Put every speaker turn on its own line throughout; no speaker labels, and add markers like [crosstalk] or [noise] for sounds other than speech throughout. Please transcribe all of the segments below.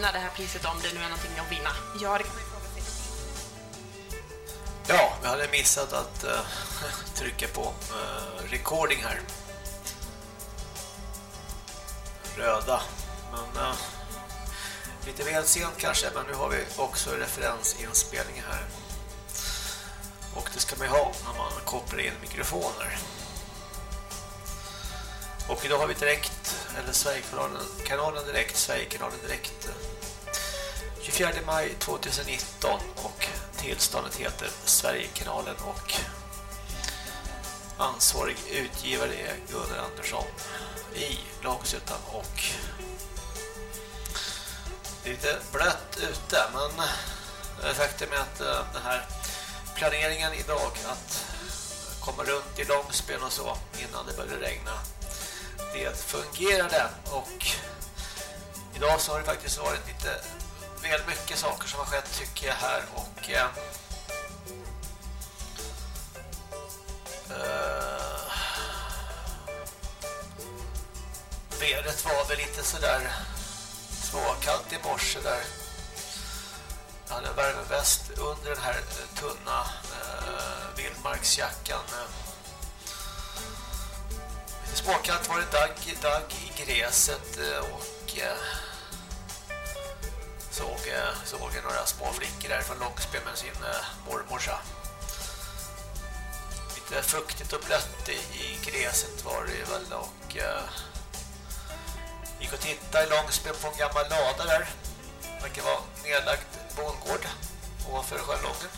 vinna det här priset om det nu är någonting att vinna?
Ja, det kan man fråga sig.
Ja, vi hade missat att uh, [laughs] trycka på uh, recording här. Röda. Men uh, lite väl sent kanske, men nu har vi också referensinspelning här. Och det ska man ju ha när man kopplar in mikrofoner. Och idag har vi direkt, eller Sverigekanalen kanalen direkt, Sverigekanalen direkt 24 maj 2019 och tillståndet heter Sverigekanalen och ansvarig utgivare är Gunnar Andersson i Lagsutan och det är lite blött ute men faktum är att eh, den här planeringen idag att komma runt i Långsben och så innan det började regna det fungerade. Och idag så har det faktiskt varit lite väl mycket saker som har skett tycker jag här och eh, eh, vädret var väl lite sådär småkallt i morse där. Jag hade en värmeväst under den här eh, tunna eh, vildmarksjackan eh. småkallt var det dagg, dagg i gräset eh, och eh, såg, eh, såg några små flickor där från Långsby med sin eh, mormorsa. Lite fuktigt och blött i, i gräset var det väl och eh, gick och tittade i Långsby på en gammal lada där. Det verkar vara nedlagd bondgård ovanför Sjölången.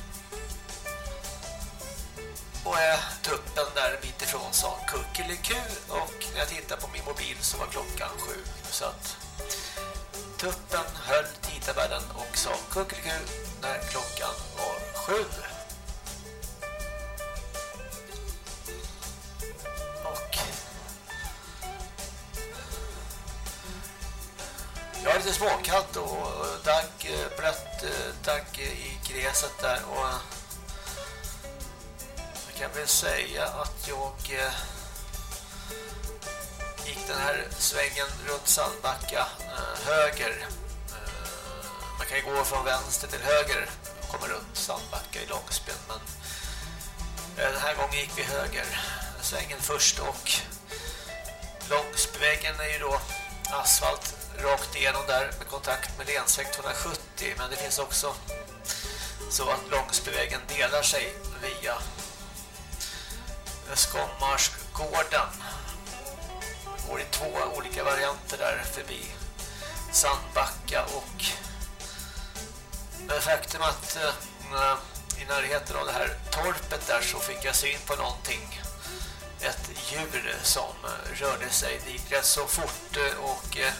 Och eh, tuppen där en bit ifrån sa kuckeliku och när jag tittade på min mobil så var klockan sju. Så att tuppen höll tidtabellen och sa kuckeliku när klockan var sju. Och jag har lite småkallt och dagg, eh, blött eh, dagg i gräset där och Jag kan väl säga att jag eh, gick den här svängen runt Sandbacka eh, höger. Eh, man kan ju gå från vänster till höger och komma runt Sandbacka i långspel men eh, den här gången gick vi höger svängen först och Långsbevägen är ju då asfalt rakt igenom där med kontakt med länsväg 270 men det finns också så att Långsbevägen delar sig via Skommarsgården. Går i två olika varianter där förbi Sandbacka och det faktum att äh, i närheten av det här torpet där så fick jag syn på någonting. Ett djur som eh, rörde sig dit rätt så fort eh, och äh,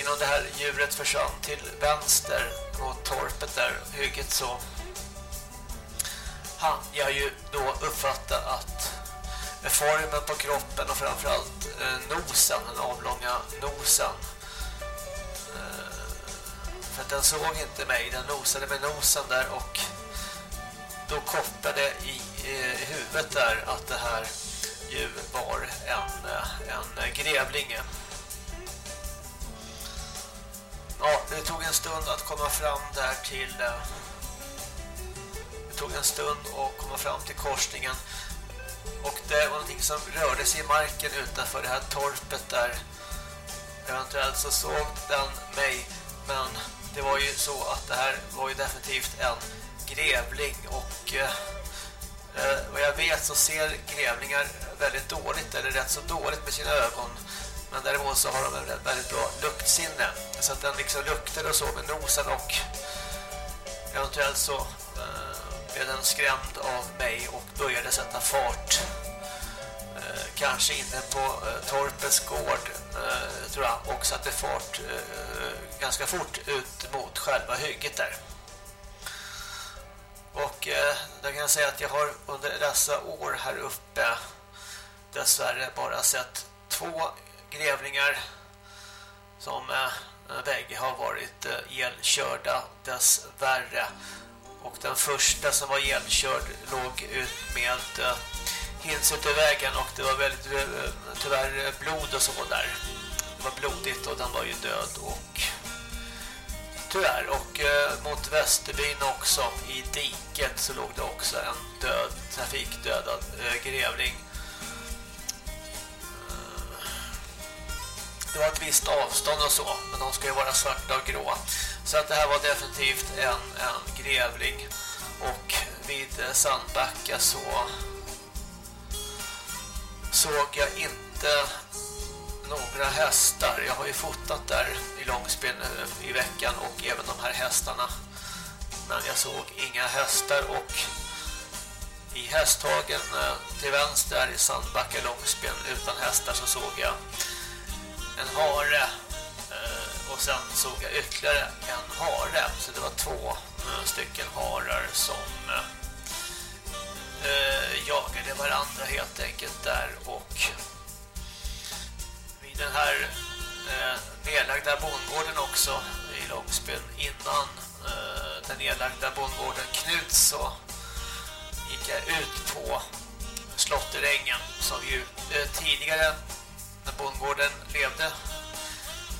innan det här djuret försvann till vänster mot torpet där hygget så han jag ju då uppfatta att formen på kroppen och framförallt eh, nosen, den avlånga nosen eh, för att den såg inte mig, den nosade med nosen där och då kopplade i eh, huvudet där att det här ju var en, eh, en grävling. Ja, det tog en stund att komma fram där till eh, det tog en stund att komma fram till korsningen. Och det var någonting som rörde sig i marken utanför det här torpet där. Eventuellt så såg den mig, men det var ju så att det här var ju definitivt en grävling och eh, eh vad jag vet så ser grävlingar väldigt dåligt eller rätt så dåligt med sina ögon men däremot så har de en väldigt bra luktsinne så att den liksom luktade och så med nosen och eventuellt så eh, blev den skrämd av mig och började sätta fart. Eh, kanske inne på eh, Torpets gård eh, tror jag och satte fart eh, ganska fort ut mot själva hygget där. Och eh, där kan jag säga att jag har under dessa år här uppe dessvärre bara sett två grävlingar som eh, bägge har varit eh, elkörda dessvärre. Och den första som var elkörd låg ut med eh, ut i vägen och det var väldigt eh, tyvärr eh, blod och så där. Det var blodigt och den var ju död och tyvärr och eh, mot Västerbyn också i diket så låg det också en död trafikdödad grävling. Det var ett visst avstånd och så men de ska ju vara svarta och grå. Så att det här var definitivt en, en grävling och vid Sandbacka så såg jag inte några hästar. Jag har ju fotat där i Långspel eh, i veckan och även de här hästarna. Men jag såg inga hästar och i hästhagen eh, till vänster i Sandbacka Långspel utan hästar så såg jag en hare eh, och sen såg jag ytterligare en hare. Så det var två eh, stycken harar som eh, jagade varandra helt enkelt där och vid den här nedlagda bondgården också i Långspel innan den nedlagda bondgården Knuts så gick jag ut på Slotterängen som ju tidigare när bondgården levde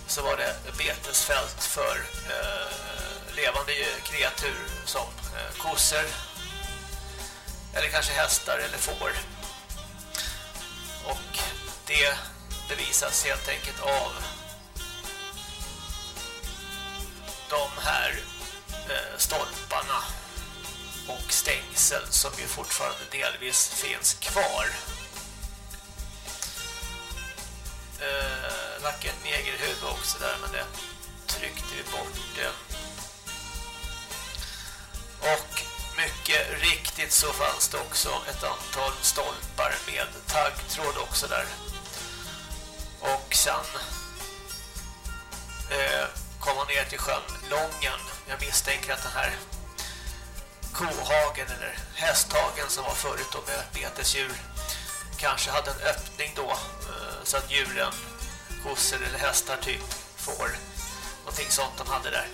så var det betesfält för eh, levande kreatur som eh, kossor eller kanske hästar eller får och det bevisas helt enkelt av de här eh, stolparna och stängsel som ju fortfarande delvis finns kvar. Eh, vackert negerhuvud också där men det tryckte vi bort. Eh. Och mycket riktigt så fanns det också ett antal stolpar med taggtråd också där. Och sen eh, kom man ner till sjön Lången. Jag misstänker att den här kohagen eller hästhagen som var förut då med betesdjur kanske hade en öppning då eh, så att djuren, kossor eller hästar typ får någonting sånt de hade där.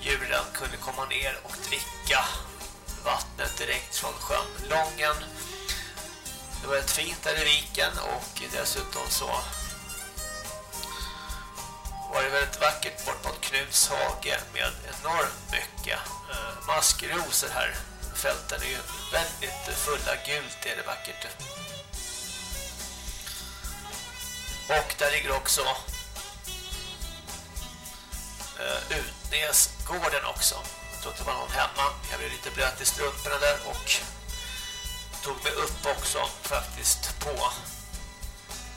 Djuren kunde komma ner och dricka vattnet direkt från sjön Lången. Det var ett fint där i viken och dessutom så var det väldigt vackert bort mot Knutshage med enormt mycket eh, maskrosor här. Fälten är ju väldigt fulla gult, är det vackert. Och där ligger också eh, Utnäsgården också. Jag tror att det var någon hemma. Jag blev lite blöt i strumporna där och tog mig upp också faktiskt på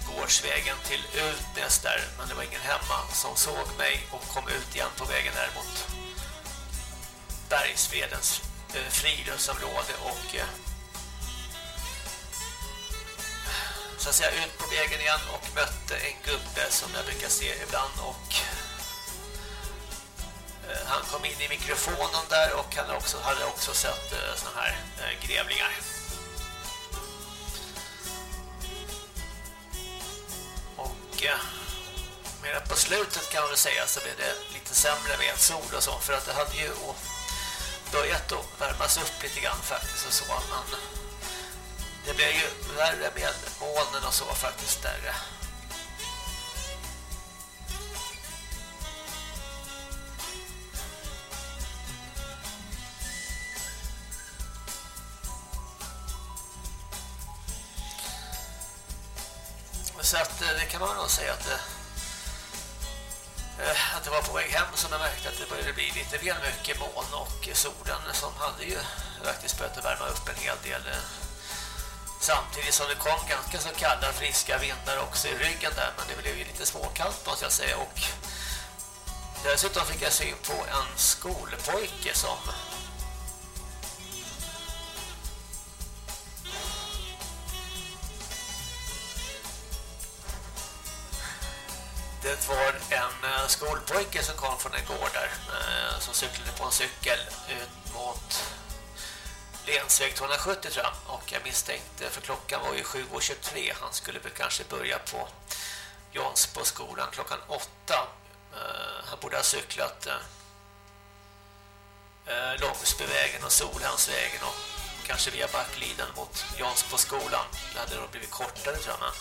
gårdsvägen till Utnäs där men det var ingen hemma som såg mig och kom ut igen på vägen där mot Bergsvedens eh, friluftsområde och eh, så att säga ut på vägen igen och mötte en gubbe som jag brukar se ibland och eh, han kom in i mikrofonen där och han också, hade också sett eh, såna här eh, grävlingar. Och Men på slutet kan man väl säga så blev det lite sämre med sol och så för att det hade ju börjat då värmas upp lite grann faktiskt och så men det blev ju värre med molnen och så faktiskt där. Så att eh, det kan man nog säga att det, att det var på väg hem som jag märkte att det började bli lite väl mycket moln och solen som hade ju faktiskt börjat värma upp en hel del samtidigt som det kom ganska så kalla friska vindar också i ryggen där men det blev ju lite småkallt måste jag säga. Och dessutom fick jag syn på en skolpojke som det var en eh, skolpojke som kom från en gård där eh, som cyklade på en cykel ut mot Länsväg 270 tror jag och jag misstänkte för klockan var ju 7.23 han skulle väl kanske börja på Jansbo skolan klockan 8 eh, han borde ha cyklat eh, eh, Långsbyvägen och Solhemsvägen och kanske via Backliden mot Jansboskolan. Det hade då blivit kortare tror jag, men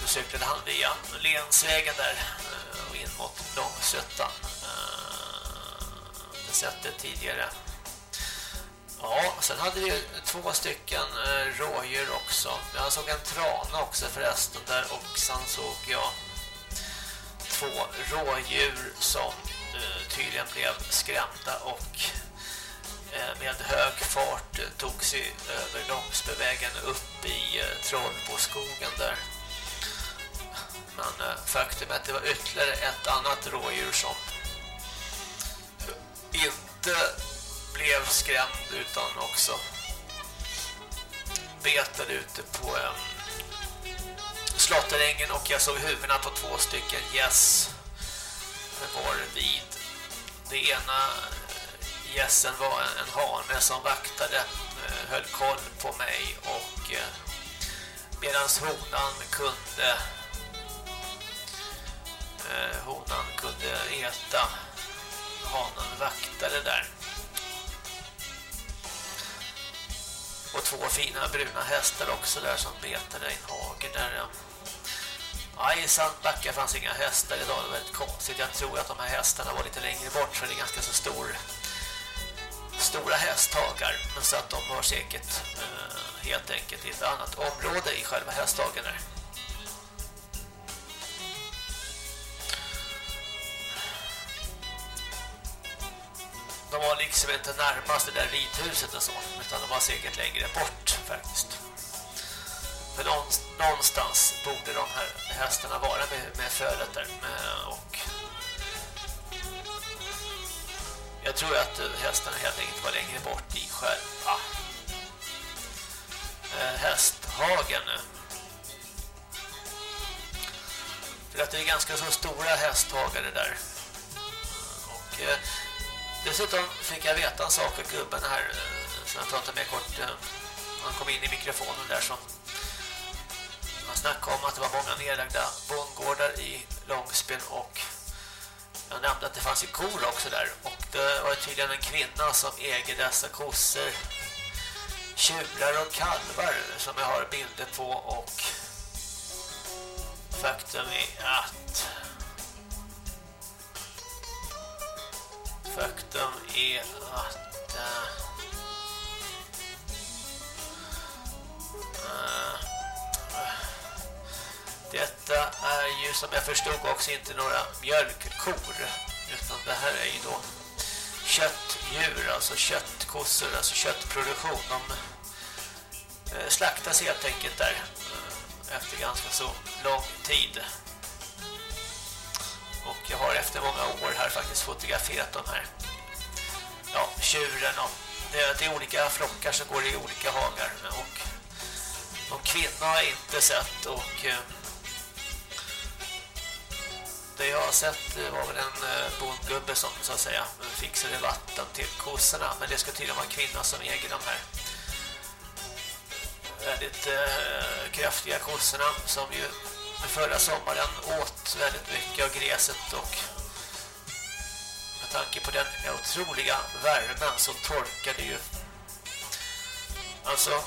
då cyklade han via Lensvägen där och in mot Långsötan. Det sett det tidigare. Ja, sen hade vi två stycken eh, rådjur också. Jag såg en trana också förresten där och sen såg jag två rådjur som eh, tydligen blev skrämda och eh, med hög fart tog sig över Långsbevägen upp i eh, Trollboskogen där. Men eh, faktum är att det var ytterligare ett annat rådjur som inte blev skrämd utan också betade ute på um, slotterängen och jag såg huvudena på två stycken gäss var vid. Det ena eh, gässen var en, hane som vaktade, eh, höll koll på mig och eh, medan honan kunde honan kunde äta hanen vaktade där Och två fina bruna hästar också där som betade i en hage där. Ja, i Sandbacka fanns inga hästar idag, det var väldigt konstigt. Jag tror att de här hästarna var lite längre bort för det är ganska så stor stora hästhagar. Men så att de var säkert eh, helt enkelt i ett annat område i själva hästhagen där. De var liksom inte närmast det där rithuset och så utan de var säkert längre bort faktiskt. För någonstans borde de här hästarna vara med, med födet där och jag tror att hästarna helt enkelt var längre bort i själva eh, hästhagen. För att det är ganska så stora hästhagar det där. Och eh, Dessutom fick jag veta en sak av gubben här eh, som jag pratade med kort. Eh, han kom in i mikrofonen där som han snackade om att det var många nedlagda bondgårdar i Långspel och jag nämnde att det fanns ju kor också där och det var tydligen en kvinna som äger dessa kossor tjurar och kalvar som jag har bilder på och faktum är att faktum är att Äh, detta är ju som jag förstod också inte några mjölkkor utan det här är ju då köttdjur, alltså köttkossor, alltså köttproduktion. De eh, slaktas helt enkelt där efter ganska så lång tid. Och jag har efter många år här faktiskt fotograferat de här ja, tjuren och det, är olika flockar som går i olika hagar. Och de kvinnor har jag inte sett och eh, det jag har sett eh, var väl en eh, bondgubbe som så att säga fixade vatten till kossorna. Men det ska tydligen vara en kvinna som äger de här väldigt eh, kraftiga kossorna som ju förra sommaren åt väldigt mycket av gräset och med tanke på den otroliga värmen så torkade ju alltså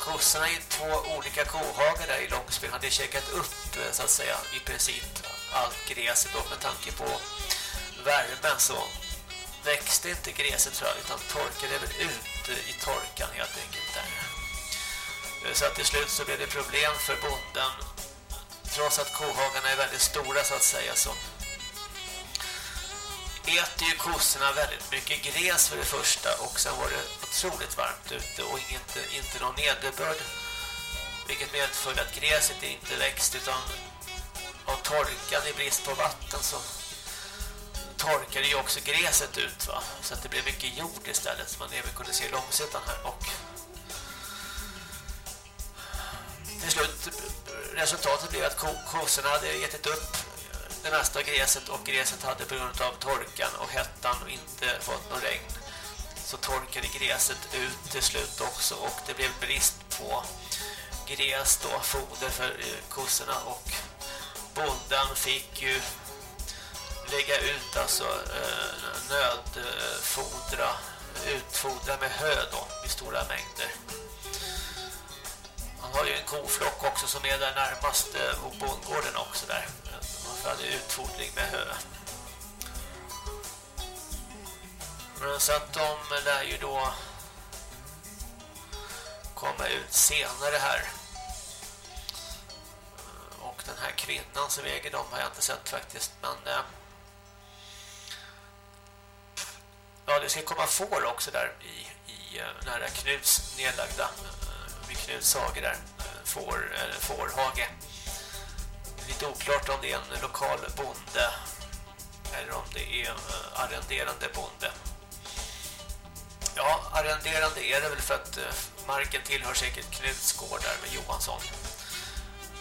kossorna i två olika kohagar där i Långspel hade käkat upp eh, så att säga i princip allt gräset och med tanke på värmen så växte inte gräset tror jag utan torkade väl ut i torkan helt enkelt där. Eh, så att till slut så blev det problem för bonden trots att kohagarna är väldigt stora så att säga så äter ju kossorna väldigt mycket gräs för det första och sen var det otroligt varmt ute och inte, inte någon nederbörd vilket medförde att gräset inte växt utan av torkan i brist på vatten så torkade ju också gräset ut va? så att det blev mycket jord istället så man även kunde se långsidan här och till slut resultatet blev att kossorna hade ätit upp det mesta gräset och gräset hade på grund av torkan och hettan inte fått någon regn så torkade gräset ut till slut också och det blev brist på gräs då, foder för eh, kossorna och bonden fick ju lägga ut alltså eh, nödfodra utfodra med hö då i stora mängder. Han har ju en koflock också som är där närmast eh, bondgården också där. Man hade utfodring med hö. Så att de lär ju då komma ut senare här. Och den här kvinnan som äger dem har jag inte sett faktiskt. Men eh, ja, det ska komma får också där i, i eh, nära Knuts nedlagda vid Knuts hage där. Eh, får, eller fårhage. Lite oklart om det är en lokal bonde eller om det är en arrenderande bonde. Ja, arrenderande är det väl för att marken tillhör säkert Knutsgård där med Johansson.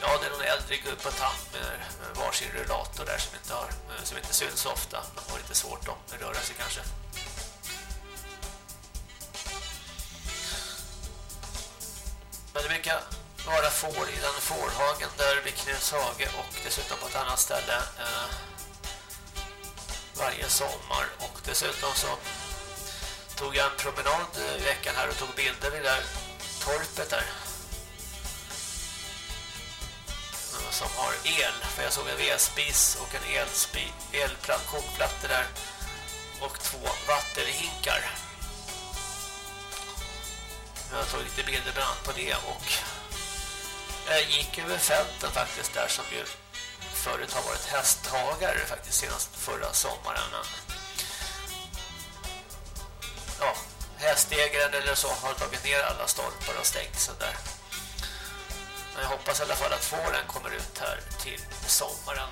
Ja, det är någon äldre gubbe på tapp med varsin rullator där som inte, har, som inte syns så ofta. Man har lite svårt att röra sig kanske. Men det brukar vara får i den fårhagen där vid Knutshage och dessutom på ett annat ställe eh, varje sommar. Och dessutom så tog jag en promenad i veckan här och tog bilder vid det där torpet där. Eh, som har el, för jag såg en vedspis och en elspis, elplatt, kokplatta där och två vattenhinkar. Jag tog lite bilder bland på det och jag gick över fälten faktiskt där som ju förut har varit hästhagar faktiskt senast förra sommaren ja, hästägaren eller så har tagit ner alla stolpar och stängsel där. Men jag hoppas i alla fall att fåren kommer ut här till sommaren.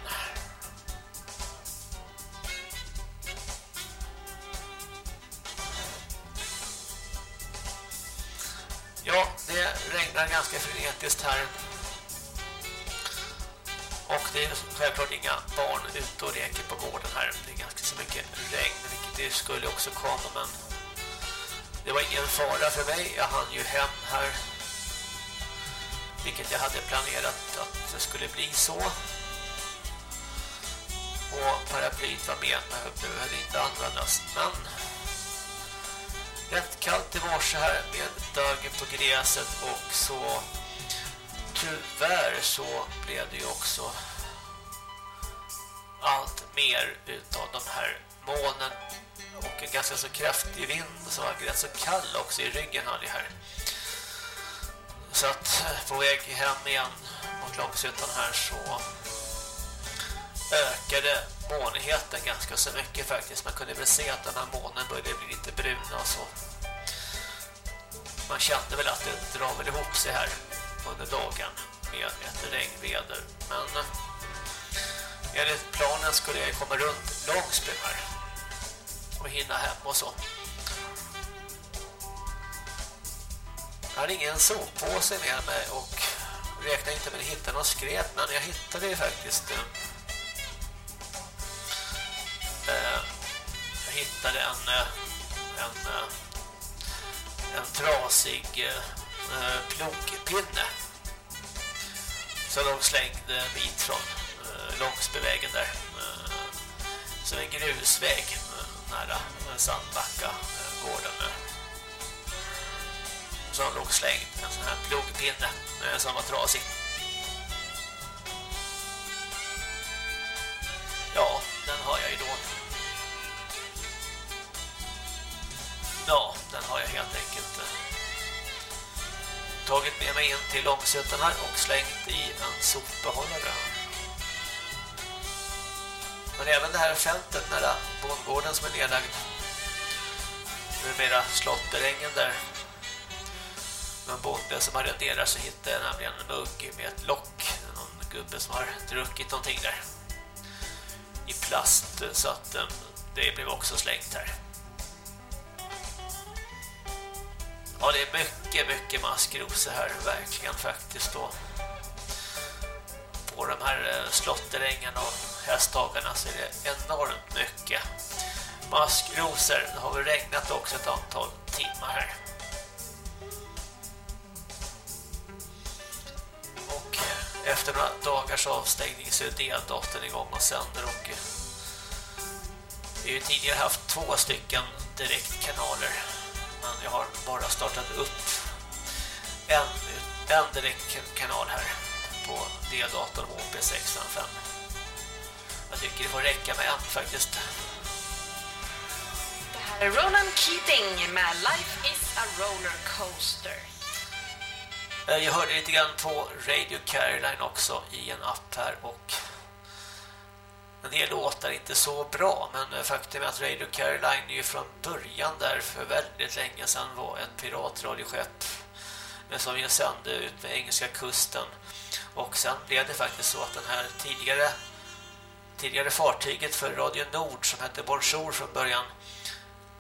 Ja, det regnar ganska frenetiskt här. Och det är självklart inga barn ute och leker på gården här. Det är ganska så mycket regn, vilket det skulle också komma, men det var ingen fara för mig. Jag hann ju hem här. Vilket jag hade planerat att det skulle bli så. Och paraplyt var med, men jag behövde inte användas. Men rätt kallt i morse här med dagen på gräset och så tyvärr så blev det ju också allt mer utav de här molnen och en ganska så kraftig vind som var rätt så kall också i ryggen hade här. Så att eh, på väg hem igen mot Långsuttan här så ökade månigheten ganska så mycket faktiskt. Man kunde väl se att den här månen började bli lite brun. och så. Man kände väl att det drar väl ihop sig här under dagen med ett regnväder. Men eh, enligt planen skulle jag komma runt Långsbyn här och hinna hem och så. Jag hade ingen soppåse med mig och räknade inte med att hitta något skräp men jag hittade ju faktiskt eh, Eh, jag hittade en eh, en, eh, en trasig eh, plogpinne som låg slängd en bit från eh, Långsbevägen där eh, som en grusväg nära Sandbacka gården som låg slängd en sån här pluggpinne som var trasig. Ja, den har jag helt enkelt eh, tagit med mig in till Långsötan här och slängt i en sopbehållare. Men även det här fältet nära bondgården som är nedlagd numera slotterängen där Men bonde som arrenderar så hittar jag nämligen en mugg med ett lock. Någon gubbe som har druckit någonting där i plast så att det blev också slängt här. Ja det är mycket mycket maskrosor här verkligen faktiskt då på de här eh, slotterängarna och hästdagarna så är det enormt mycket maskrosor. Det har väl regnat också ett antal timmar här. Och efter några dagars avstängning så är deldatorn igång och sänder och eh, Vi har ju tidigare haft två stycken direktkanaler men jag har bara startat upp en, en direktkanal här på D-datorn OP605. Jag tycker det får räcka med en faktiskt.
Det här är Ronan Keating med Life is a roller coaster.
Eh, jag hörde lite grann på Radio Caroline också i en app här och en del låtar inte så bra men faktum är att Radio Caroline ju från början där för väldigt länge sedan var ett piratradioskepp som ju sände ut med engelska kusten och sen blev det faktiskt så att den här tidigare tidigare fartyget för Radio Nord som hette Bonjour från början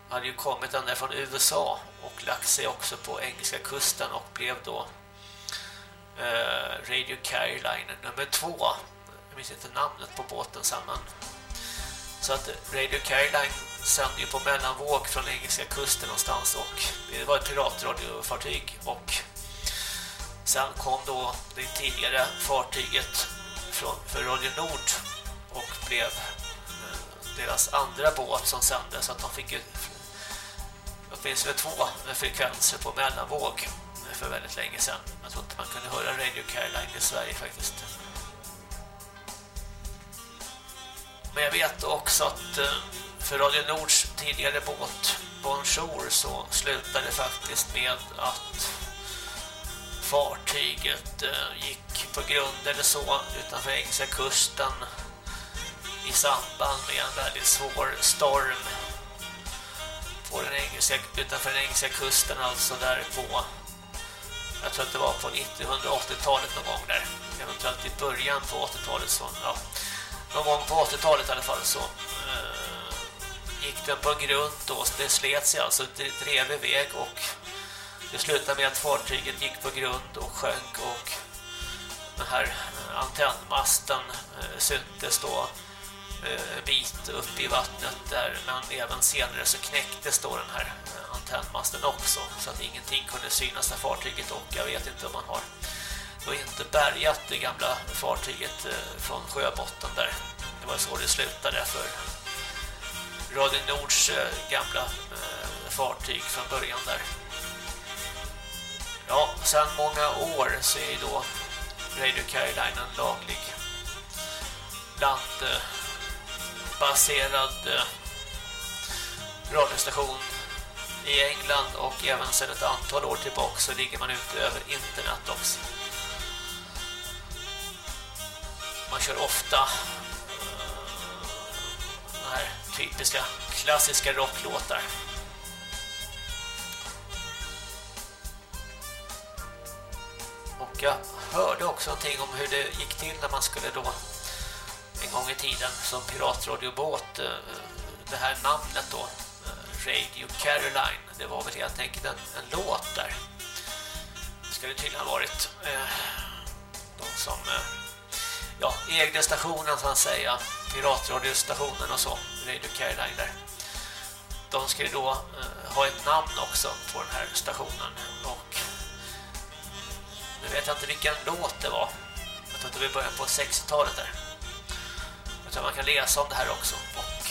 hade ju kommit ända från USA och lagt sig också på engelska kusten och blev då eh, Radio Caroline nummer två. Jag minns inte namnet på båten sen men så att Radio Caroline sände ju på mellanvåg från engelska kusten någonstans och det var ett piratradiofartyg och sen kom då det tidigare fartyget från, för Radio Nord och blev eh, deras andra båt som sände så att de fick ju det finns väl två frekvenser på mellanvåg för väldigt länge sedan. Jag tror inte man kunde höra Radio Caroline i Sverige faktiskt. Men jag vet också att eh, för Radio Nords tidigare båt Bonjour så slutade det faktiskt med att fartyget eh, gick på grund eller så utanför engelska kusten i samband med en väldigt svår storm på den engelska, utanför den engelska kusten alltså där på jag tror att det var på 1980-talet någon gång där. Eventuellt i början på 80-talet så ja, någon gång på 80-talet i alla fall så eh, gick den på en grund då. Det slet sig alltså det drev iväg och det slutade med att fartyget gick på grund och sjönk och den här eh, antennmasten eh, syntes då eh, bit upp i vattnet där. Men även senare så knäcktes då den här eh, antennmasten också så att ingenting kunde synas av fartyget och jag vet inte om man har och inte bärgat det gamla fartyget eh, från sjöbotten där. Det var så det slutade för Radio Nords eh, gamla eh, fartyg från början där. Ja, sedan många år så är då Radio Caroline en laglig landbaserad radiostation i England och även sedan ett antal år tillbaka så ligger man ute över internet också. Man kör ofta uh, här typiska klassiska rocklåtar. Och jag hörde också någonting om hur det gick till när man skulle då en gång i tiden som piratradiobåt eh, det här namnet då eh, Radio Caroline det var väl helt enkelt en, en låt där det ska det tydligen ha varit de som ja, egna stationen så att säga piratradiostationen och så Radio Caroline där de skulle då eh, ha ett namn också på den här stationen och nu vet jag inte vilken låt det var jag tror att det var början på 60-talet där tror man kan läsa om det här också. Och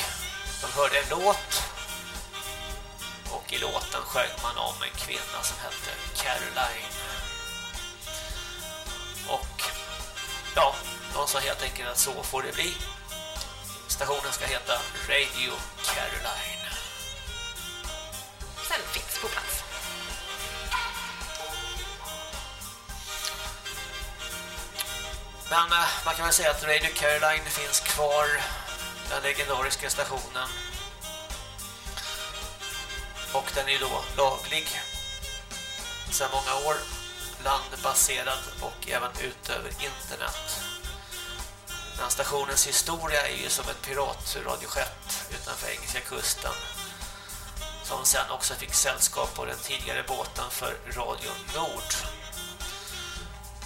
de hörde en låt. Och i låten sjöng man om en kvinna som hette Caroline. Och ja, de sa helt enkelt att så får det bli. Stationen ska heta Radio Caroline.
Sen finns på plats.
Men eh, man kan väl säga att Radio Caroline finns kvar, den legendariska stationen. Och den är då laglig sedan många år, landbaserad och även utöver internet. Den stationens historia är ju som ett piratradioskepp utanför engelska kusten som sen också fick sällskap på den tidigare båten för Radio Nord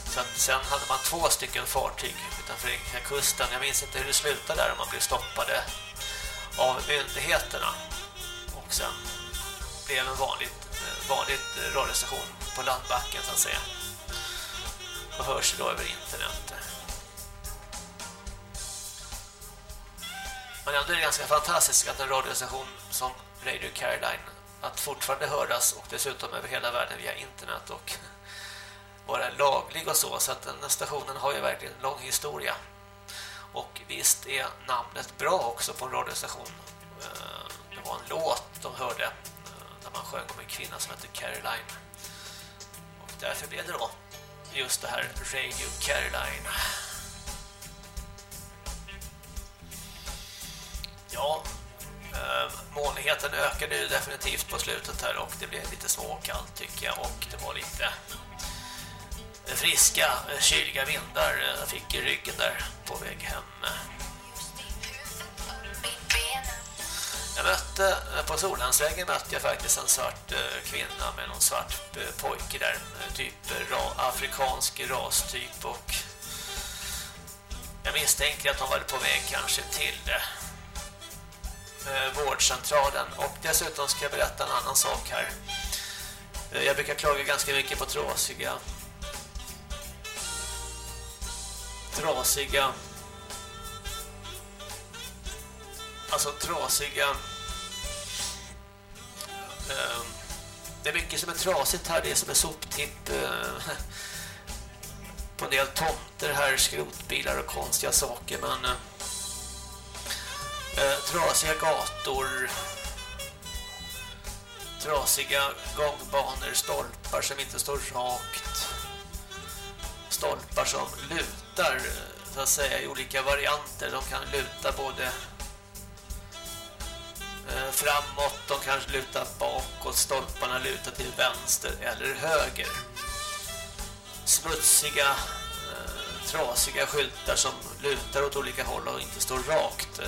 Sen, sen hade man två stycken fartyg utanför engelska kusten. Jag minns inte hur det slutade där om man blev stoppade av myndigheterna. Och sen blev en vanligt, vanligt radiostation på landbacken så att säga. Och hörs då över internet. Men ändå är det ganska fantastiskt att en radiostation som Radio Caroline att fortfarande höras och dessutom över hela världen via internet och [laughs] vara laglig och så så att den stationen har ju verkligen en lång historia. Och visst är namnet bra också på en radiostation. Eh, det var en låt de hörde eh, när där man sjöng om en kvinna som heter Caroline. Och därför blev det då just det här Radio Caroline. Ja, ehm, molnigheten ökade ju definitivt på slutet här och det blev lite småkallt tycker jag och det var lite friska, eh, kyliga vindar jag fick i ryggen där på väg hem. Jag mötte, eh, på Solhandsvägen mötte jag faktiskt en svart kvinna med någon svart pojke där. Typ afrikansk rastyp och jag misstänker att de var på väg kanske till Eh, vårdcentralen. Och dessutom ska jag berätta en annan sak här. Eh, jag brukar klaga ganska mycket på trasiga. trasiga alltså trasiga eh, det är mycket som är trasigt här, det är som en soptipp [laughs] på en del tomter här, skrotbilar och konstiga saker men eh, trasiga gator trasiga gångbanor, stolpar som inte står rakt stolpar som lutar så att säga i olika varianter. De kan luta både eh, framåt, de kan luta bakåt, stolparna lutar till vänster eller höger. Smutsiga, eh, trasiga skyltar som lutar åt olika håll och inte står rakt.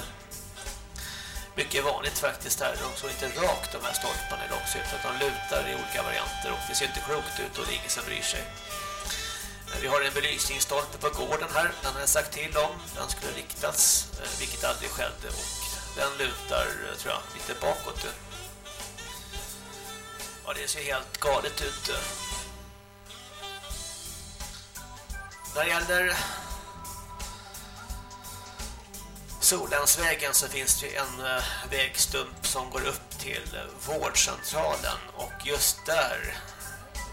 Mycket vanligt faktiskt här, de står inte rakt de här stolparna i långsikt utan de lutar i olika varianter och det ser inte klokt ut och det är ingen som bryr sig. Vi har en belysningsstolpe på gården här. Den har jag sagt till om. Den skulle riktas, eh, vilket aldrig skedde. Och den lutar, eh, tror jag, lite bakåt. Ja, det ser helt galet ut. När det gäller Solensvägen så finns det en eh, vägstump som går upp till eh, vårdcentralen och just där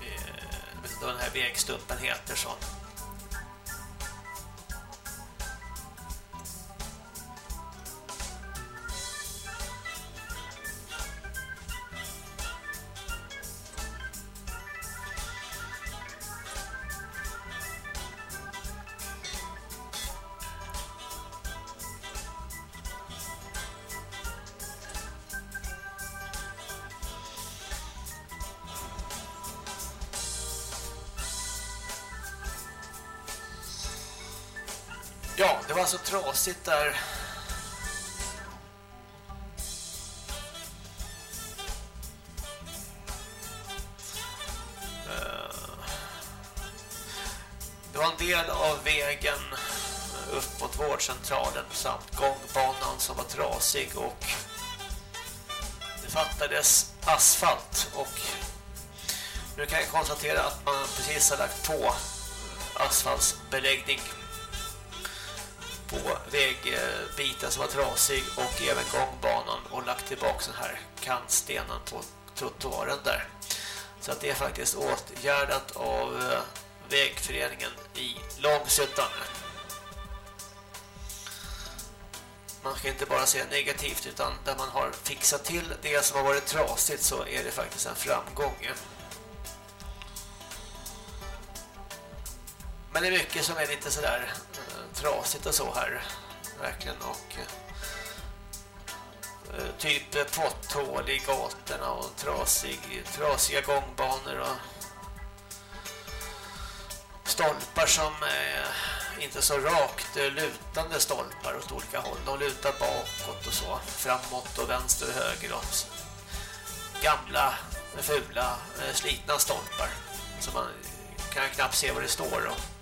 eh, vad den här vägstumpen heter så. Det var så trasigt där. Eh, det var en del av vägen upp mot vårdcentralen samt gångbanan som var trasig och det fattades asfalt och nu kan jag konstatera att man precis har lagt på asfaltsbeläggning på vägbiten som var trasig och även gångbanan och lagt tillbaka den här kantstenen på trottoaren där. Så att det är faktiskt åtgärdat av eh, vägföreningen i Långsuttan. Man ska inte bara se negativt utan där man har fixat till det som har varit trasigt så är det faktiskt en framgång. Men det är mycket som är lite sådär eh, trasigt och så här. Verkligen. Och eh, eh typ potthål i gatorna och trasig, trasiga gångbanor och stolpar som är inte så rakt eh, lutande stolpar åt olika håll. De lutar bakåt och så, framåt och vänster och höger och gamla, fula, eh, slitna stolpar. Så man kan knappt se vad det står och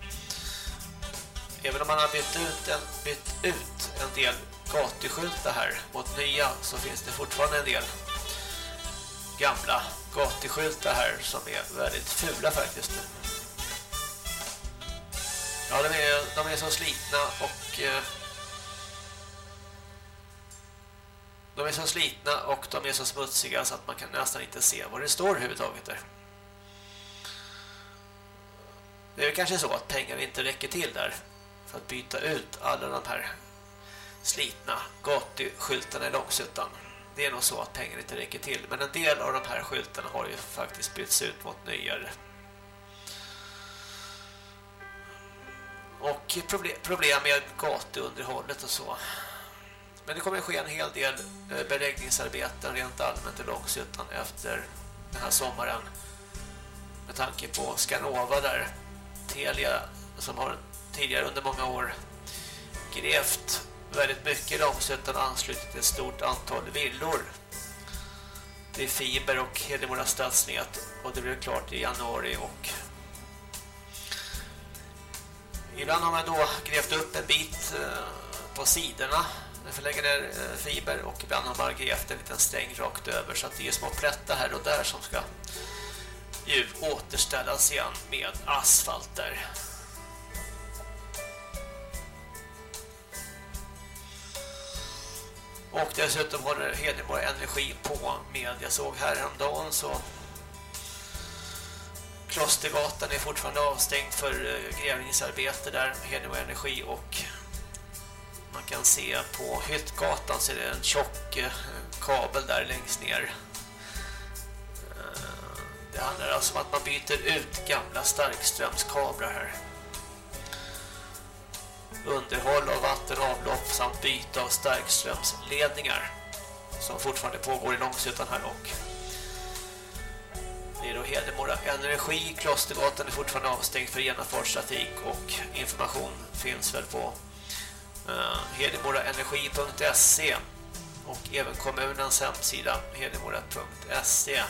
Även om man har bytt ut en, bytt ut en del gatuskyltar här mot nya så finns det fortfarande en del gamla gatuskyltar här som är väldigt fula faktiskt. Ja, de är, de är så slitna och eh, De är så slitna och de är så smutsiga så att man kan nästan inte se vad det står överhuvudtaget där. Det är kanske så att pengar inte räcker till där för att byta ut alla de här slitna gatuskyltarna i Långsuttan. Det är nog så att pengar inte räcker till. Men en del av de här skyltarna har ju faktiskt bytts ut mot nyare. Och problem med gatuunderhållet och så. Men det kommer att ske en hel del eh, beläggningsarbeten rent allmänt i Långsuttan efter den här sommaren. Med tanke på Skanova där. Telia som har tidigare under många år grävt väldigt mycket Långsötan anslutit ett stort antal villor Det är fiber och Hedemora stadsnät och det blev klart i januari och ibland har man då grävt upp en bit eh, på sidorna för lägger ner eh, fiber och ibland har man grävt en liten sträng rakt över så att det är små plättar här och där som ska ju återställas igen med asfalt där. Och dessutom håller Hedemora Energi på med, jag såg häromdagen så Klostergatan är fortfarande avstängd för eh, grävningsarbete där Hedemora Energi. Och man kan se på Hyttgatan så är det en tjock eh, kabel där längst ner. Eh, det handlar alltså om att man byter ut gamla starkströmskablar här underhåll av vatten och avlopp samt byte av starkströmsledningar som fortfarande pågår i Långshyttan här och det är då Hedemora Energi, Klostergatan är fortfarande avstängd för genomfartstrafik och information finns väl på eh, uh, hedemoraenergi.se och även kommunens hemsida hedemora.se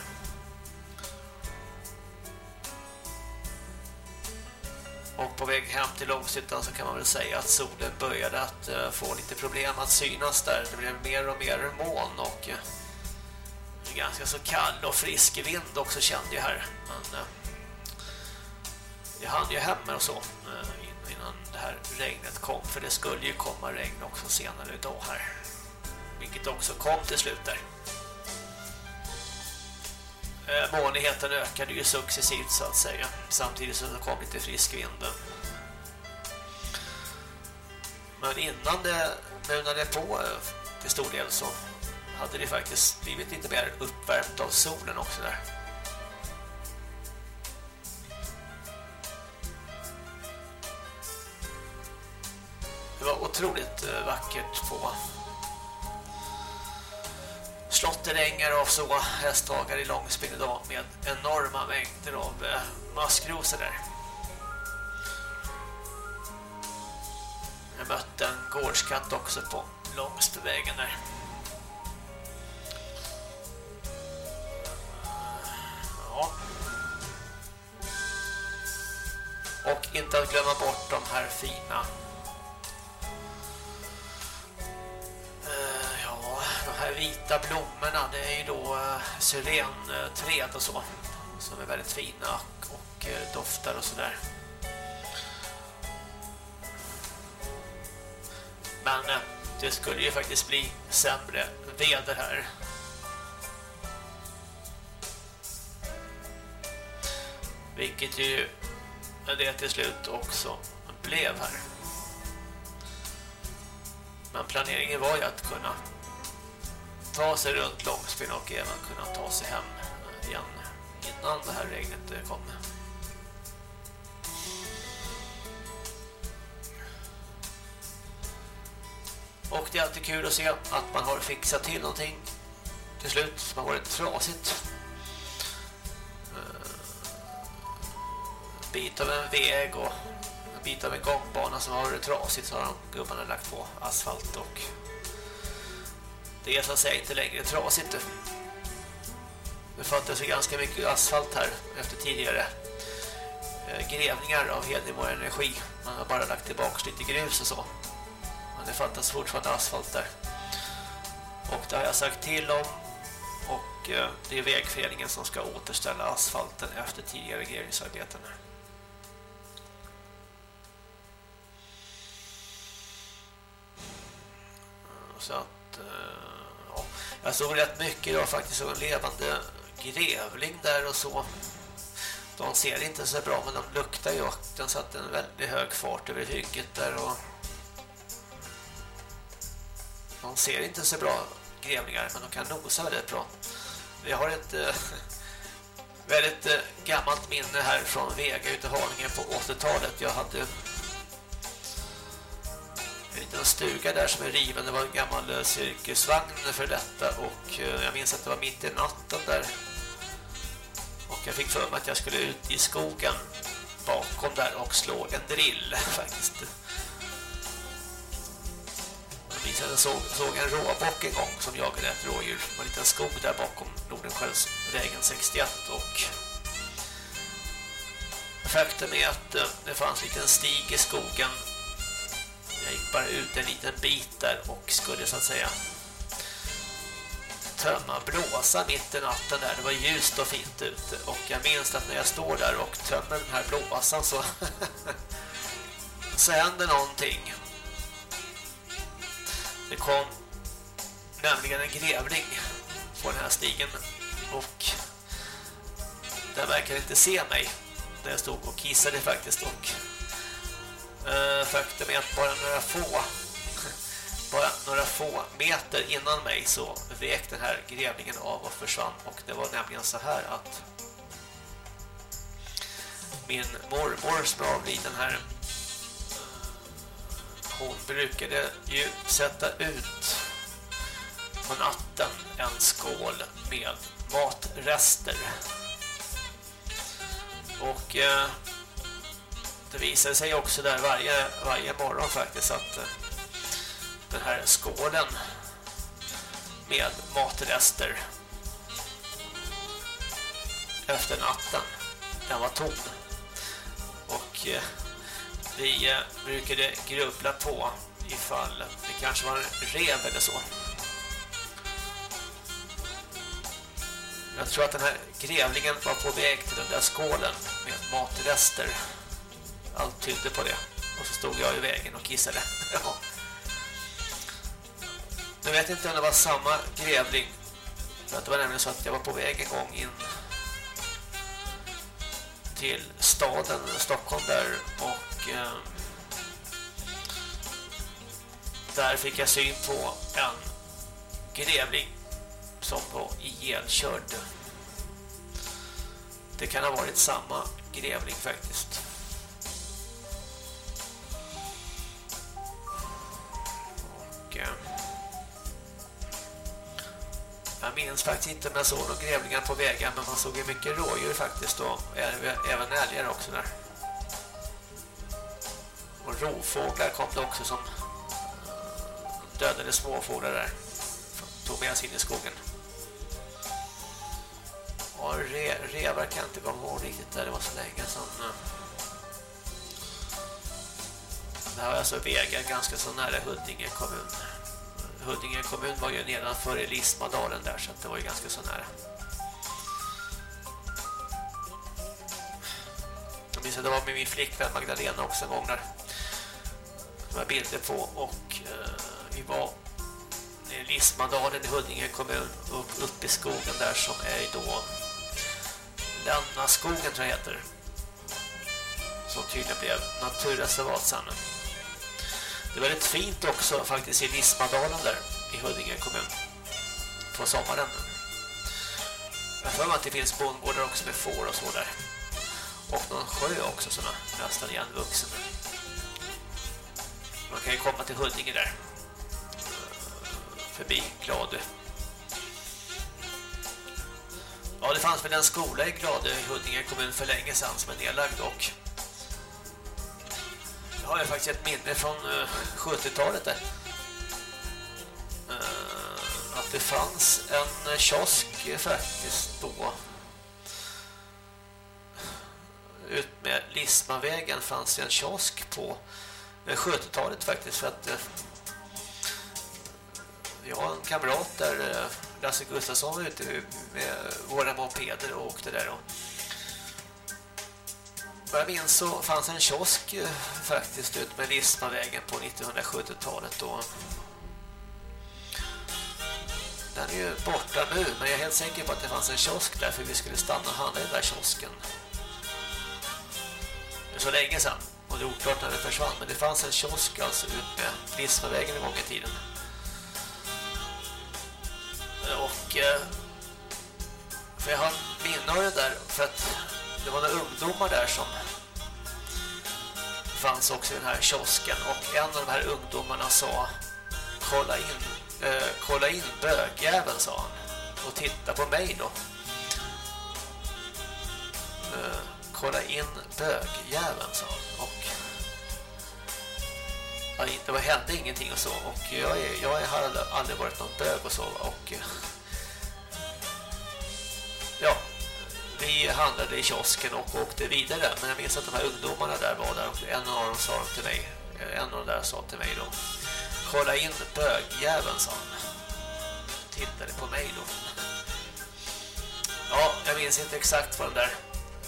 Och på väg hem till Långshyttan så kan man väl säga att solen började att eh, få lite problem att synas där. Det blev mer och mer moln och eh, ganska så kall och frisk vind också kände jag här. Men eh, jag hann ju hem och så innan det här regnet kom. För det skulle ju komma regn också senare idag här. Vilket också kom till slut där. Eh, vanligheten månigheten ökade ju successivt så att säga samtidigt som det kom lite frisk vind. Men innan det munade på eh, till stor del så hade det faktiskt blivit lite mer uppvärmt av solen också där. Det var otroligt eh, vackert på slotterängar och så hästhagar i Långspinn idag med enorma mängder av eh, maskrosor där. Jag mötte en gårdskatt också på Långstvägen där. Ja. Och inte att glömma bort de här fina här vita blommorna det är ju då eh, syrenträd eh, och så som är väldigt fina och eh, doftar och sådär. Men det skulle ju faktiskt bli sämre väder här. Vilket ju det till slut också blev här. Men planeringen var ju att kunna ta sig runt Långsbyn och även kunna ta sig hem igen innan det här regnet eh, kom. Och det är alltid kul att se att man har fixat till någonting till slut som har varit trasigt. En bit av en väg och en bit av en gångbana som har varit trasigt så har gubbarna lagt på asfalt och det är så att säga inte längre trasigt. Det fattas ju ganska mycket asfalt här efter tidigare eh, grävningar av Hedemora Energi. Man har bara lagt tillbaka lite grus och så. Men det fattas fortfarande asfalt där. Och det har jag sagt till om. Och eh, det är vägföreningen som ska återställa asfalten efter tidigare grävningsarbeten. Så att eh, jag såg rätt mycket idag faktiskt. en levande grävling där och så. De ser inte så bra men de luktar ju och den satte en väldigt hög fart över hygget där och de ser inte så bra grävlingar men de kan nosa väldigt bra. Vi har ett äh, väldigt äh, gammalt minne här från Vega ute i Haninge på 80-talet. Jag hade en liten stuga där som är riven. Det var en gammal eh, cirkusvagn för detta och eh, jag minns att det var mitt i natten där. Och jag fick för mig att jag skulle ut i skogen bakom där och slå en drill [laughs] faktiskt jag såg, såg en råbock en gång som jagade ett rådjur Det var en liten skog där bakom Nordensköldsvägen 61 och faktum är att eh, det fanns en liten stig i skogen jag gick bara ut en liten bit där och skulle så att säga tömma blåsa mitt i natten där. Det var ljust och fint ute. Och jag minns att när jag står där och tömmer den här blåsan så [laughs] så händer någonting. Det kom nämligen en grävling på den här stigen och den verkade inte se mig när jag stod och kissade faktiskt. Och eh, faktum är att bara några få [laughs] bara några få meter innan mig så vek den här grävlingen av och försvann och det var nämligen så här att min mormor som är avliden här eh, hon brukade ju sätta ut på natten en skål med matrester. Och eh, det visade sig också där varje, varje morgon faktiskt att eh, den här skålen med matrester efter natten den var tom. Och eh, vi eh, brukade grubbla på ifall det kanske var en rev eller så. Jag tror att den här grävlingen var på väg till den där skålen med matrester. Allt tydde på det. Och så stod jag i vägen och kissade. ja. Nu vet inte om det var samma grävling. För att det var nämligen så att jag var på väg en gång in till staden Stockholm där och eh, där fick jag syn på en grävling som var ihjälkörd. Det kan ha varit samma grävling faktiskt. Och, jag minns faktiskt inte om jag såg några grävlingar på vägen men man såg ju mycket rådjur faktiskt och även älgar också där. Och rovfåglar kom det också som eh, dödade småfåglar där. Tog med sig in i skogen. Och re, revar kan jag inte komma ihåg riktigt där, det var så länge sedan. Det här var alltså Vega, ganska så nära Huddinge kommun. Huddinge kommun var ju nedanför i Lismadalen där så det var ju ganska så nära. Jag minns att det var med min flickvän Magdalena också en gång där. Som jag bilder på och eh, vi var i Lismadalen i Huddinge kommun och uppe i skogen där som är då Lännaskogen tror jag heter. Som tydligen blev naturreservat sen. Det är väldigt fint också faktiskt i Lismadalen där i Huddinge kommun på sommaren. Jag får att det finns bondgårdar också med får och så där. Och någon sjö också som är nästan igenvuxen. Man kan ju komma till Huddinge där. Eh, förbi Gladö. Ja, det fanns väl en skola i Gladö i Huddinge kommun för länge sedan som är nedlagd och jag har ju faktiskt ett minne från eh, 70-talet där. Eh, att det fanns en kiosk faktiskt då. Ut med Lismavägen fanns det en kiosk på eh, 70-talet faktiskt för att jag har en kamrat där Lasse Gustafsson var ute med våra mopeder och åkte där och vad jag minns så fanns en kiosk eh, faktiskt ut med Lismavägen på 1970-talet då. den är ju borta nu, men jag är helt säker på att det fanns en kiosk där för vi skulle stanna och handla i den där kiosken. Det är Så länge sedan. Och det är oklart när det försvann, men det fanns en kiosk alltså ut med Lismavägen en gång i tiden. Och eh, för jag har minne av det där för att det var några ungdomar där som fanns också i den här kiosken och en av de här ungdomarna sa kolla in, eh, kolla in bögjäveln sa han och titta på mig då. Eh, kolla in bögjäveln sa han och ja, det var, hände ingenting och så och jag, är, jag har aldrig varit någon bög och så och eh, ja vi handlade i kiosken och åkte vidare. Men jag minns att de här ungdomarna där var där och en av dem sa till mig eh, en av dem där sa till mig då kolla in bögjäveln sa han. Tittade på mig då. Ja, jag minns inte exakt var den där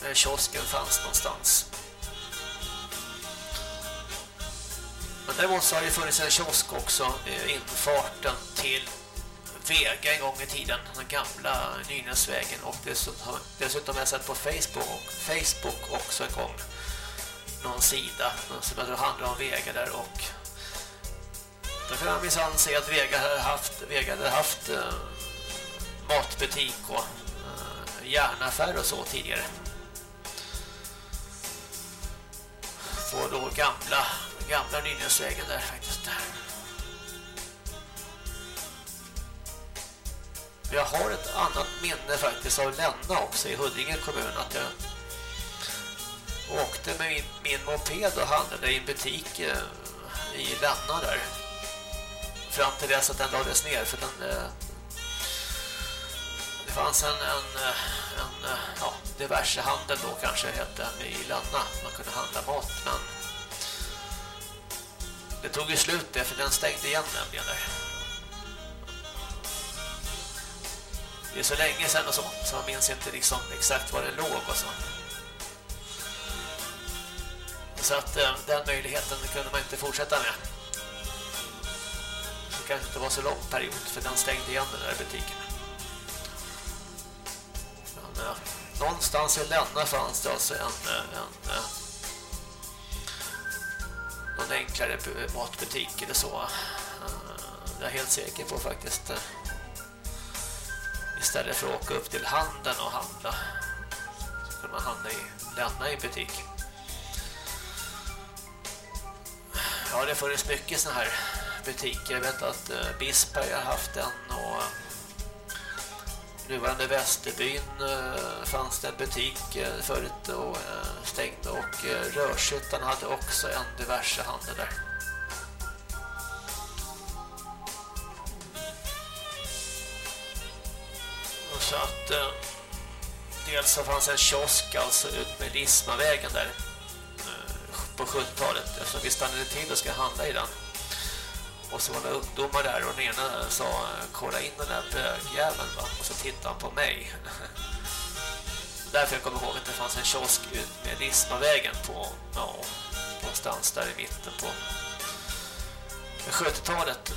eh, kiosken fanns någonstans. Men däremot så har det funnits en kiosk också eh, infarten till Vega en gång i tiden, den gamla Nynäsvägen och dessutom, dessutom har jag sett på Facebook, Facebook också en gång någon sida som jag tror handlar om Vega där och då kan man minsann se att Vega hade haft, Vega hade haft eh, matbutik och eh, järnaffär och så tidigare. På då gamla, gamla Nynäsvägen där faktiskt. Jag har ett annat minne faktiskt av Länna också i Huddinge kommun att jag åkte med min, min moped och handlade i en butik eh, i Länna där. Fram till dess att den lades ner för den eh, det fanns en, en, en ja, diverse handel då kanske hette i Länna. Man kunde handla mat men det tog ju slut det för den stängde igen nämligen där. Det är så länge sedan och så, så man minns inte liksom exakt var det låg och så. Så att eh, den möjligheten kunde man inte fortsätta med. Det kanske inte var så lång period för den stängde igen den där butiken. Men, eh, någonstans i Länna fanns det alltså en, eh, en, en någon enklare matbutik eller så. Det är jag helt säker på faktiskt istället för att åka upp till handeln och handla. Så kunde man handla i lämna i butik ja det funnits mycket sådana här butiker. Jag vet att eh, uh, Bisberg har haft en och uh, nuvarande Västerbyn uh, fanns det en butik uh, förut och uh, stängt och uh, Rörshyttan hade också en diverse handel där. Så att eh, dels så fanns en kiosk alltså ut med Lismavägen där eh, på 70-talet eftersom vi stannade till och ska handla i den. Och så var det ungdomar där och den ena sa kolla in den där bögjäveln va? och så tittade han på mig. [laughs] Därför jag kommer ihåg att det fanns en kiosk ut med Lismavägen på ja, någonstans där i mitten på 70-talet.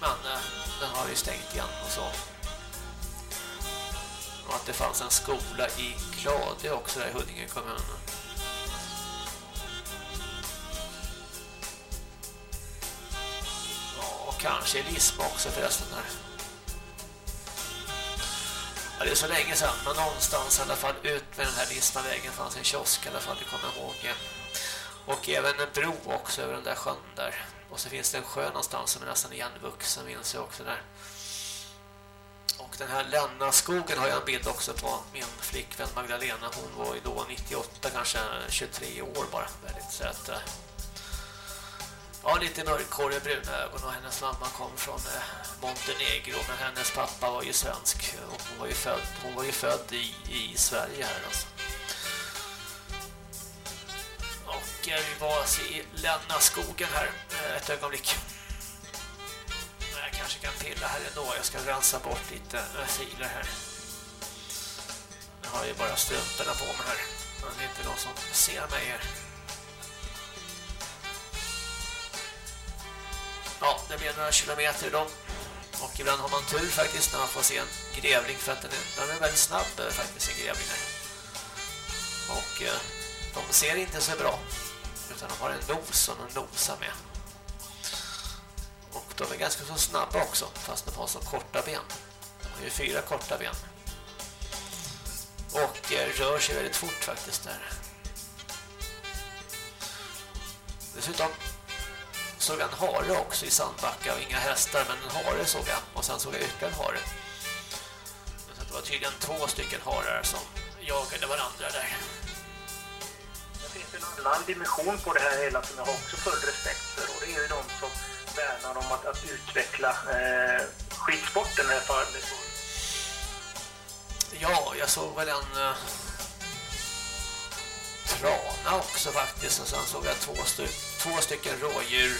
Men eh, den har ju stängt igen och så och att det fanns en skola i Klade också där i Huddinge kommun. Ja, och kanske i Lisma också förresten där. Ja, det är så länge sedan, men någonstans i alla fall ut med den här Lismavägen fanns en kiosk i alla fall, det kommer jag ihåg. Och även en bro också över den där sjön där. Och så finns det en sjö någonstans som är nästan igenvuxen, minns jag också där. Och den här Länna skogen har jag en bild också på min flickvän Magdalena. Hon var ju då 98, kanske 23 år bara. Väldigt söt. Eh. Ja, lite mörkhåriga bruna ögon och hennes mamma kom från eh, Montenegro men hennes pappa var ju svensk och hon var ju född, hon var ju född i, i Sverige här alltså. Och eh, vi var alltså i Länna skogen här ett ögonblick kanske kan pilla här ändå. Jag ska rensa bort lite äh, filer här. Jag har ju bara strumporna på mig här. Men det är inte någon som ser mig här. Ja, det blir några kilometer då. Och ibland har man tur faktiskt när man får se en grävling för att den är, den är väldigt snabb äh, faktiskt en grävling här. Och eh, de ser inte så bra utan de har en nos som de nosar med. De är ganska så snabba också fast de har så korta ben. De har ju fyra korta ben. Och rör sig väldigt fort faktiskt där. Dessutom såg jag en hare också i Sandbacka och inga hästar men en hare såg jag och sen såg jag ytterligare en hare. Så det var tydligen två stycken harar som jagade varandra där.
Det finns en annan dimension på det här hela som jag har också full respekt för och det är ju de som värnar om att, att utveckla eh, skidsporten här.
Ja, jag såg väl en eh, trana också faktiskt och sen såg jag två, styck, två stycken rådjur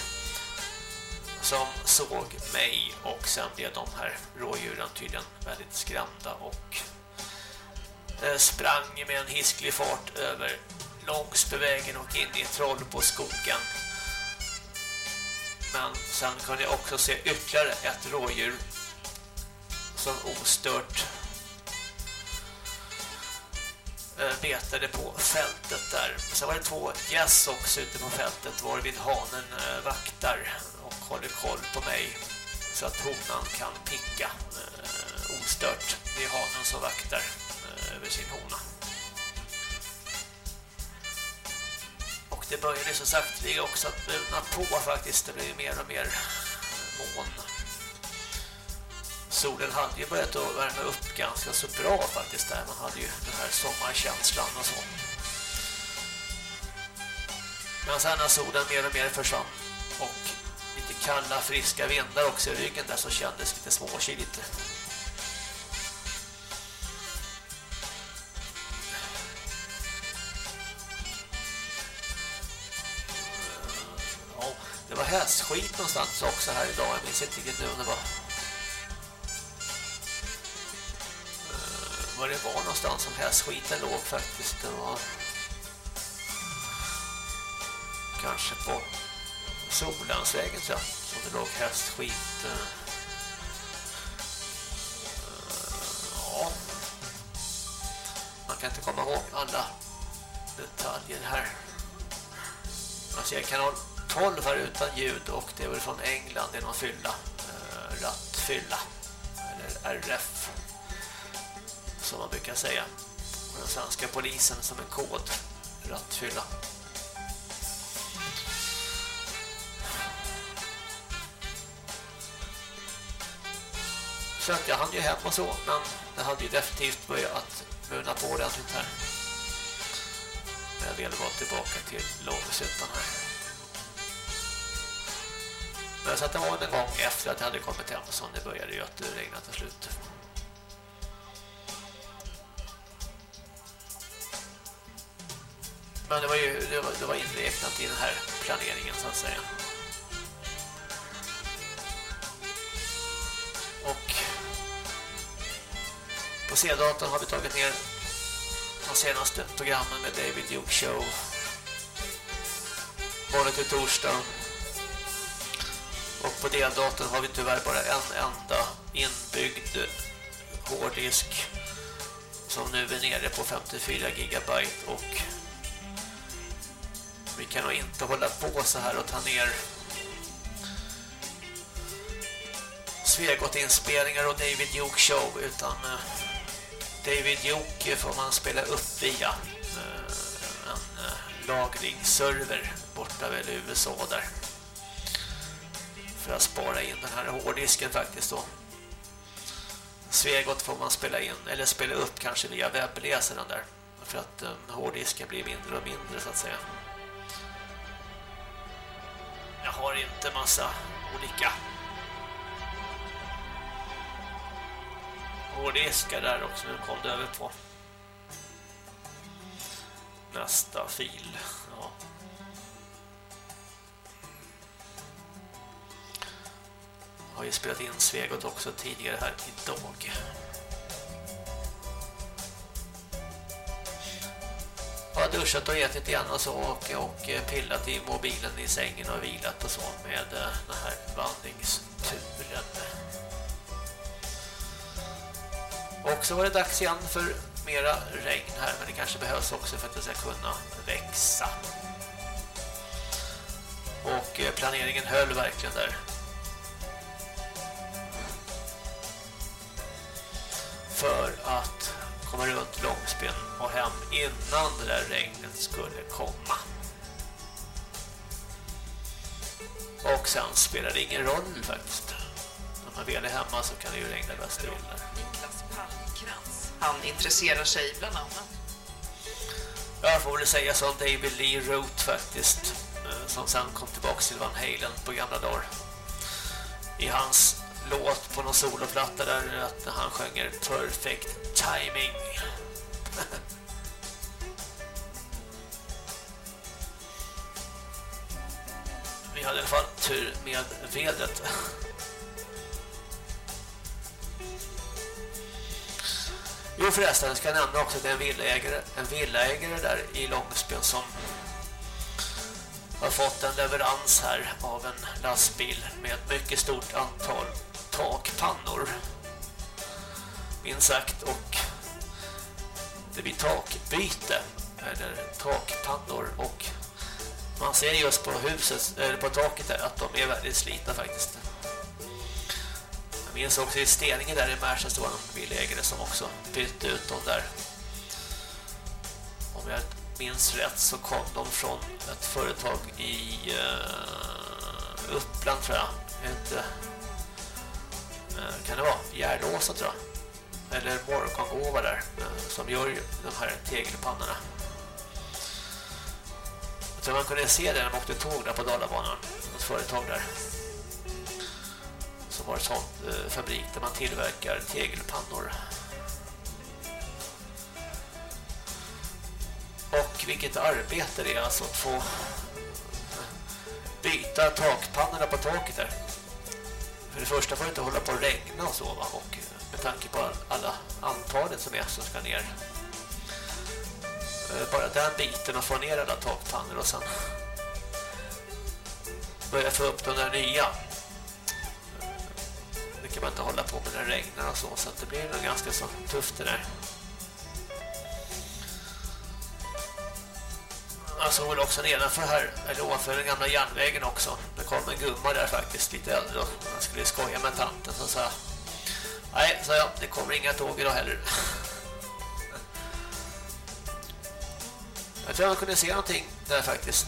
som såg mig och sen blev de här rådjuren tydligen väldigt skrämda och eh, sprang med en hisklig fart över Långsbevägen och in i troll på skogen. Men sen kunde jag också se ytterligare ett rådjur som ostört eh, betade på fältet där. Sen var det två gäss också ute på fältet varvid hanen eh, vaktar och håller koll på mig så att honan kan picka eh, ostört. Det är hanen som vaktar över sin hona. Och det började så sakteliga också att bruna på faktiskt. Det blev mer och mer moln. solen hade ju börjat att värma upp ganska så bra faktiskt där. Man hade ju den här sommarkänslan och så. Men sen när solen mer och mer försvann och lite kalla friska vindar också i ryggen där så kändes lite småkyligt. Det var hästskit någonstans också här idag. Jag minns inte riktigt nu om det var eh, var det var någonstans som hästskiten låg faktiskt. Det var kanske på Solansvägen, tror jag som det låg hästskit. Eh, eh, ja. Man kan inte komma ihåg alla detaljer här. Man ser kanal 12 här utan ljud och det är väl från England, det är någon fylla. Eh, rattfylla. Eller RF som man brukar säga. Och Den svenska polisen som en kod. Rattfylla. Så att jag hann ju hem och så, men det hade ju definitivt börjat muna på ordentligt här. Men jag väl vara tillbaka till lågsuttan här. Men så det var en gång efter att jag hade kommit hem som det började ju att regna till slut. Men det var ju det var, det var inräknat i den här planeringen så att säga. Och på C-datan har vi tagit ner de senaste programmen med David Duke Show. Valet till torsdag. På deldatorn har vi tyvärr bara en enda inbyggd hårddisk som nu är nere på 54 gigabyte och vi kan nog inte hålla på så här och ta ner Svegot-inspelningar och David Duke show utan eh, David Duke får man spela upp via eh, en eh, lagringsserver borta väl i USA där för att spara in den här hårddisken faktiskt då. Svegot får man spela in eller spela upp kanske via webbläsaren där för att um, hårddisken blir mindre och mindre så att säga. Jag har inte massa olika hårddiskar där också. Nu kom det över på nästa fil. Ja. Har ju spelat in Svegot också tidigare här idag. har duschat och ätit igen och så och, och eh, pillat i mobilen i sängen och vilat och så med eh, den här vandringsturen. Och så var det dags igen för mera regn här men det kanske behövs också för att det ska kunna växa. Och eh, planeringen höll verkligen där. För att komma runt Långsben och hem innan det där regnet skulle komma. Och sen spelar det ingen roll faktiskt. När man väl är hemma så kan det ju regna bäst det vill.
Niklas Palmkrans. Han intresserar sig bland annat.
Jag får väl säga som David Lee Roth faktiskt. Eh, som sen kom tillbaka till Van Halen på gamla dagar. I hans låt på någon soloplatta där att han sjunger Perfect Timing. [laughs] Vi hade i alla fall tur med vädret. Jo förresten, jag ska nämna också att det är en villaägare, en villaägare där i Långsben som har fått en leverans här av en lastbil med ett mycket stort antal takpannor. Minst sagt och det blir takbyte eller takpannor och man ser just på huset eller på taket där att de är väldigt slitna faktiskt. Jag minns också i Steninge där i Märsta stod en villägare som också bytte ut dem där. Om jag minns rätt så kom de från ett företag i uh, Uppland tror jag. Inte, Eh, kan det vara? Järlåsa tror jag. Eller Morgongåva där eh, som gör de här tegelpannorna. Så man kunde se det när man åkte tåg där på Dalabanan. Ett företag där. Som har en sån eh, fabrik där man tillverkar tegelpannor. Och vilket arbete det är alltså att få byta takpannorna på taket där. För det första får det inte hålla på att regna och så va? Och eh, med tanke på alla antalet som är som ska ner eh, bara den biten och få ner alla takpannor och sen börja få upp de där nya. Det kan man inte hålla på med när det regnar och så, så det blir nog ganska så tufft det där. Man såg väl också nedanför här, eller ovanför den gamla järnvägen också. Det kom en gumma där faktiskt, lite äldre och skulle skoja med tanten så sa Nej, sa jag, det kommer inga tåg idag heller. Jag tror jag kunde se någonting där faktiskt.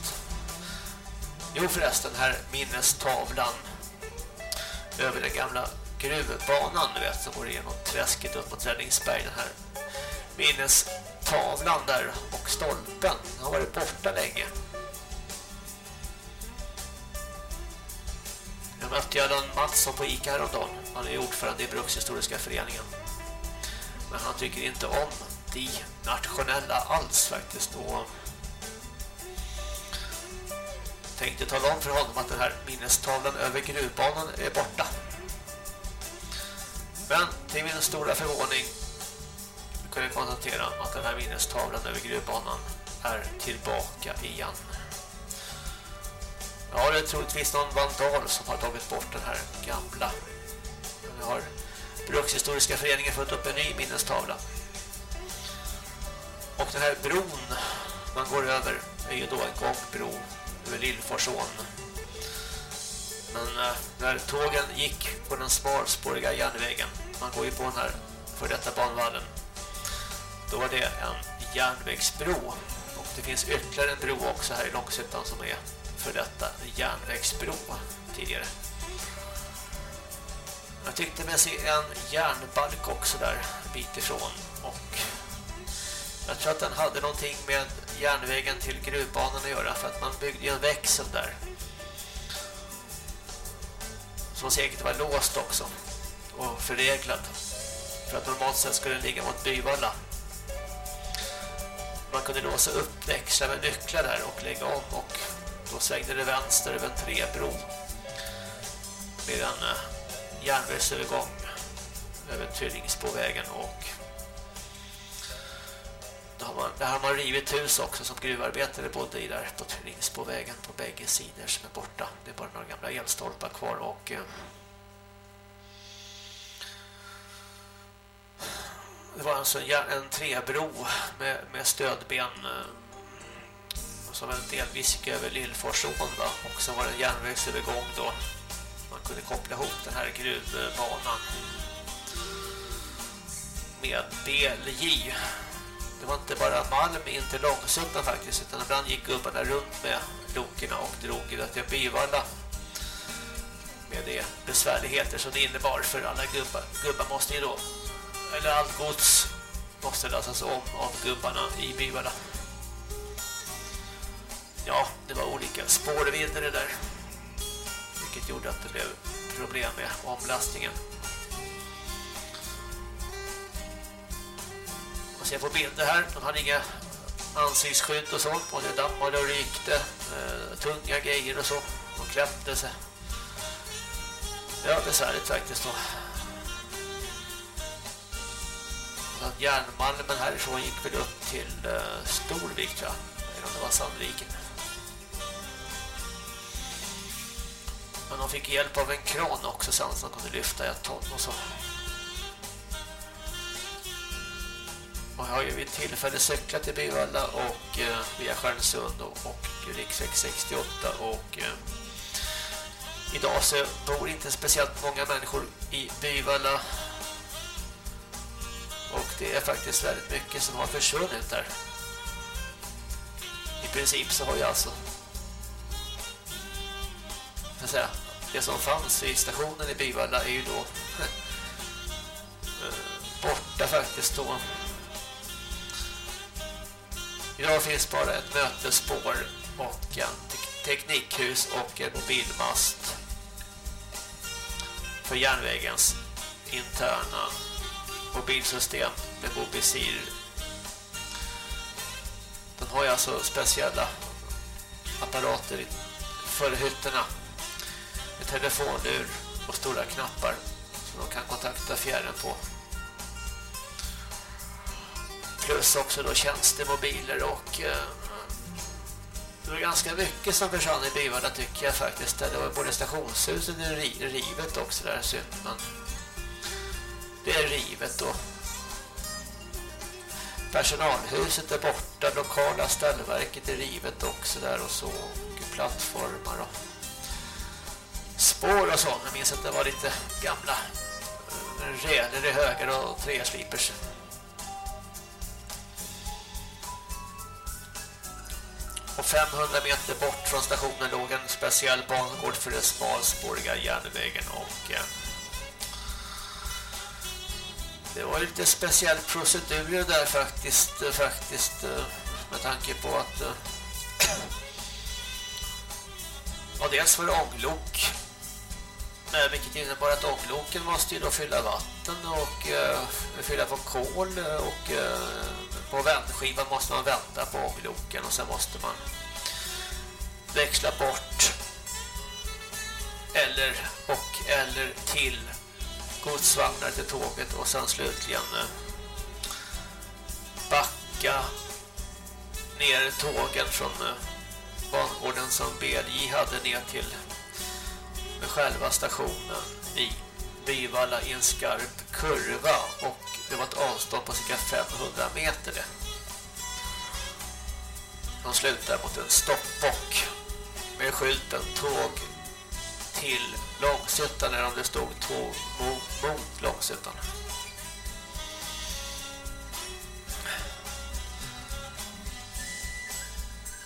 Jo förresten, här minnestavlan över den gamla gruvbanan, du vet, som går igenom träsket upp mot Räddningsberg. Den här minnestavlan där och stolpen har varit borta länge. Jag mötte Allan Mattsson på Ica häromdagen. Han är ordförande i Brukshistoriska föreningen. Men han tycker inte om de nationella alls faktiskt och tänkte tala om för honom att den här minnestavlan över gruvbanan är borta. Men till min stora förvåning kan jag konstatera att den här minnestavlan över gruvbanan är tillbaka igen. Ja, det är troligtvis någon vandal som har tagit bort den här gamla. Nu har Brukshistoriska föreningen fått upp en ny minnestavla. Och den här bron man går över är ju då en gångbro över Lillforsån. Men eh, när tågen gick på den smalspåriga järnvägen, man går ju på den här för detta banvallen, då var det en järnvägsbro. Och det finns ytterligare en bro också här i Långsuttan som är för detta järnvägsbro tidigare. Jag tyckte mig se en järnbalk också där en bit ifrån och jag tror att den hade någonting med järnvägen till gruvbanan att göra för att man byggde en växel där. Som säkert var låst också och förreglad. För att normalt sett skulle den ligga mot Byvalla. Man kunde låsa upp växlar med nycklar där och lägga om och då svängde det vänster över en trebro med en eh, järnvägsövergång över Trillingsbovägen och har man, där har man rivit hus också som gruvarbetare bodde i där på Tyringsbovägen på bägge sidor som är borta. Det är bara några gamla elstolpar kvar och eh, det var alltså en, trebro med, med stödben eh, som en delvis gick över Lillforsån va? och så var det en järnvägsövergång då man kunde koppla ihop den här gruvbanan med BLJ det var inte bara malm in till Långsuttan faktiskt utan ibland gick gubbarna runt med lokerna och drog det till Byvalla med de besvärligheter som det innebar för alla gubbar. Gubbar måste ju då, eller allt gods måste lastas om av gubbarna i byarna. Ja, det var olika spårvidder det där. Vilket gjorde att det blev problem med omlastningen. Man ser på bilder här, de hade inga ansiktsskydd och sånt. Både det dammade och rykte, eh, tunga grejer och så. De kläppte sig. Ja, besvärligt faktiskt då. Järnmalmen härifrån gick väl upp till uh, Storvik tror jag. Eller om det var Sandviken. Men de fick hjälp av en kran också sen som kunde lyfta ett ton och så. Och jag har ju vid tillfälle cyklat till Byvalla och eh, via Stjärnsund och, och riksväg 68 och eh, idag så bor inte speciellt många människor i Byvalla och det är faktiskt väldigt mycket som har försvunnit där. I princip så har jag alltså jag säga, det som fanns i stationen i Byvalla är ju då [laughs] eh, borta faktiskt då Idag finns bara ett mötesspår och en teknikhus och en mobilmast för järnvägens interna mobilsystem med Mobisir. De har ju alltså speciella apparater för hytterna med telefonur och stora knappar som de kan kontakta fjärren på plus också då tjänstemobiler och eh, det var ganska mycket som försvann i Byvalla tycker jag faktiskt. Det var både stationshuset och rivet också där synd men det är rivet då. Personalhuset är borta, lokala ställverket är rivet också där och så och plattformar och spår och så. Jag minns att det var lite gamla eh, räder i höger och träslipers. Och 500 meter bort från stationen låg en speciell bangård för den smalspåriga järnvägen och det var lite speciell procedur där faktiskt eh, faktiskt eh, med tanke på att eh, ja, dels var det ånglok. Vilket innebar att ångloken måste ju då fylla vatten och fylla på kol och på vändskivan måste man vända på ångloken och sen måste man växla bort eller och eller till godsvagnar till tåget och sen slutligen eh, backa ner tågen från eh, bangården som BLJ hade ner till eh, själva stationen i Byvalla i en skarp kurva och det var ett avstånd på cirka 500 meter. De slutar mot en stoppbock med skylten tåg till Långsuttan om det stod två mot, mot Långsuttan.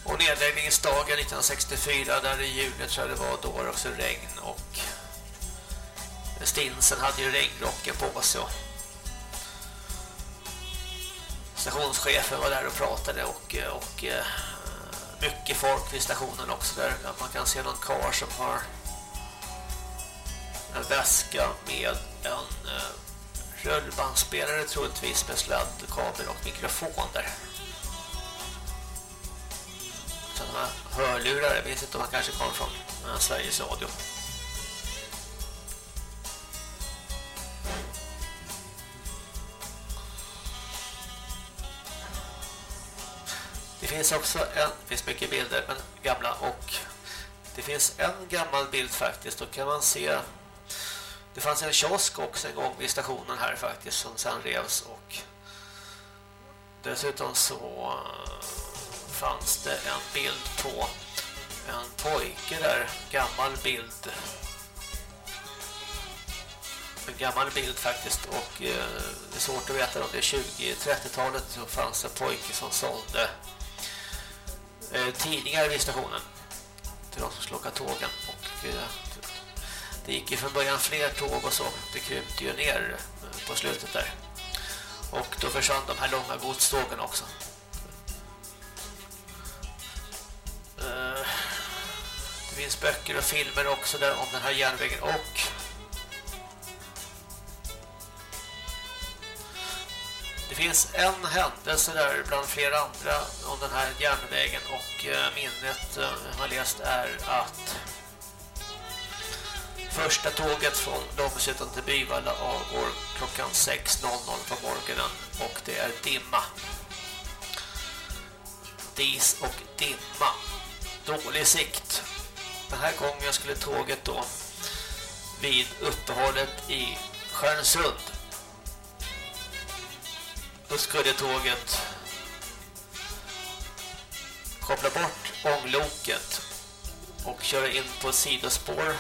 Och nedläggningsdagen 1964 där i juni tror jag det var då var det också regn och Stinsen hade ju regnrocken på sig och stationschefen var där och pratade och, och eh, mycket folk vid stationen också där man kan se någon kar som har en väska med en eh, rullbandspelare troligtvis med sladdkabel och mikrofon där. Sådana hörlurar, jag vet inte om han kanske kom från Sveriges Radio. Det finns också en, det finns mycket bilder men gamla och det finns en gammal bild faktiskt. Då kan man se det fanns en kiosk också en gång vid stationen här faktiskt som sen revs och dessutom så eh, fanns det en bild på en pojke där, gammal bild. En gammal bild faktiskt och eh, det är svårt att veta om det är 20-30-talet så fanns en pojke som sålde eh, tidningar vid stationen till de som skulle åka tågen och eh, det gick ju från början fler tåg och så. Det krympte ju ner eh, på slutet där. Och då försvann de här långa godstågen också. Eh, det finns böcker och filmer också där om den här järnvägen och Det finns en händelse där bland flera andra om den här järnvägen och eh, minnet jag har läst är att första tåget från Långsötan till Byvalla avgår klockan 6.00 på morgonen och det är dimma. Dis och dimma. Dålig sikt. Den här gången skulle tåget då vid uppehållet i Stjärnsund då skulle tåget koppla bort ångloket och köra in på sidospår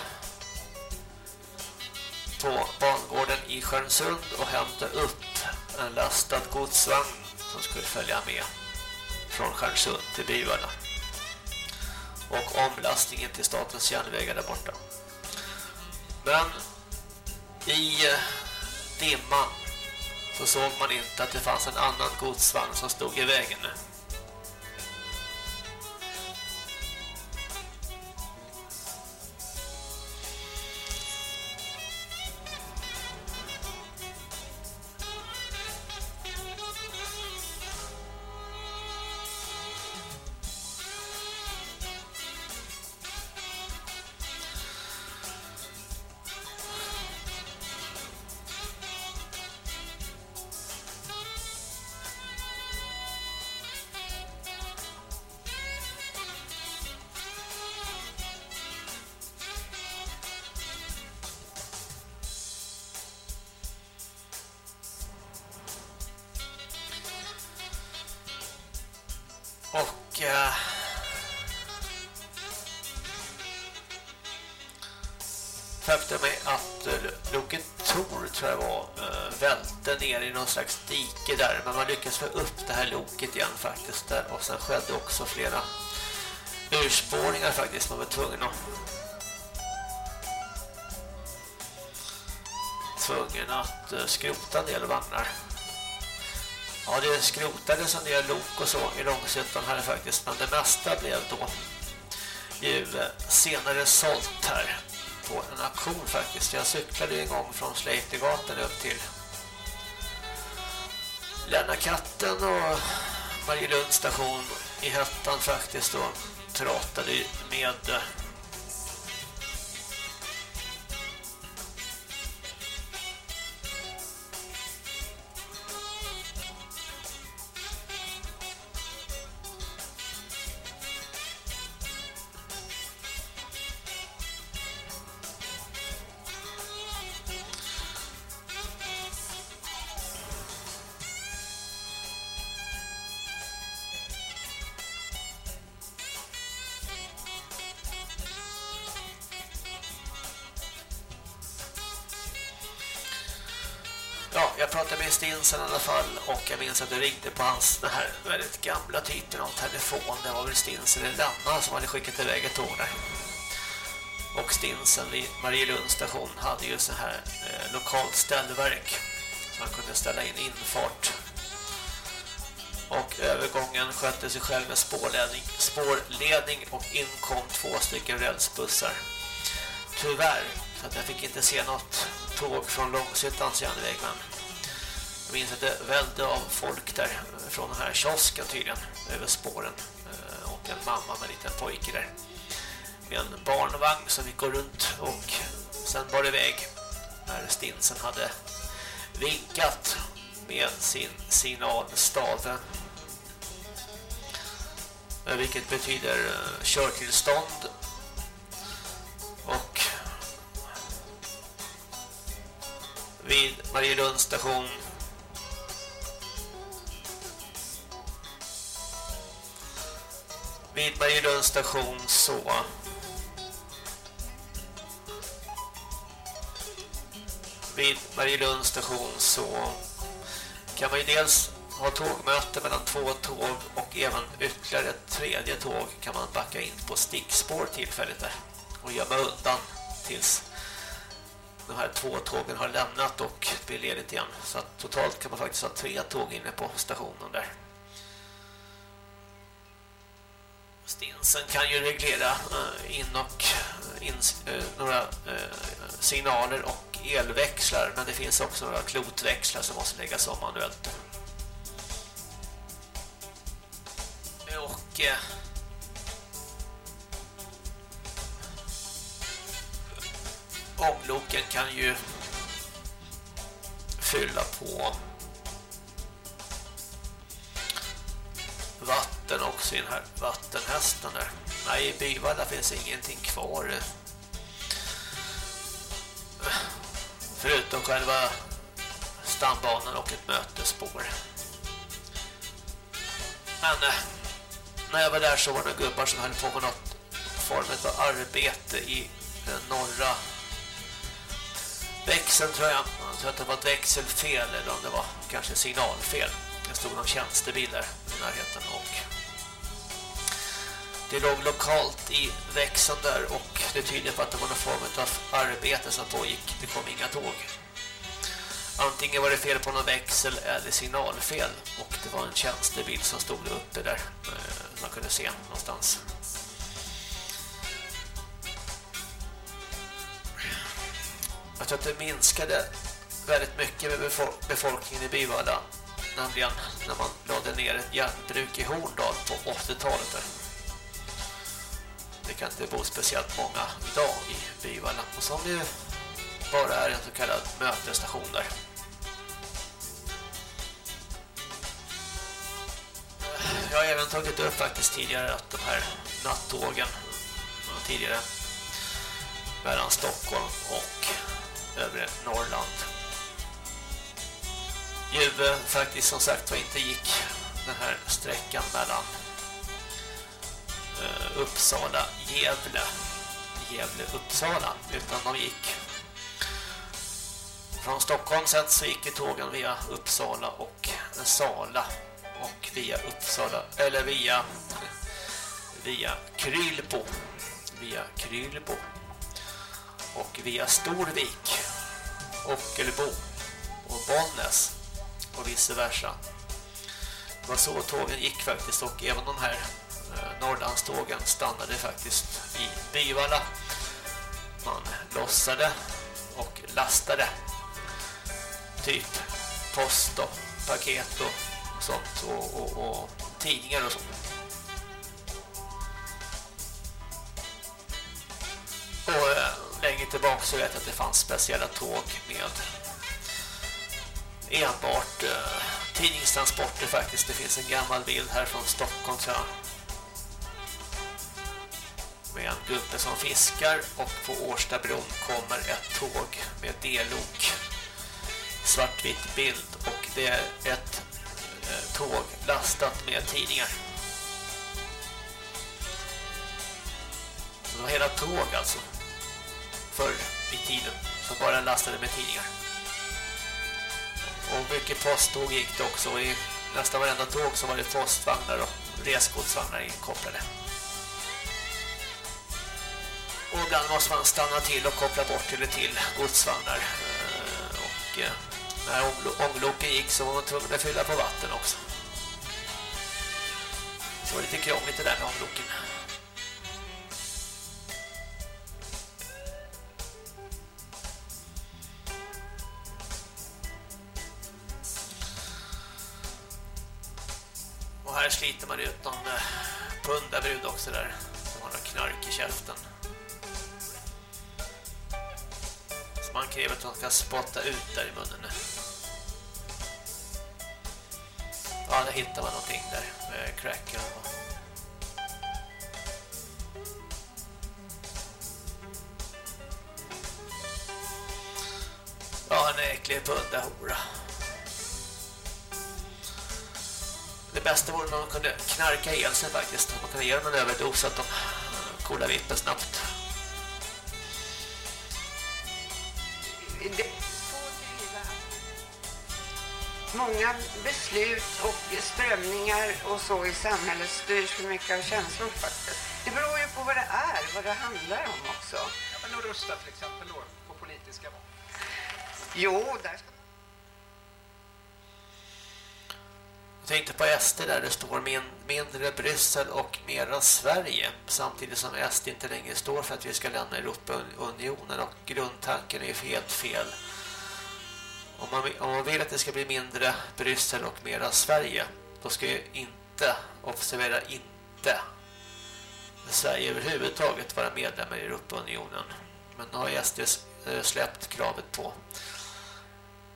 på bangården i Stjärnsund och hämta upp en lastad godsvagn som skulle följa med från Stjärnsund till byarna. och omlastningen till statens järnvägar där borta. Men i eh, dimman så såg man inte att det fanns en annan godsvagn som stod i vägen nu. Slags dike där men man lyckades få upp det här loket igen faktiskt där. Och sen skedde också flera urspårningar faktiskt man var tvungen att tvungen att eh, skrota en del vagnar. Ja det skrotades en del lok och så i Långsötan här faktiskt men det mesta blev då ju eh, senare sålt här på en auktion faktiskt. Jag cyklade en gång från Slejtegatan upp till Gröna katten och Marielund station i hettan faktiskt då pratade med eh, Stinsen i alla fall och jag minns att jag ringde på hans den här väldigt gamla typen av telefon. Det var väl Stinsen eller Lanna som hade skickat iväg ett tåg där. Och Stinsen vid Marielunds station hade ju så här eh, lokalt ställverk så man kunde ställa in infart. Och övergången skötte sig själv med spårledning, spårledning och inkom två stycken rälsbussar. Tyvärr, så att jag fick inte se något tåg från Långshyttans järnväg men jag minns att det välde av folk där från den här kiosken tydligen över spåren eh, och en mamma med en liten pojke där. Med en barnvagn som vi går runt och sen var det iväg när Stinsen hade vinkat med sin signalstav. Eh, vilket betyder eh, körtillstånd. Och vid Marielunds station vid Marielunds station så vid Marielunds station så kan man ju dels ha tågmöte mellan två tåg och även ytterligare ett tredje tåg kan man backa in på stickspår tillfälligt där och gömma undan tills de här två tågen har lämnat och blir ledigt igen. Så att totalt kan man faktiskt ha tre tåg inne på stationen där. Stinsen kan ju reglera eh, in och eh, in, eh, några signaler och elväxlar men det finns också några klotväxlar som måste läggas om manuellt. Och ångloken kan ju fylla på vatten också i den här vattenhästen där. Nej, i Byvalla finns ingenting kvar. Förutom själva stambanan och ett mötesspår. Men eh, när jag var där så var det gubbar som höll på med något form av arbete i norra växeln tror jag. Jag tror att det var ett växelfel eller om det var kanske signalfel. Det stod någon tjänstebil där i närheten och det låg lokalt i växeln där och det tyder på att det var någon form av arbete som pågick. Det kom inga tåg. Antingen var det fel på någon växel eller signalfel och det var en tjänstebil som stod uppe där eh, som man kunde se någonstans. Jag tror att det minskade väldigt mycket med befolkningen i Byvalla nämligen när man lade ner ett järnbruk i Horndal på 80-talet det kan inte bo speciellt många idag i Byvalla och som ju bara är en så kallad mötesstation där. Jag har även tagit upp faktiskt tidigare att de här nattågen tidigare mellan Stockholm och övre Norrland ju faktiskt som sagt var inte gick den här sträckan mellan Eh, Uppsala, Gävle. Gävle, Uppsala utan de gick. Från Stockholm sen så gick tågen via Uppsala och Sala. Och via Uppsala eller via [laughs] via Krylbo. Via Krylbo. Och via Storvik. Ockelbo. Och Bollnäs. Och vice versa. Det var så tågen gick faktiskt. Och även de här Norrlandstågen stannade faktiskt i Byvalla. Man lossade och lastade typ post och paket och sånt och, och, och tidningar och sånt. Och äh, längre tillbaka så vet jag att det fanns speciella tåg med enbart äh, tidningstransporter faktiskt. Det finns en gammal bild här från Stockholm tror jag. Med en gubbe som fiskar och på Årstabron kommer ett tåg med D-lok svartvit bild och det är ett Eh, tåg lastat med tidningar. Så det var hela tåg alltså. Förr i tiden som bara lastade med tidningar. Och mycket posttåg gick det också. I nästan varenda tåg så var det postvagnar och resgodsvagnar inkopplade. Och ibland måste man stanna till och koppla bort eller till godsvagnar. Eh, och eh, när ångloken gick så var man tvungen att fylla på vatten också. Så var det lite krångligt det där med ångloken. Och här sliter man ut någon eh, pundabrud också där som har knark i käften. Så man kräver att de ska spotta ut där i munnen. Ja, där hittar man någonting där med cracker. Ja, en äcklig punda hora. det bästa vore om man kunde knarka ihjäl sig faktiskt. Man kunde ge dem en överdos att de coola vippen snabbt.
Det många beslut och strömningar och så i samhället styrs för mycket av känslor faktiskt. Det beror ju på vad det är, vad det handlar om också.
Ja, men att rösta till exempel då på politiska val.
Jo, där ska
tänkte på SD där det står min, mindre Bryssel och mera Sverige samtidigt som SD inte längre står för att vi ska lämna Europaunionen och grundtanken är ju helt fel. Om man, om man vill att det ska bli mindre Bryssel och mera Sverige då ska ju inte, observera inte Sverige överhuvudtaget vara medlemmar i Europaunionen. Men nu har SD eh, släppt kravet på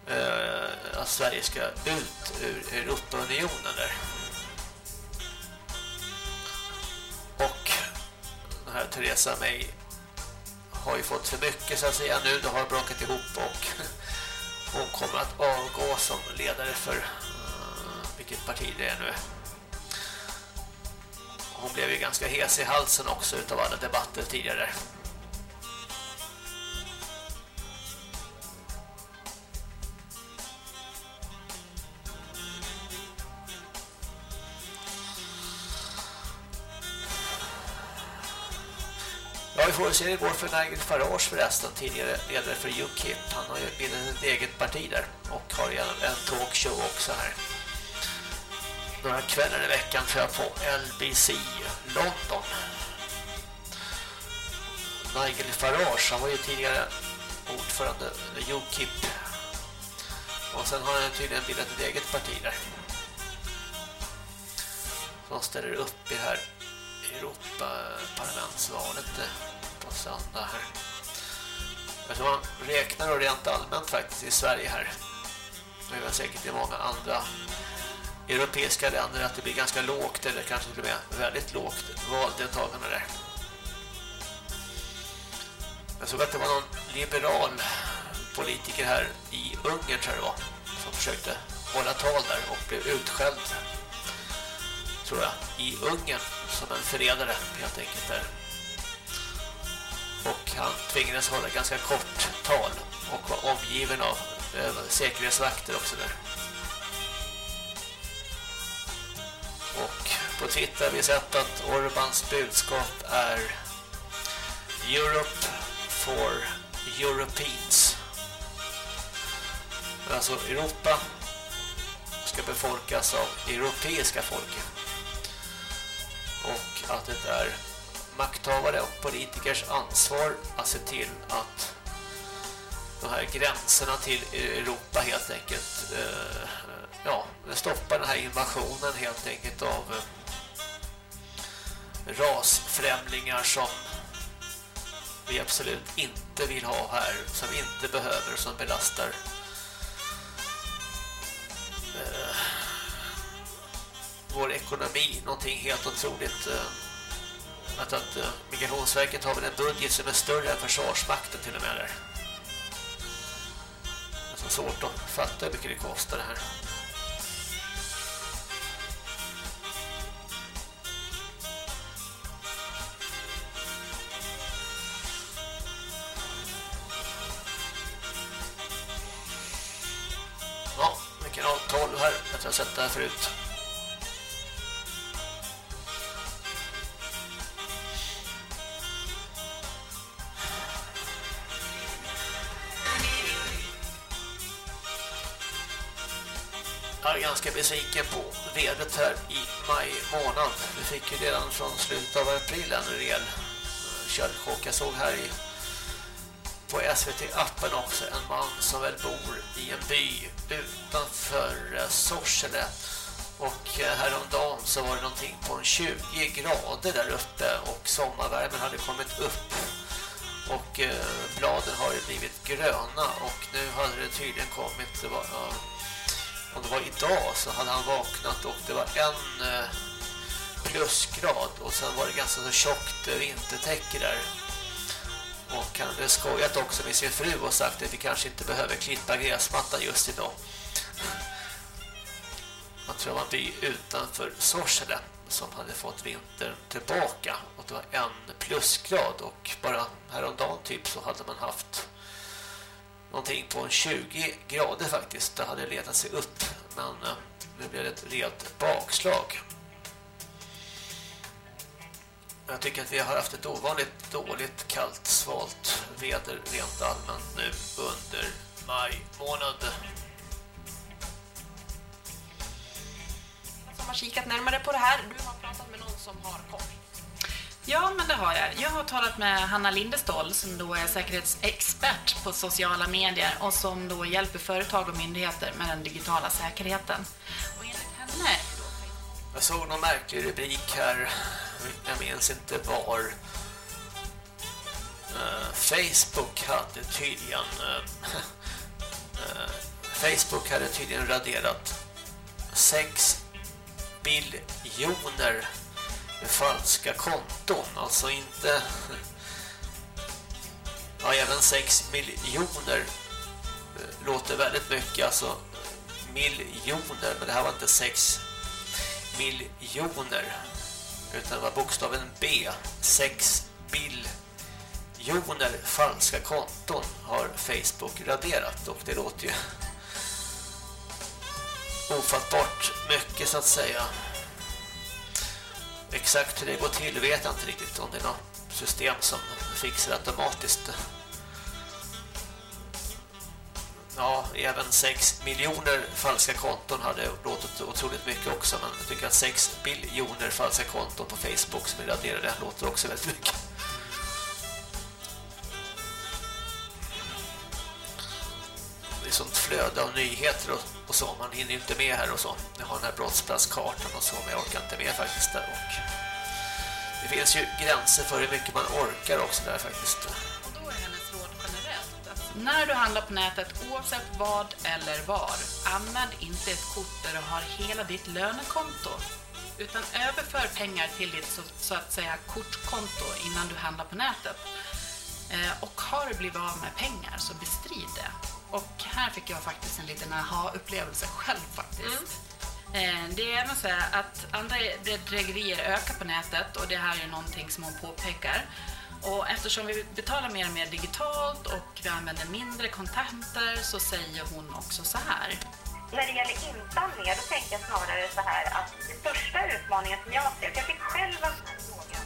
eh, att Sverige ska ut ur Europaunionen där. Och den här Theresa May har ju fått för mycket så att säga nu. Det har bråkat ihop och [laughs] hon kommer att avgå som ledare för eh, vilket parti det är nu. Hon blev ju ganska hes i halsen också utav alla debatter tidigare. Ja, vi får se hur det går för Nigel Farage förresten, tidigare ledare för UKIP. Han har ju bildat ett eget parti där och har en talkshow också här. Några kvällar i veckan får jag på LBC London. Nigel Farage, han var ju tidigare ordförande för UKIP. Och sen har han tydligen bildat ett eget parti där. Som ställer upp i det här Europaparlamentsvalet sen här. Jag tror man räknar och rent allmänt faktiskt i Sverige här. Det är säkert i många andra europeiska länder att det blir ganska lågt eller kanske till och med väldigt lågt valdeltagande där. Jag såg att det var någon liberal politiker här i Ungern tror jag det var som försökte hålla tal där och blev utskälld tror jag, i Ungern som en förrädare helt enkelt där. Och han tvingades hålla ganska kort tal och var omgiven av eh, säkerhetsvakter också där. Och på Twitter har vi sett att Orbans budskap är Europe for Europeans. Alltså Europa ska befolkas av europeiska folket och att det är makthavare och politikers ansvar att se till att de här gränserna till Europa helt enkelt eh, ja, stoppar den här invasionen helt enkelt av eh, rasfrämlingar som vi absolut inte vill ha här, som vi inte behöver, som belastar eh, vår ekonomi någonting helt otroligt. Eh, att, att eh, Migrationsverket har väl en budget som är större än Försvarsmakten till och med där. Det är så svårt att fatta hur mycket det kostar det här. Ja, vi kan ha 12 här. Jag tror jag har sett det här förut. Ganska besviken på vädret här i maj månad. Vi fick ju redan från slutet av april en rejäl eh, köldchock. Jag såg här i, på SVT-appen också en man som väl bor i en by utanför eh, Sorsele. Och eh, häromdagen så var det någonting på 20 grader där uppe och sommarvärmen hade kommit upp. Och bladen har ju blivit gröna och nu hade det tydligen kommit... Det var, om det var idag så hade han vaknat och det var en eh, plusgrad och sen var det ganska så tjockt eh, vintertäcke där. Och han hade skojat också med sin fru och sagt att vi kanske inte behöver klippa gräsmattan just idag. man tror man by utanför Sorsele som hade fått vintern tillbaka och det var en plusgrad och bara häromdagen typ så hade man haft någonting på 20 grader faktiskt. Det hade letat sig upp men eh, nu blev det ett rejält bakslag. Jag tycker att vi har haft ett ovanligt dåligt kallt svalt väder rent allmänt nu under maj månad.
Som har kikat närmare på det här. Du har pratat med någon som har koll.
Ja, men det har jag. Jag har talat med Hanna Lindestål som då är säkerhetsexpert på sociala medier och som då hjälper företag och myndigheter med den digitala säkerheten. Och enligt henne...
Jag såg någon märklig rubrik här. Jag minns inte var. Eh, Facebook hade tydligen eh, eh, Facebook hade tydligen raderat 6 biljoner falska konton. Alltså inte... Ja, även 6 miljoner eh, låter väldigt mycket. Alltså miljoner, men det här var inte 6 miljoner. Utan det var bokstaven B. 6 biljoner falska konton har Facebook raderat. Och det låter ju ofattbart mycket så att säga. Exakt hur det går till vet jag inte riktigt om det är något system som fixar automatiskt. Ja, även 6 miljoner falska konton hade låtit otroligt mycket också men jag tycker att 6 biljoner falska konton på Facebook som är raderade låter också väldigt mycket. Sånt flöde av nyheter och, och så, man hinner ju inte med här och så. Jag har den här brottsplatskartan och så men jag orkar inte med faktiskt där och det finns ju gränser för hur mycket man orkar också där faktiskt.
Och då är hennes råd generellt Alltså, när du handlar på nätet, oavsett vad eller var, använd inte ett kort där du har hela ditt lönekonto. Utan överför pengar till ditt så, så att säga kortkonto innan du handlar på nätet. Eh, och har du blivit av med pengar så bestrid det. Och här fick jag faktiskt en liten aha-upplevelse själv faktiskt. Eh, Det är även så att andra bedrägerier ökar på nätet och det här är någonting som hon påpekar. Och eftersom vi betalar mer och mer digitalt och vi använder mindre kontanter så säger hon också så här.
När det gäller insamlingar, då tänker jag snarare så här att den största utmaningen som jag ser, jag fick själv en fråga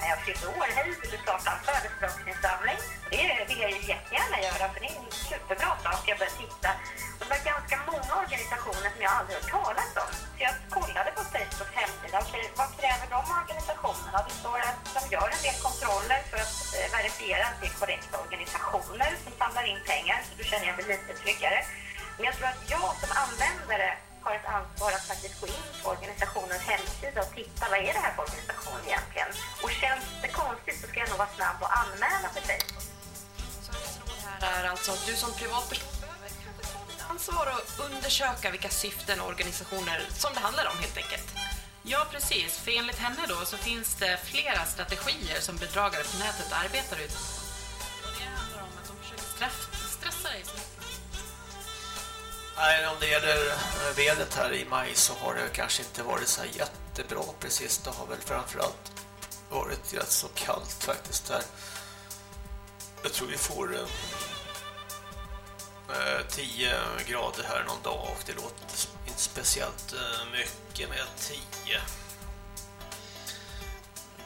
när jag fyllde år. Hej, vill du starta en födelsedagsinsamling? Det vill jag ju jättegärna göra, för det är en superbra sak. Jag började titta. Och det var ganska många organisationer som jag aldrig hört talas om. Så jag kollade på Facebooks hemsida. Okej, vad kräver de organisationerna? Det står att de gör en del kontroller för att eh, verifiera att det är korrekta organisationer som samlar in pengar. Så då känner jag mig lite tryggare. Men jag tror att jag som användare har ett ansvar att faktiskt gå in på organisationens hemsida och titta vad är det här för organisation vara snabb och anmäla till Facebook.
Så hennes råd här är alltså att du som privatperson behöver kanske ta ditt ansvar och undersöka vilka syften och organisationer som det handlar om helt enkelt.
Ja, precis. För enligt henne då så finns det flera strategier som bedragare på nätet arbetar. Och det handlar om att de försöker stress, stressa dig.
Nej, om det gäller eh, vädret här i maj så har det kanske inte varit så jättebra precis. Det har väl framförallt varit rätt så kallt faktiskt där. Jag tror vi får eh, eh 10 grader här någon dag och det låter inte speciellt eh, mycket med 10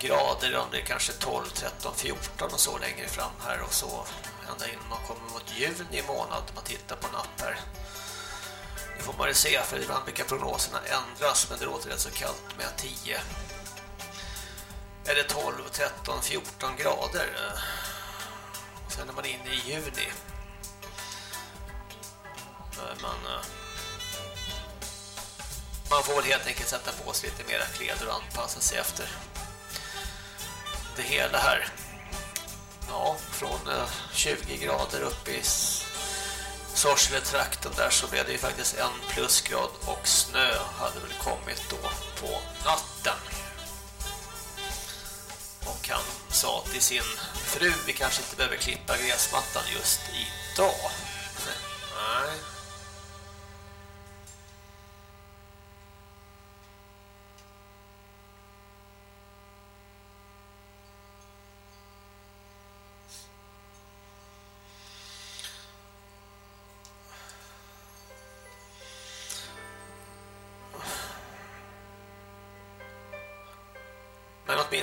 grader om det är kanske 12, 13, 14 och så längre fram här och så ända innan man kommer mot juni månad man tittar på natt här. Det får man ju se för ibland brukar prognoserna ändras men det låter rätt så kallt med 10 är det 12, 13, 14 grader. Sen är man inne i juni. Man, eh, man får väl helt enkelt sätta på sig lite mera kläder och anpassa sig efter det hela här. Ja, från eh, 20 grader upp i Sorsele-trakten där så blev det ju faktiskt en plusgrad och snö hade väl kommit då på natten. Och han sa till sin fru, vi kanske inte behöver klippa gräsmattan just idag. Nej.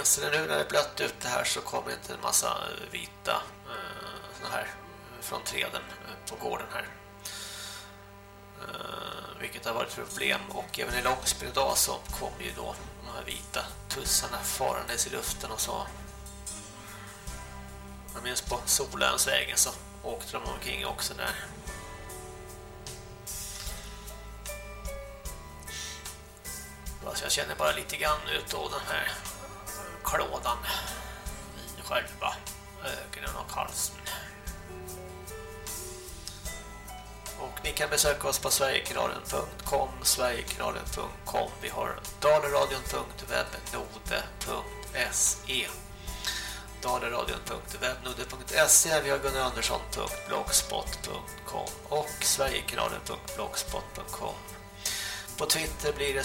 Alltså, åtminstone nu när det är blött ute här så kommer inte en massa eh, vita eh, såna här eh, från träden eh, på gården här. Eh, vilket har varit ett problem och även i Långspel idag så kom ju då de här vita tussarna farandes i luften och så jag minns på Solönsvägen så åkte de omkring också där. Alltså, jag känner bara lite grann ut av den här klådan i själva ögonen och halsen. Och ni kan besöka oss på sverigekanalen.com sverigekanalen.com Vi har daleradion.webnode.se daleradion.webnode.se Vi har gunnarandersson.blogspot.com och sverigekanalen.blogspot.com På Twitter blir det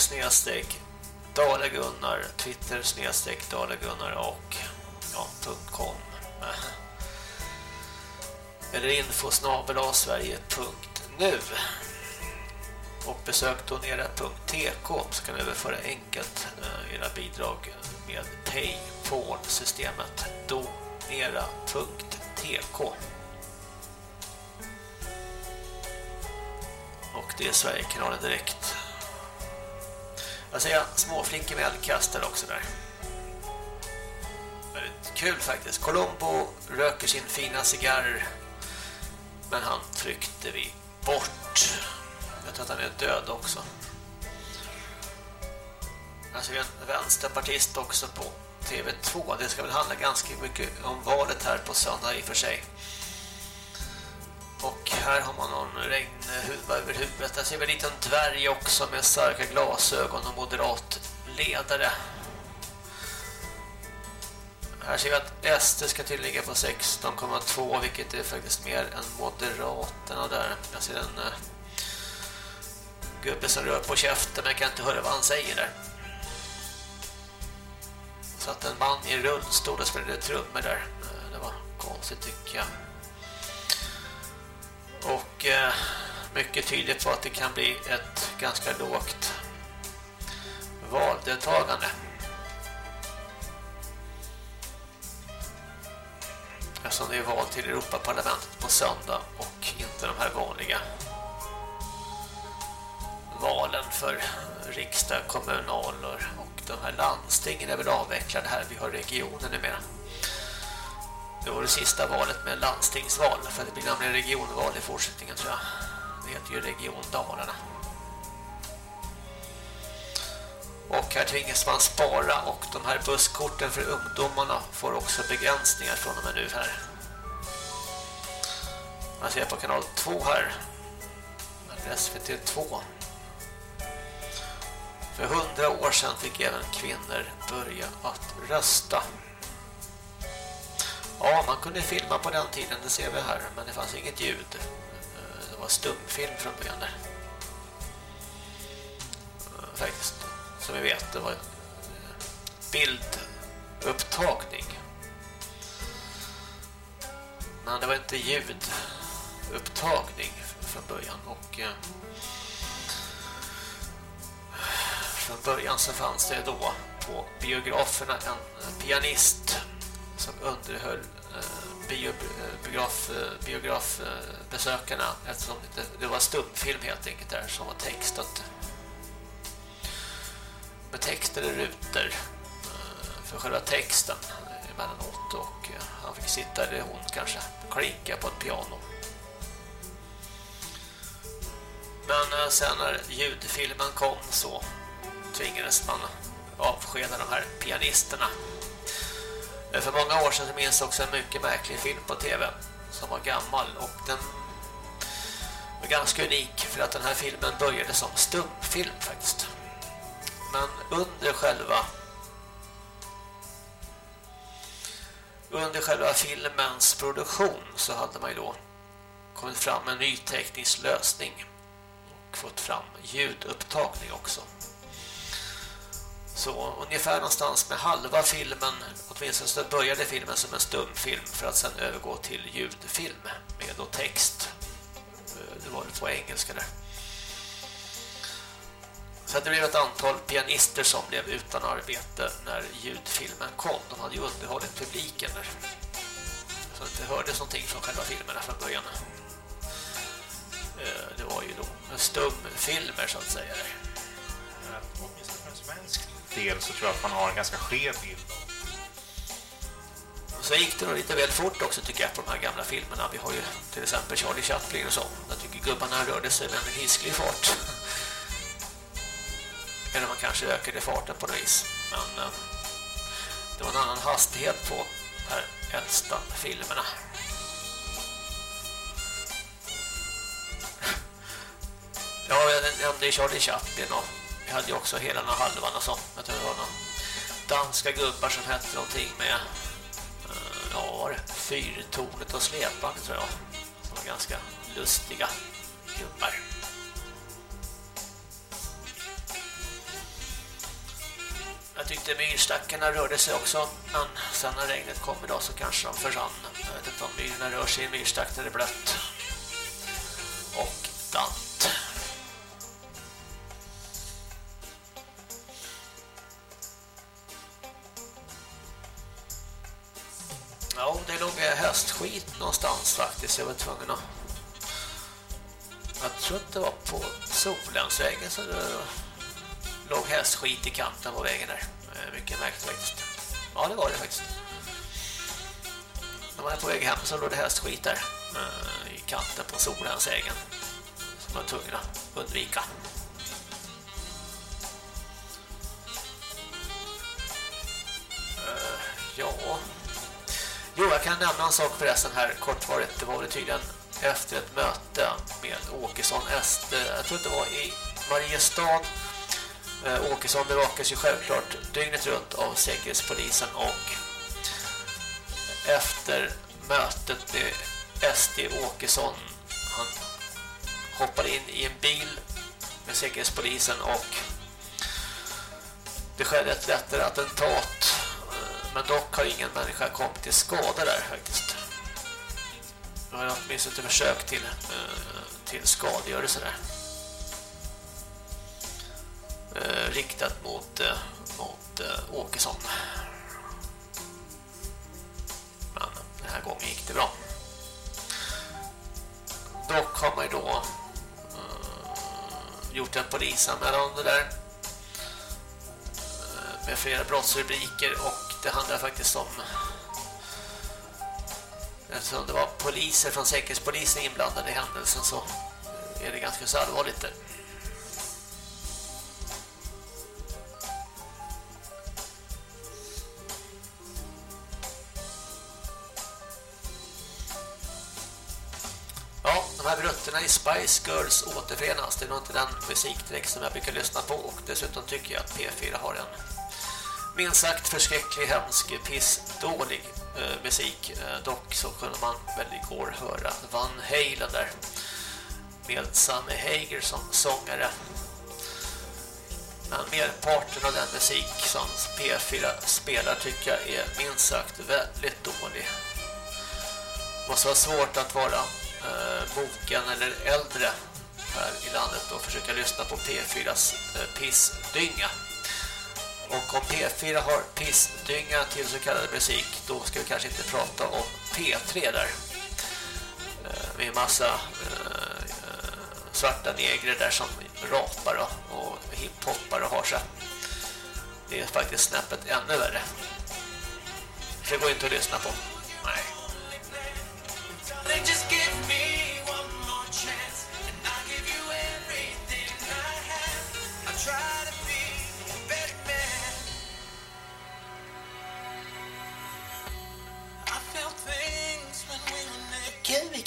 Dala Dalegunnar Twitter snedsteg Dalegunnar och ja, .com. [laughs] Eller infosnabelasverige.nu och besök donera.tk så kan vi överföra enkelt eh, era bidrag med Paypal-systemet. Donera.tk och det är Sverigekanalen direkt jag ser småflickor med eldkastare också där väldigt kul faktiskt Colombo röker sin fina cigarr men han tryckte vi bort. Jag tror att han är död också. Alltså en vänsterpartist också på TV2. Det ska väl handla ganska mycket om valet här på söndag i och för sig. Och här har man någon regnhuva över huvudet. Där ser vi en liten dvärg också med starka glasögon och moderat ledare. Här ser vi att SD ska tillligga på 16,2 vilket är faktiskt mer än Moderaterna där. Jag ser en uh, gubbe som rör på käften men jag kan inte höra vad han säger där. Så att en man i rullstol och spelade trummor där. Eh, det var konstigt tycker jag. Och eh, mycket tydligt på att det kan bli ett ganska lågt valdeltagande. eftersom det är val till Europaparlamentet på söndag och inte de här vanliga valen för riksdag, kommunaler och de här landstingen är väl avvecklade här. Vi har regioner numera. Det var det sista valet med landstingsval för det blir nämligen regionval i fortsättningen tror jag. Det heter ju Region Dalarna. Och här tvingas man spara och de här busskorten för ungdomarna får också begränsningar från och med nu här. Man ser på kanal 2 här. SVT 2. För hundra år sedan fick även kvinnor börja att rösta. Ja, man kunde filma på den tiden, det ser vi här. Men det fanns inget ljud. Eh, det var stumfilm från början där. Eh, faktiskt som vi vet, det var eh, bildupptagning. Men det var inte ljudupptagning från början och från början så fanns det då på biograferna en pianist som underhöll eh, eh, biograf, eh, biografbesökarna eftersom det, det var stumfilm helt enkelt där som var textat med text eller rutor för själva texten emellanåt och han fick sitta, eller hon kanske, klicka på ett piano. Men sen när ljudfilmen kom så tvingades man avskeda de här pianisterna. Eh, för många år sedan minns jag också en mycket märklig film på tv som var gammal och den var ganska unik för att den här filmen började som stumfilm faktiskt men under själva under själva filmens produktion så hade man ju då kommit fram med en ny teknisk lösning och fått fram ljudupptagning också. Så ungefär någonstans med halva filmen, åtminstone så började filmen som en stumfilm för att sen övergå till ljudfilm med då text. Eh, det var det på engelska där. Så det blev ett antal pianister som blev utan arbete när ljudfilmen kom. De hade ju underhållit publiken där. Så det inte hördes någonting från själva filmerna från början. Eh, det var ju då stumfilmer så att säga.
Åtminstone för en svensk del så tror jag att man har en ganska skev bild
och så gick det nog lite väl fort också tycker jag på de här gamla filmerna. Vi har ju till exempel Charlie Chaplin och så. Jag tycker gubbarna rörde sig med en hisklig fart. [laughs] Eller man kanske ökade farten på något vis. Men eh, det var en annan hastighet på de här äldsta filmerna. [laughs] Ja, jag nämnde Charlie Chaplin och vi hade ju också hela den halvan och så. Jag tror det var någon danska gubbar som hette någonting med eh, ja, var det? Fyrtornet och Slepan tror jag. Som var ganska lustiga gubbar. Jag tyckte myrstackarna rörde sig också, men sen när regnet kom idag så kanske de försvann. Jag vet inte om myrorna rör sig i en myrstack där det är blött. Och dans. Ja, det låg eh, hästskit någonstans faktiskt. Jag var tvungen att... Jag tror att det var på Solensvägen så det låg hästskit i kanten på vägen där. Eh, mycket märkt faktiskt. Ja, det var det faktiskt. När man är på väg hem så låg det hästskit där eh, i kanten på Solensvägen som man var tvungen att undvika. Ja... Jo, jag kan nämna en sak förresten här kortvarigt. Det var väl tydligen efter ett möte med Åkesson Est. Jag tror att det var i Mariestad. Eh, Åkesson bevakas ju självklart dygnet runt av Säkerhetspolisen och efter mötet med SD Åkesson han hoppade in i en bil med Säkerhetspolisen och det skedde ett lättare attentat men dock har ingen människa kommit till skada där faktiskt. Jag har åtminstone ett försök till, eh, till skadegörelse där. Eh, riktat mot, eh, mot Åkesson. Men den här gången gick det bra. Dock har man ju då gjort en polisanmälan där med flera brottsrubriker och det handlar faktiskt om eftersom det var poliser från säkerhetspolisen inblandade i händelsen så är det ganska så allvarligt där. Ja, de här bruttorna i Spice Girls återförenas. Det är nog inte den musikdräkt som jag brukar lyssna på och dessutom tycker jag att P4 har en minst sagt förskräcklig, hemsk, piss, dålig eh, musik. Eh, dock så kunde man väl igår höra Van Halen där med Sammy Hager som sångare. Men merparten av den musik som P4 spelar tycker jag är minst sagt väldigt dålig. Det måste vara svårt att vara eh, boken eller äldre här i landet och försöka lyssna på P4s eh, pissdynga. Och om P4 har pissdynga till så kallad musik då ska vi kanske inte prata om P3 där. Med med massa eh, svarta negrer där som rapar och, hiphoppar och har sig. Det är faktiskt snäppet ännu värre. Det går inte att lyssna på. Nej. try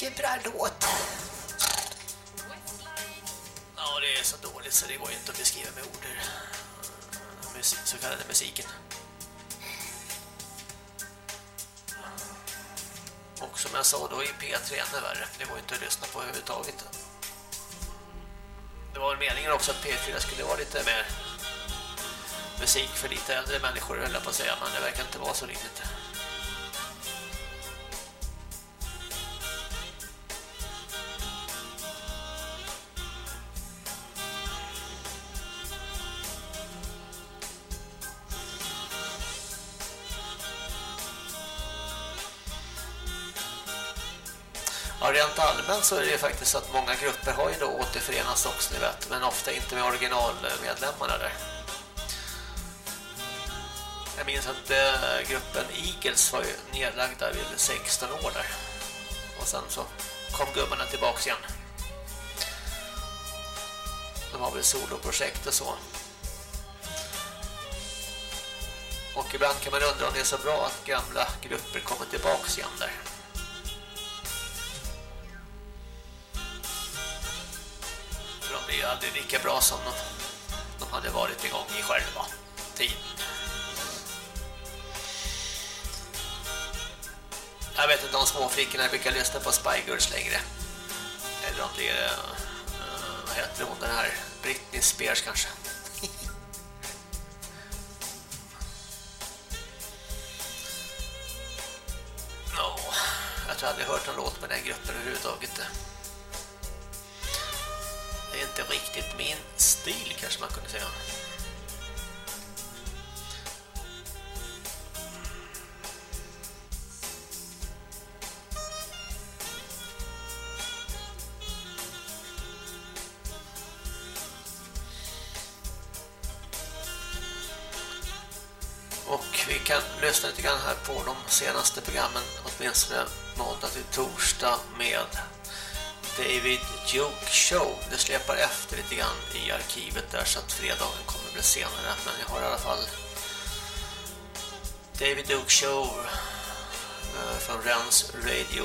vilken bra låt. Ja, det är så dåligt så det går inte att beskriva med ord. Eh, musik, så kallade musiken. Och som jag sa då i P3 ännu värre. Det går inte att lyssna på överhuvudtaget. Det var väl meningen också att P4 skulle vara lite mer musik för lite äldre människor höll jag på att säga, men det verkar inte vara så riktigt. Ja, rent allmänt så är det faktiskt så att många grupper har ju då återförenats också, ni vet, men ofta inte med originalmedlemmarna där. Jag minns att eh, gruppen Eagles var ju nedlagda vid 16 år där. Och sen så kom gubbarna tillbaka igen. De har väl soloprojekt och så. Och ibland kan man undra om det är så bra att gamla grupper kommer tillbaka igen där. De blir ju aldrig lika bra som de, de hade varit igång i själva tiden. Jag vet inte om småflickorna brukar lyssna på Spy Girls längre. Eller om det är, uh, vad heter hon den här, Britney Spears kanske. [laughs] no, jag tror aldrig hört någon låt med den gruppen överhuvudtaget. Det är inte riktigt min stil kanske man kunde säga. kan lyssna lite grann här på de senaste programmen, åtminstone måndag till torsdag med David Duke Show. Det släpar efter lite grann i arkivet där så att fredagen kommer bli senare. Men jag har i alla fall David Duke Show eh, från Rens Radio.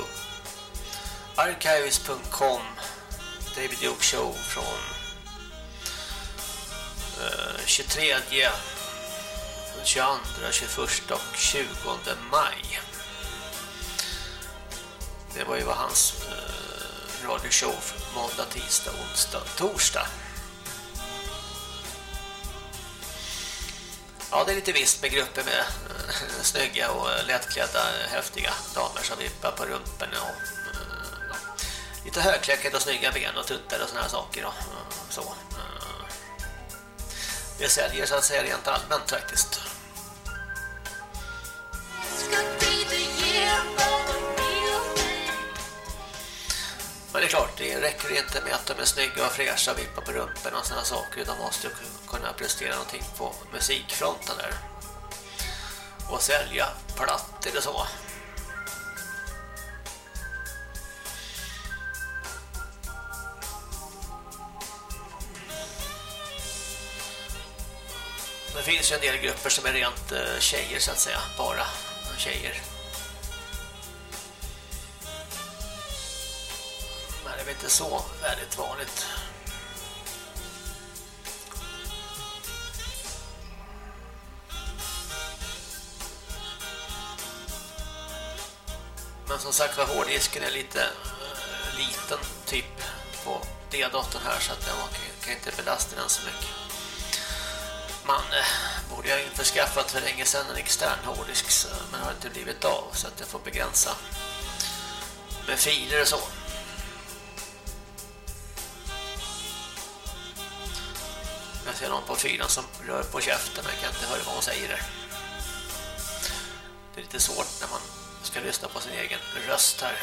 Archives.com David Duke Show från 23 22, 21 och 20 maj. Det var ju vad hans eh, radioshow måndag, tisdag, onsdag, torsdag. Ja, det är lite visst med grupper med eh, snygga och eh, lättklädda eh, häftiga damer som vippar på rumpen och ja, lite högkläckade och snygga ben och tuttar och såna här saker och så. Det säljer så att säga rent allmänt faktiskt. Men det är klart, det räcker inte med att de är snygga och fräscha, vippar på rumpen och sådana saker. De måste ju kunna prestera någonting på musikfronten där. Och sälja plattor och så. Det finns ju en del grupper som är rent eh, tjejer så att säga, bara tjejer. Det är inte så väldigt vanligt. Men som sagt var hårddisken är lite äh, liten typ på D-datorn här så att jag kan inte belasta den så mycket. Man äh, borde jag införskaffat för länge sedan en extern hårddisk men har inte blivit av så att jag får begränsa med filer och så. Jag ser någon på fyran som rör på käften jag kan inte höra vad hon säger där. Det är lite svårt när man ska lyssna på sin egen röst här.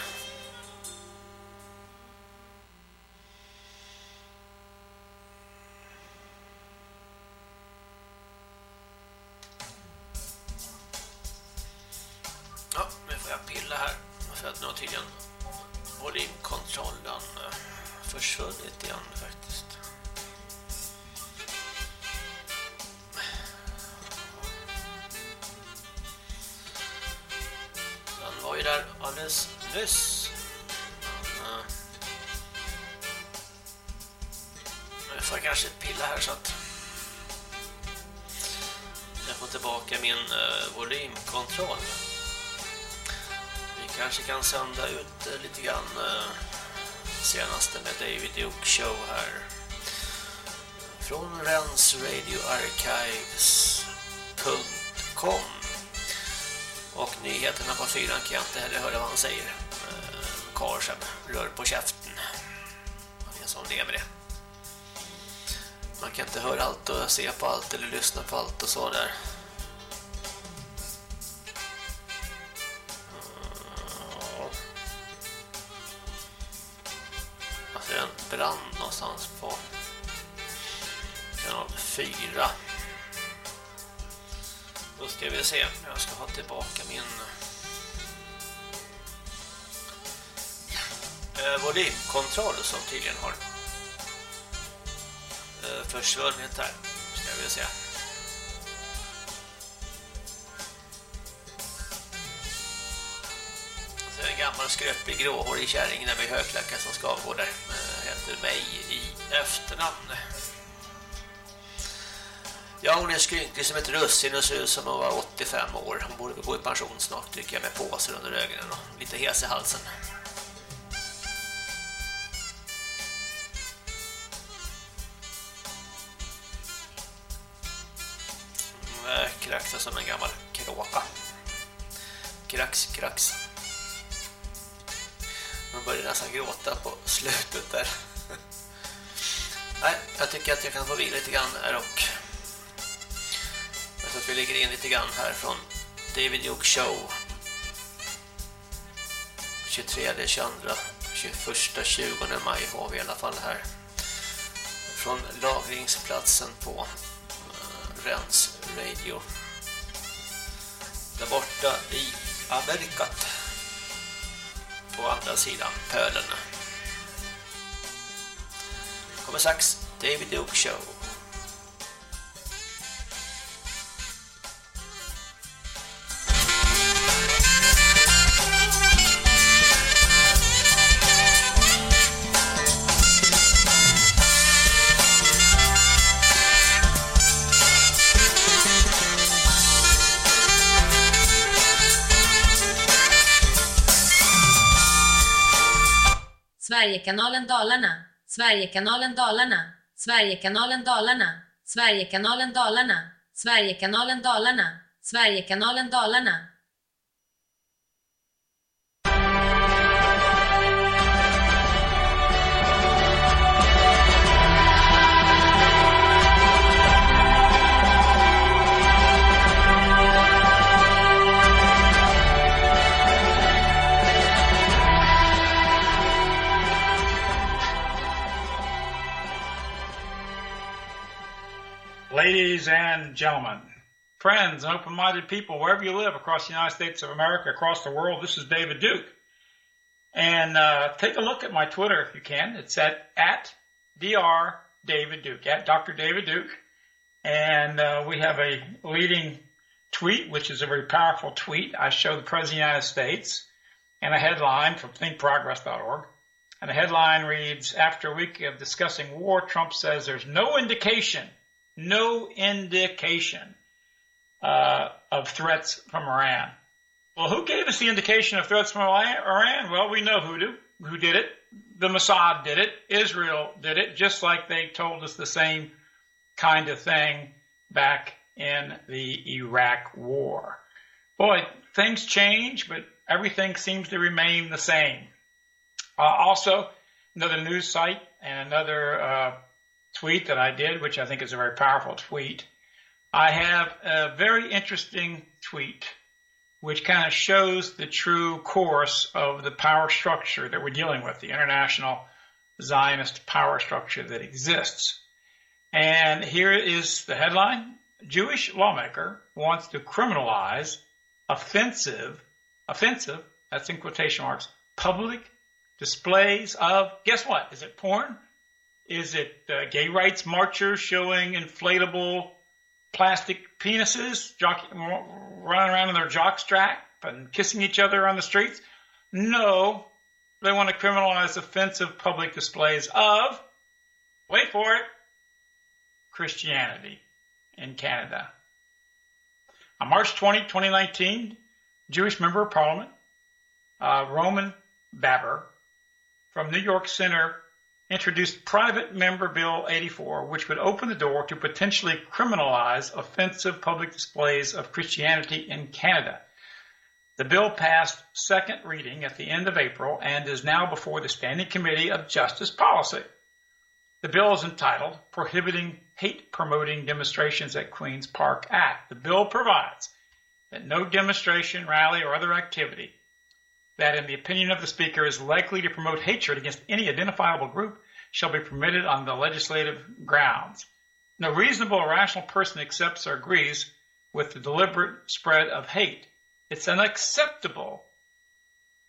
David Duke Show här. Från rensradioarchives.com och nyheterna på fyran kan jag inte heller höra vad han säger. Eh, Karl som rör på käften. Det är som lever det. Man kan inte höra allt och se på allt eller lyssna på allt och så där. Fyra. 4. Då ska vi se. Jag ska ha tillbaka min eh, volymkontroll som tydligen har eh, försvunnit här. Ska vi se. Så en gammal skröplig gråhårig kärring där med högklackat som ska avgå där. Eh, heter mig i efternamn. Ja, hon är skrynklig som ett russin och ser ut som hon var 85 år. Hon borde gå i pension snart tycker jag med påsar under ögonen och lite hes i halsen. Mm, Kraxar som en gammal kråka. Krax, krax. Man börjar nästan gråta på slutet där. [laughs] Nej, jag tycker att jag kan få vila lite grann här och så att vi lägger in lite grann här från David Duke Show. 23, 22, 21, 20 maj har vi i alla fall här. Från lagringsplatsen på eh, Rens Radio. Där borta i Amerikat. På andra sidan pölen. Kommer strax David Duke Show.
Sverigekanalen Dalarna, Sverigekanalen Dalarna, Sverigekanalen Dalarna, Sverigekanalen Dalarna, Sverigekanalen Dalarna, Sverigekanalen Dalarna.
Ladies and gentlemen, friends and open-minded people, wherever you live across the United States of America, across the world, this is David Duke. And uh, take a look at my Twitter if you can. It's at, at Dr. David Duke, at Dr. David Duke. And uh, we have a leading tweet, which is a very powerful tweet. I show the President of the United States and a headline from thinkprogress.org. And the headline reads, After a week of discussing war, Trump says there's no indication no indication uh, of threats from Iran. Well, who gave us the indication of threats from Iran? Well, we know who, do, who did it. The Mossad did it. Israel did it, just like they told us the same kind of thing back in the Iraq war. Boy, things change, but everything seems to remain the same. Uh, also, another news site and another uh, tweet that I did, which I think is a very powerful tweet. I have a very interesting tweet which kind of shows the true course of the power structure that we're dealing with, the international Zionist power structure that exists. And here is the headline. Jewish lawmaker wants to criminalize offensive, offensive, that's in quotation marks, public displays of, guess what? Is it porn? Is it uh, gay rights marchers showing inflatable plastic penises jock, running around in their jockstrap and kissing each other on the streets? No, they want to criminalize offensive public displays of, wait for it, Christianity in Canada. On March 20, 2019, Jewish member of parliament, uh, Roman Baber from New York Center introduced Private Member Bill 84, which would open the door to potentially criminalize offensive public displays of Christianity in Canada. The bill passed second reading at the end of April and is now before the Standing Committee of Justice Policy. The bill is entitled Prohibiting Hate Promoting Demonstrations at Queen's Park Act. The bill provides that no demonstration, rally, or other activity that, in the opinion of the Speaker, is likely to promote hatred against any identifiable group shall be permitted on the legislative grounds. No reasonable or rational person accepts or agrees with the deliberate spread of hate. It's unacceptable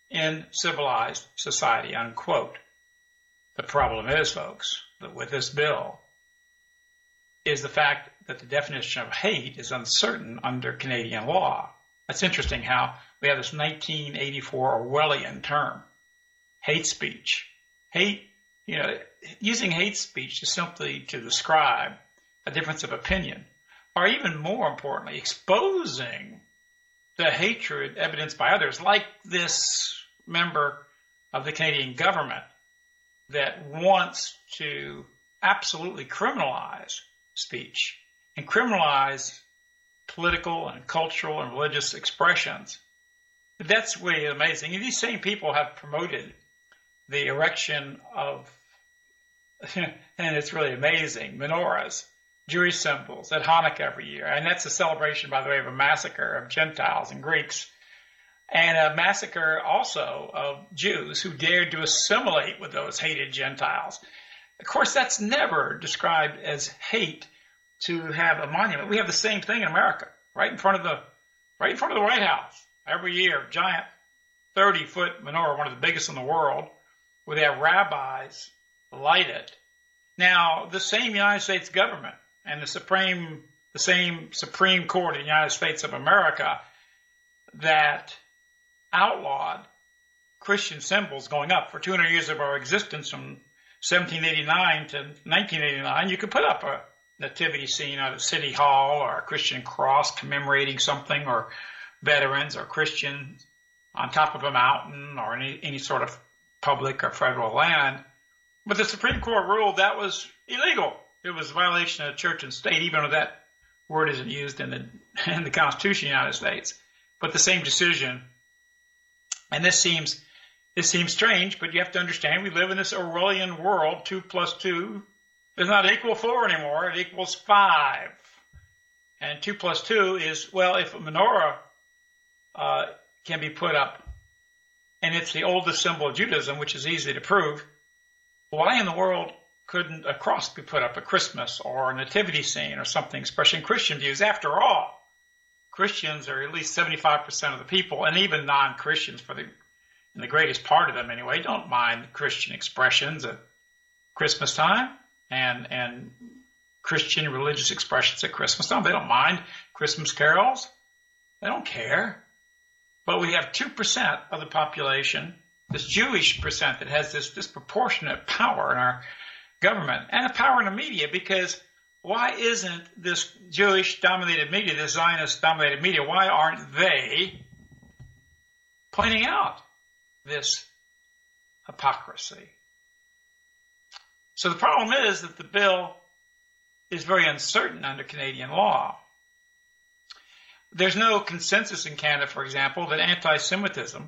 in civilized society, unquote. The problem is, folks, that with this bill is the fact that the definition of hate is uncertain under Canadian law. That's interesting how we have this 1984 Orwellian term, hate speech. Hate, you know, using hate speech is simply to describe a difference of opinion, or even more importantly, exposing the hatred evidenced by others, like this member of the Canadian government that wants to absolutely criminalize speech and criminalize political and cultural and religious expressions. That's really amazing. These same people have promoted the erection of, [laughs] and it's really amazing, menorahs, Jewish symbols at Hanukkah every year. And that's a celebration, by the way, of a massacre of Gentiles and Greeks and a massacre also of Jews who dared to assimilate with those hated Gentiles. Of course, that's never described as hate to have a monument. We have the same thing in America, right in front of the right in front of the White House. Every year, giant 30 foot menorah, one of the biggest in the world, where they have rabbis light it. Now, the same United States government and the Supreme, the same Supreme Court of the United States of America that outlawed Christian symbols going up for 200 years of our existence from 1789 to 1989. You could put up a nativity scene at a city hall or a Christian cross commemorating something or veterans or Christians on top of a mountain or any, any sort of public or federal land. But the Supreme Court ruled that was illegal. It was a violation of church and state, even though that word isn't used in the, [laughs] in the Constitution of the United States. But the same decision and this seems this seems strange, but you have to understand we live in this Orwellian world. Two plus two does not equal four anymore. It equals five. And two plus two is well, if a menorah uh, can be put up, and it's the oldest symbol of Judaism, which is easy to prove. Why in the world couldn't a cross be put up at Christmas or a nativity scene or something expressing Christian views? After all, Christians are at least 75% of the people, and even non-Christians, for the the greatest part of them anyway, don't mind Christian expressions at Christmas time and and Christian religious expressions at Christmas time. They don't mind Christmas carols. They don't care. But we have 2% of the population, this Jewish percent that has this disproportionate power in our government and the power in the media because why isn't this Jewish dominated media, this Zionist dominated media, why aren't they pointing out this hypocrisy? So the problem is that the bill is very uncertain under Canadian law. There's no consensus in Canada, for example, that anti Semitism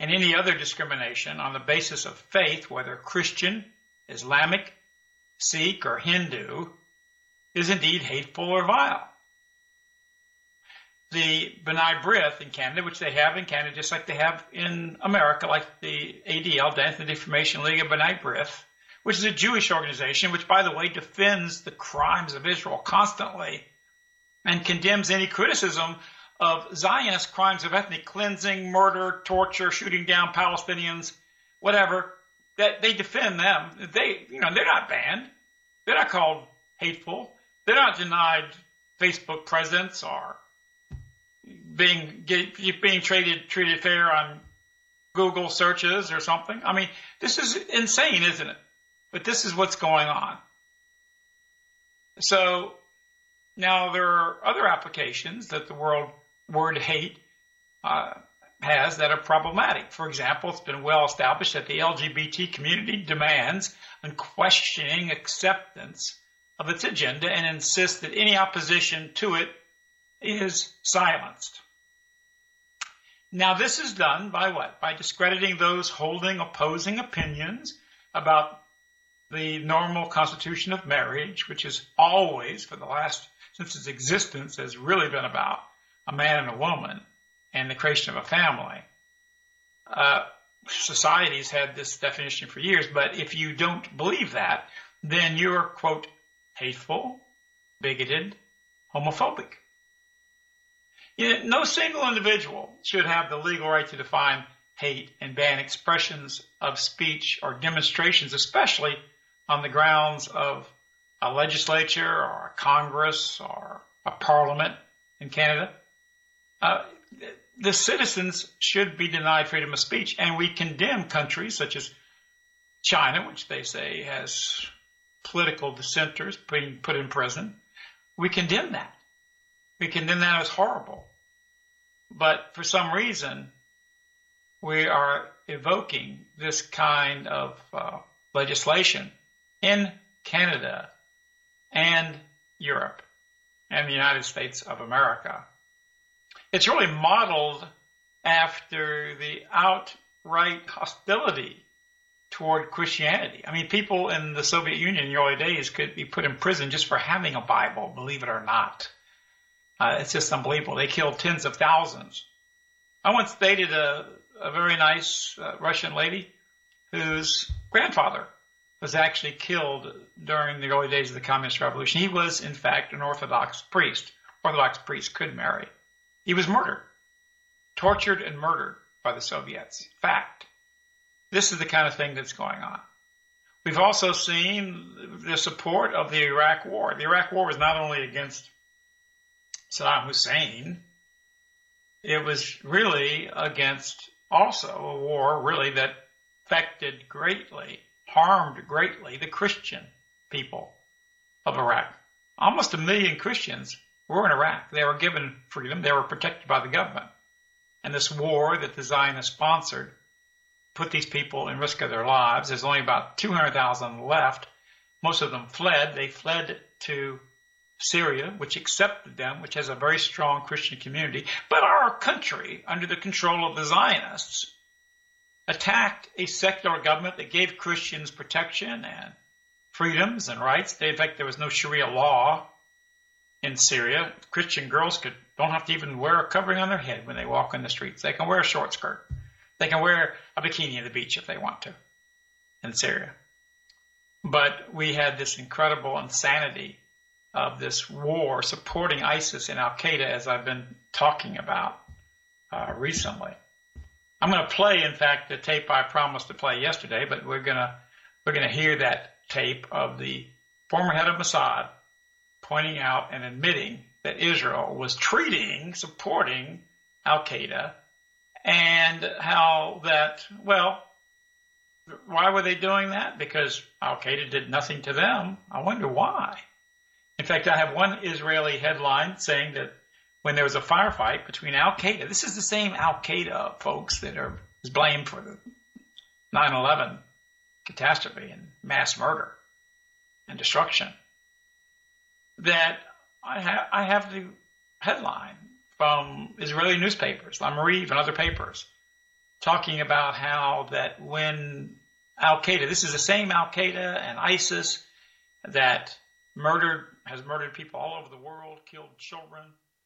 and any other discrimination on the basis of faith, whether Christian, Islamic, Sikh, or Hindu, is indeed hateful or vile. The B'nai B'rith in Canada, which they have in Canada just like they have in America, like the ADL, the Anti-Defamation League of B'nai B'rith, which is a Jewish organization, which by the way defends the crimes of Israel constantly and condemns any criticism of Zionist crimes of ethnic cleansing, murder, torture, shooting down Palestinians, whatever, that they defend them. They, you know, they're not banned. They're not called hateful. They're not denied Facebook presence or being get, being treated treated fair on Google searches or something. I mean, this is insane, isn't it? But this is what's going on. So now there are other applications that the world word hate uh, has that are problematic. For example, it's been well established that the LGBT community demands unquestioning acceptance of its agenda and insists that any opposition to it is silenced. Now, this is done by what? By discrediting those holding opposing opinions about the normal constitution of marriage, which is always, for the last, since its existence, has really been about a man and a woman and the creation of a family. Uh, society's had this definition for years, but if you don't believe that, then you're, quote, hateful, bigoted, homophobic. You know, no single individual should have the legal right to define hate and ban expressions of speech or demonstrations, especially on the grounds of a legislature or a Congress or a parliament in Canada. Uh, the citizens should be denied freedom of speech, and we condemn countries such as China, which they say has political dissenters being put in prison. We condemn that. We condemn that as horrible. But for some reason, we are evoking this kind of uh, legislation in Canada and Europe and the United States of America. It's really modeled after the outright hostility toward Christianity. I mean, people in the Soviet Union in the early days could be put in prison just for having a Bible, believe it or not. Uh, it's just unbelievable. They killed tens of thousands. I once dated a, a very nice uh, Russian lady whose grandfather was actually killed during the early days of the Communist Revolution. He was, in fact, an Orthodox priest. Orthodox priests could marry. He was murdered, tortured and murdered by the Soviets. Fact. This is the kind of thing that's going on. We've also seen the support of the Iraq War. The Iraq War was not only against Saddam Hussein, it was really against also a war really that affected greatly harmed greatly the Christian people of Iraq. Almost a million Christians were in Iraq. They were given freedom. They were protected by the government. And this war that the Zionists sponsored put these people in risk of their lives. There's only about 200,000 left. Most of them fled. They fled to Syria, which accepted them, which has a very strong Christian community. But our country, under the control of the Zionists, attacked a secular government that gave Christians protection and freedoms and rights. In fact, there was no Sharia law in Syria. Christian girls could don't have to even wear a covering on their head when they walk in the streets. They can wear a short skirt. They can wear a bikini at the beach if they want to in Syria. But we had this incredible insanity of this war supporting ISIS and Al Qaeda, as I've been talking about uh, recently. I'm going to play, in fact, the tape I promised to play yesterday, but we're going to we're going to hear that tape of the former head of Mossad pointing out and admitting that Israel was treating, supporting Al Qaeda, and how that well, why were they doing that? Because Al Qaeda did nothing to them. I wonder why. In fact, I have one Israeli headline saying that when there was a firefight between Al Qaeda. This is the same Al Qaeda folks that are is blamed for the 9/11 catastrophe and mass murder and destruction. That I have I have the headline from Israeli newspapers, L'Mariv and other papers, talking about how that when Al Qaeda, this is the same Al Qaeda and ISIS that murdered has murdered people all over the world, killed children,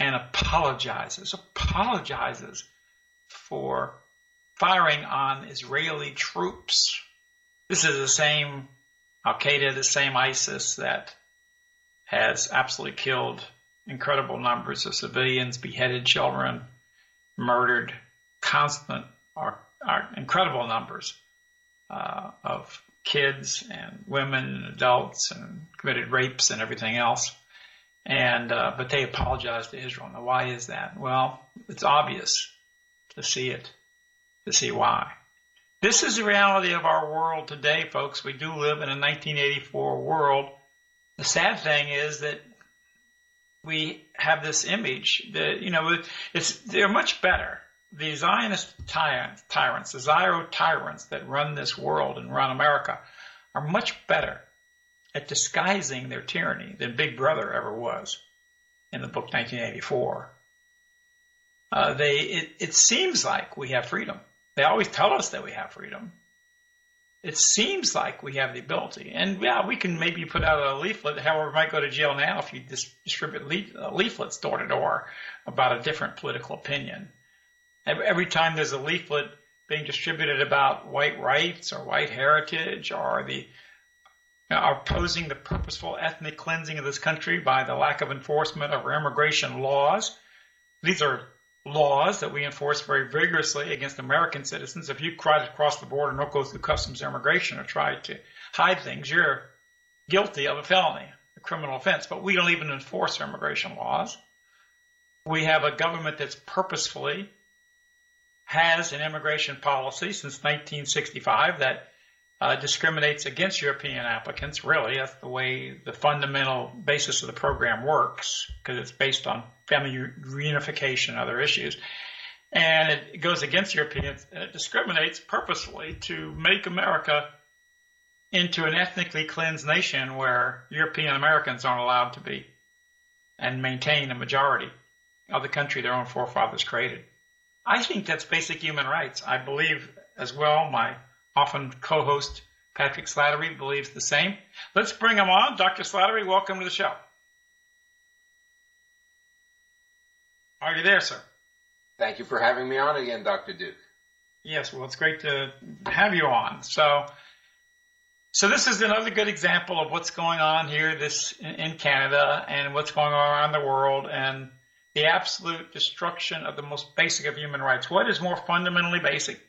and apologizes, apologizes for firing on Israeli troops. This is the same Al Qaeda, the same ISIS that has absolutely killed incredible numbers of civilians, beheaded children, murdered constant or, or incredible numbers uh, of kids and women and adults and committed rapes and everything else. And uh, but they apologized to Israel. Now, why is that? Well, it's obvious to see it, to see why. This is the reality of our world today, folks. We do live in a 1984 world. The sad thing is that we have this image that you know it's they're much better the Zionist tyrants, tyrants, the Zyro tyrants that run this world and run America are much better at disguising their tyranny than Big Brother ever was in the book 1984. Uh, they, it, it seems like we have freedom. They always tell us that we have freedom. It seems like we have the ability. And yeah, we can maybe put out a leaflet. However, we might go to jail now if you dis- distribute leaf- uh, leaflets door to door about a different political opinion. Every time there's a leaflet being distributed about white rights or white heritage or the know, opposing the purposeful ethnic cleansing of this country by the lack of enforcement of our immigration laws. These are laws that we enforce very vigorously against American citizens. If you try to cross the border and don't go through customs or immigration or try to hide things, you're guilty of a felony, a criminal offense. But we don't even enforce our immigration laws. We have a government that's purposefully has an immigration policy since 1965 that uh, discriminates against European applicants. Really, that's the way the fundamental basis of the program works because it's based on family reunification and other issues. And it goes against Europeans and it discriminates purposefully to make America into an ethnically cleansed nation where European Americans aren't allowed to be and maintain a majority of the country their own forefathers created. I think that's basic human rights. I believe as well my often co-host Patrick Slattery believes the same. Let's bring him on. Dr. Slattery, welcome to the show. Are you there, sir?
Thank you for having me on again, Dr. Duke.
Yes, well, it's great to have you on. So, so this is another good example of what's going on here, this in Canada, and what's going on around the world, and the absolute destruction of the most basic of human rights. What is more fundamentally basic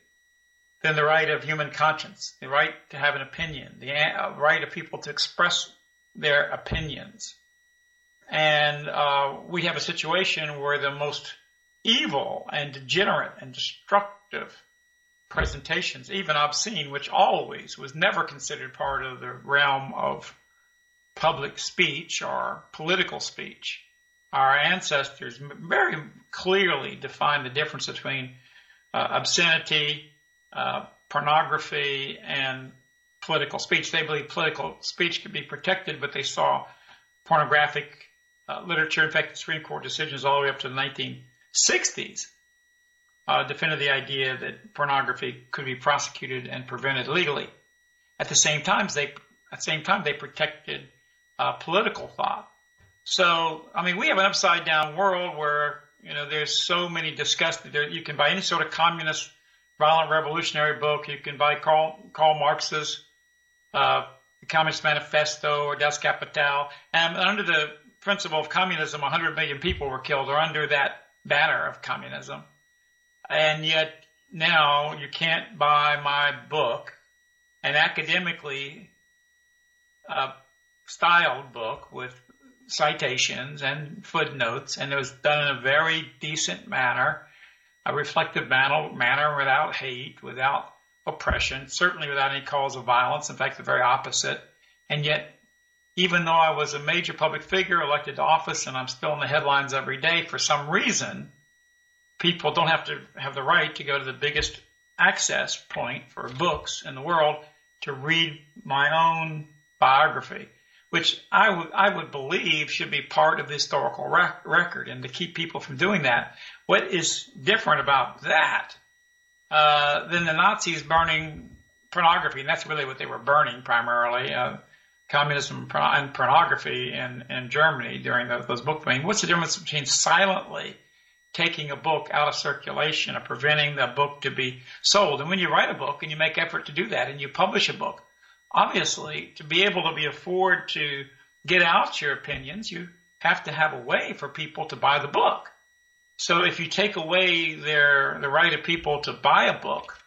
than the right of human conscience, the right to have an opinion, the uh, right of people to express their opinions. And uh, we have a situation where the most evil and degenerate and destructive presentations, even obscene, which always was never considered part of the realm of public speech or political speech. Our ancestors very clearly defined the difference between uh, obscenity, uh, pornography and political speech. They believed political speech could be protected, but they saw pornographic uh, literature. In fact, the Supreme Court decisions all the way up to the 1960s uh, defended the idea that pornography could be prosecuted and prevented legally. At the same time, they at the same time they protected uh, political thought. So, I mean, we have an upside down world where you know there's so many disgusting. There, you can buy any sort of communist violent revolutionary book. You can buy Karl, Karl Marx's uh, the Communist Manifesto or Das Kapital. And under the principle of communism, 100 million people were killed, or under that banner of communism. And yet now you can't buy my book, an academically uh, styled book with citations and footnotes, and it was done in a very decent manner a reflective manner, manner without hate, without oppression, certainly without any cause of violence. In fact, the very opposite. And yet, even though I was a major public figure elected to office and I'm still in the headlines every day, for some reason, people don't have to have the right to go to the biggest access point for books in the world to read my own biography which I would I would believe should be part of the historical rec- record, and to keep people from doing that. What is different about that uh, than the Nazis burning pornography? And that's really what they were burning primarily. Uh, communism and pornography in, in Germany during those book burnings. What's the difference between silently taking a book out of circulation or preventing the book to be sold? And when you write a book and you make effort to do that and you publish a book, obviously, to be able to be afford to get out your opinions, you have to have a way for people to buy the book. So if you take away their the right of people to buy a book,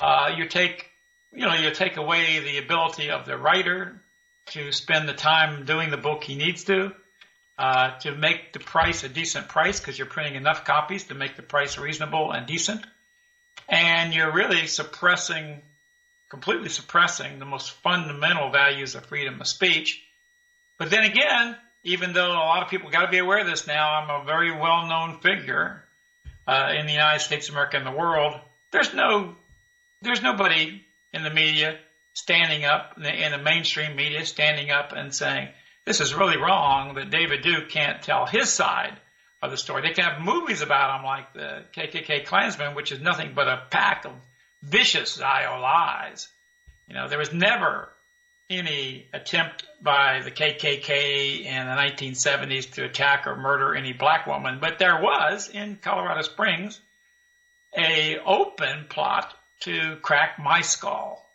uh, you take you know you take away the ability of the writer to spend the time doing the book he needs to, uh, to make the price a decent price because you're printing enough copies to make the price reasonable and decent, and you're really suppressing completely suppressing the most fundamental values of freedom of speech. But then again, even though a lot of people got to be aware of this now, I'm a very well known figure uh, in the United States of America and the world, there's no, there's nobody in the media standing up in the, in the mainstream media standing up and saying this is really wrong that David Duke can't tell his side of the story. They can have movies about him like the KKK Klansman, which is nothing but a pack of vicious Zio lies. You know, there was never any attempt by the KKK in the 1970s to attack or murder any black woman, but there was in Colorado Springs a open plot to crack my skull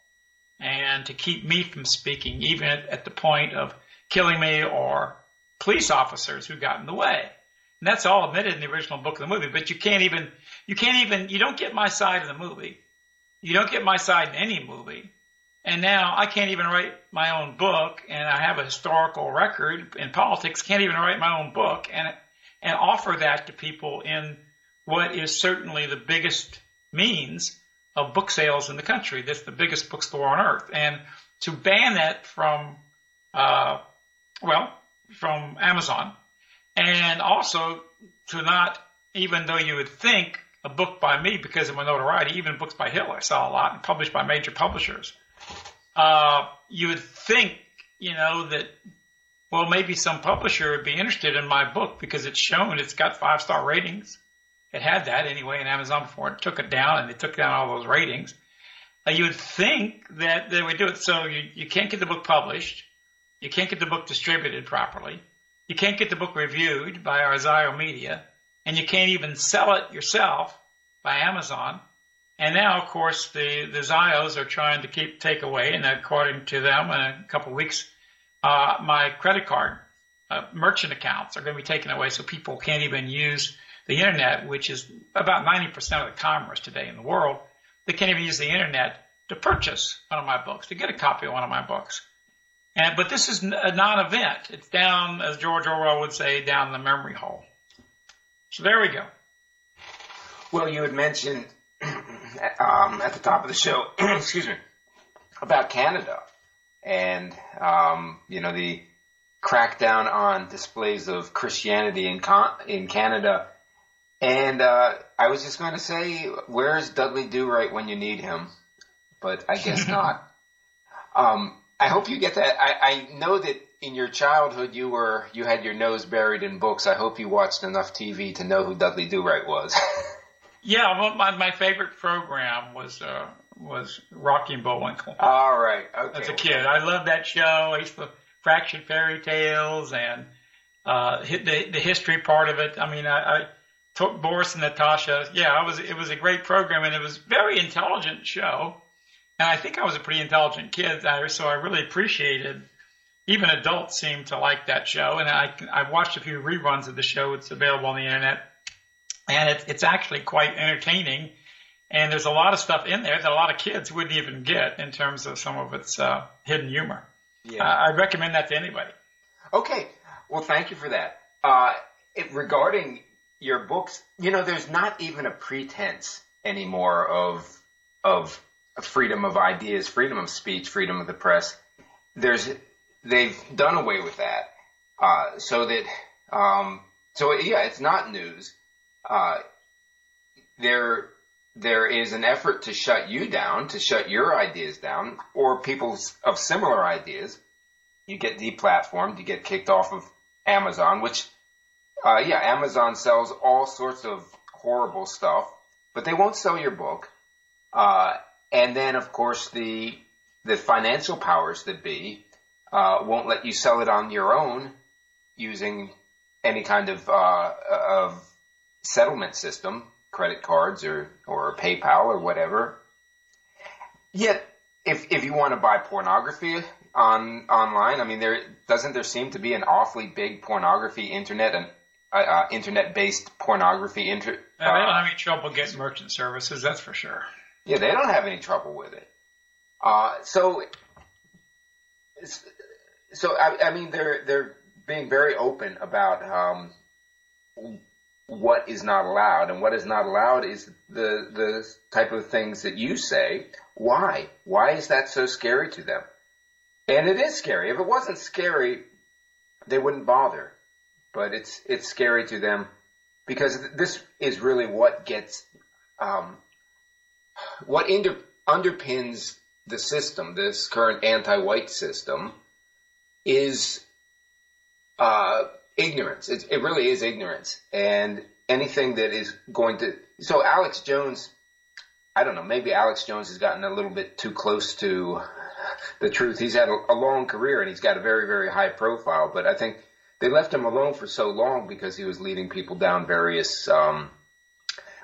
and to keep me from speaking, even at, the point of killing me or police officers who got in the way. And that's all admitted in the original book of the movie, but you can't even, you can't even, you don't get my side of the movie. You don't get my side in any movie and now I can't even write my own book, and I have a historical record in politics. Can't even write my own book and and offer that to people in what is certainly the biggest means of book sales in the country. That's the biggest bookstore on earth, and to ban that from, uh, well, from Amazon, and also to not, even though you would think a book by me because of my notoriety, even books by Hitler I saw a lot and published by major publishers uh, you would think, you know, that, well, maybe some publisher would be interested in my book because it's shown it's got five star ratings. It had that anyway in Amazon before it took it down and they took down all those ratings. Uh, you would think that they would do it. So you, you can't get the book published. You can't get the book distributed properly. You can't get the book reviewed by Arzio Media. And you can't even sell it yourself by Amazon. And now, of course, the, the Zios are trying to keep take away, and according to them, in a couple of weeks, uh, my credit card uh, merchant accounts are going to be taken away, so people can't even use the internet, which is about 90% of the commerce today in the world. They can't even use the internet to purchase one of my books, to get a copy of one of my books. And but this is a non-event. It's down, as George Orwell would say, down the memory hole. So there we go.
Well, you had mentioned [clears throat] um, at the top of the show, [clears throat] excuse me, about Canada and um, you know the crackdown on displays of Christianity in con- in Canada. And uh, I was just going to say, where's Dudley Do Right when you need him? But I guess [laughs] not. Um, I hope you get that. I, I know that in your childhood you were you had your nose buried in books. I hope you watched enough TV to know who Dudley Do Right was. [laughs]
Yeah, well, my my favorite program was uh, was Rocky and Bullwinkle.
All right, okay.
As a kid, I loved that show. I used to fraction fairy tales and uh, the the history part of it. I mean, I, I took Boris and Natasha. Yeah, I was. It was a great program, and it was a very intelligent show. And I think I was a pretty intelligent kid, so I really appreciated. Even adults seemed to like that show, and I I watched a few reruns of the show. It's available on the internet and it's it's actually quite entertaining. And there's a lot of stuff in there that a lot of kids wouldn't even get in terms of some of its uh, hidden humor. Yeah. Uh, I recommend that to anybody.
Okay. Well, thank you for that. Uh, it, regarding your books, you know, there's not even a pretense anymore of of freedom of ideas, freedom of speech, freedom of the press. There's they've done away with that, uh, so that um, so yeah, it's not news uh, there there is an effort to shut you down, to shut your ideas down, or people of similar ideas. You get deplatformed, you get kicked off of Amazon, which, uh, yeah, Amazon sells all sorts of horrible stuff, but they won't sell your book. Uh, and then, of course, the the financial powers that be uh, won't let you sell it on your own using any kind of uh, of settlement system, credit cards or, or PayPal or whatever. Yet, if, if you want to buy pornography on online, I mean, there doesn't there seem to be an awfully big pornography internet and uh, uh, internet based pornography inter.
Yeah, they don't have any trouble getting merchant services, that's for sure.
Yeah, they don't have any trouble with it. Uh, so, so I, I, mean, they're they're being very open about um, what is not allowed, and what is not allowed is the the type of things that you say. Why? Why is that so scary to them? And it is scary. If it wasn't scary, they wouldn't bother. But it's it's scary to them because this is really what gets um, what under, underpins the system, this current anti-white system, is uh, ignorance. It, it really is ignorance, and anything that is going to. So Alex Jones, I don't know. Maybe Alex Jones has gotten a little bit too close to the truth. He's had a, a long career and he's got a very, very high profile, but I think they left him alone for so long because he was leading people down various um,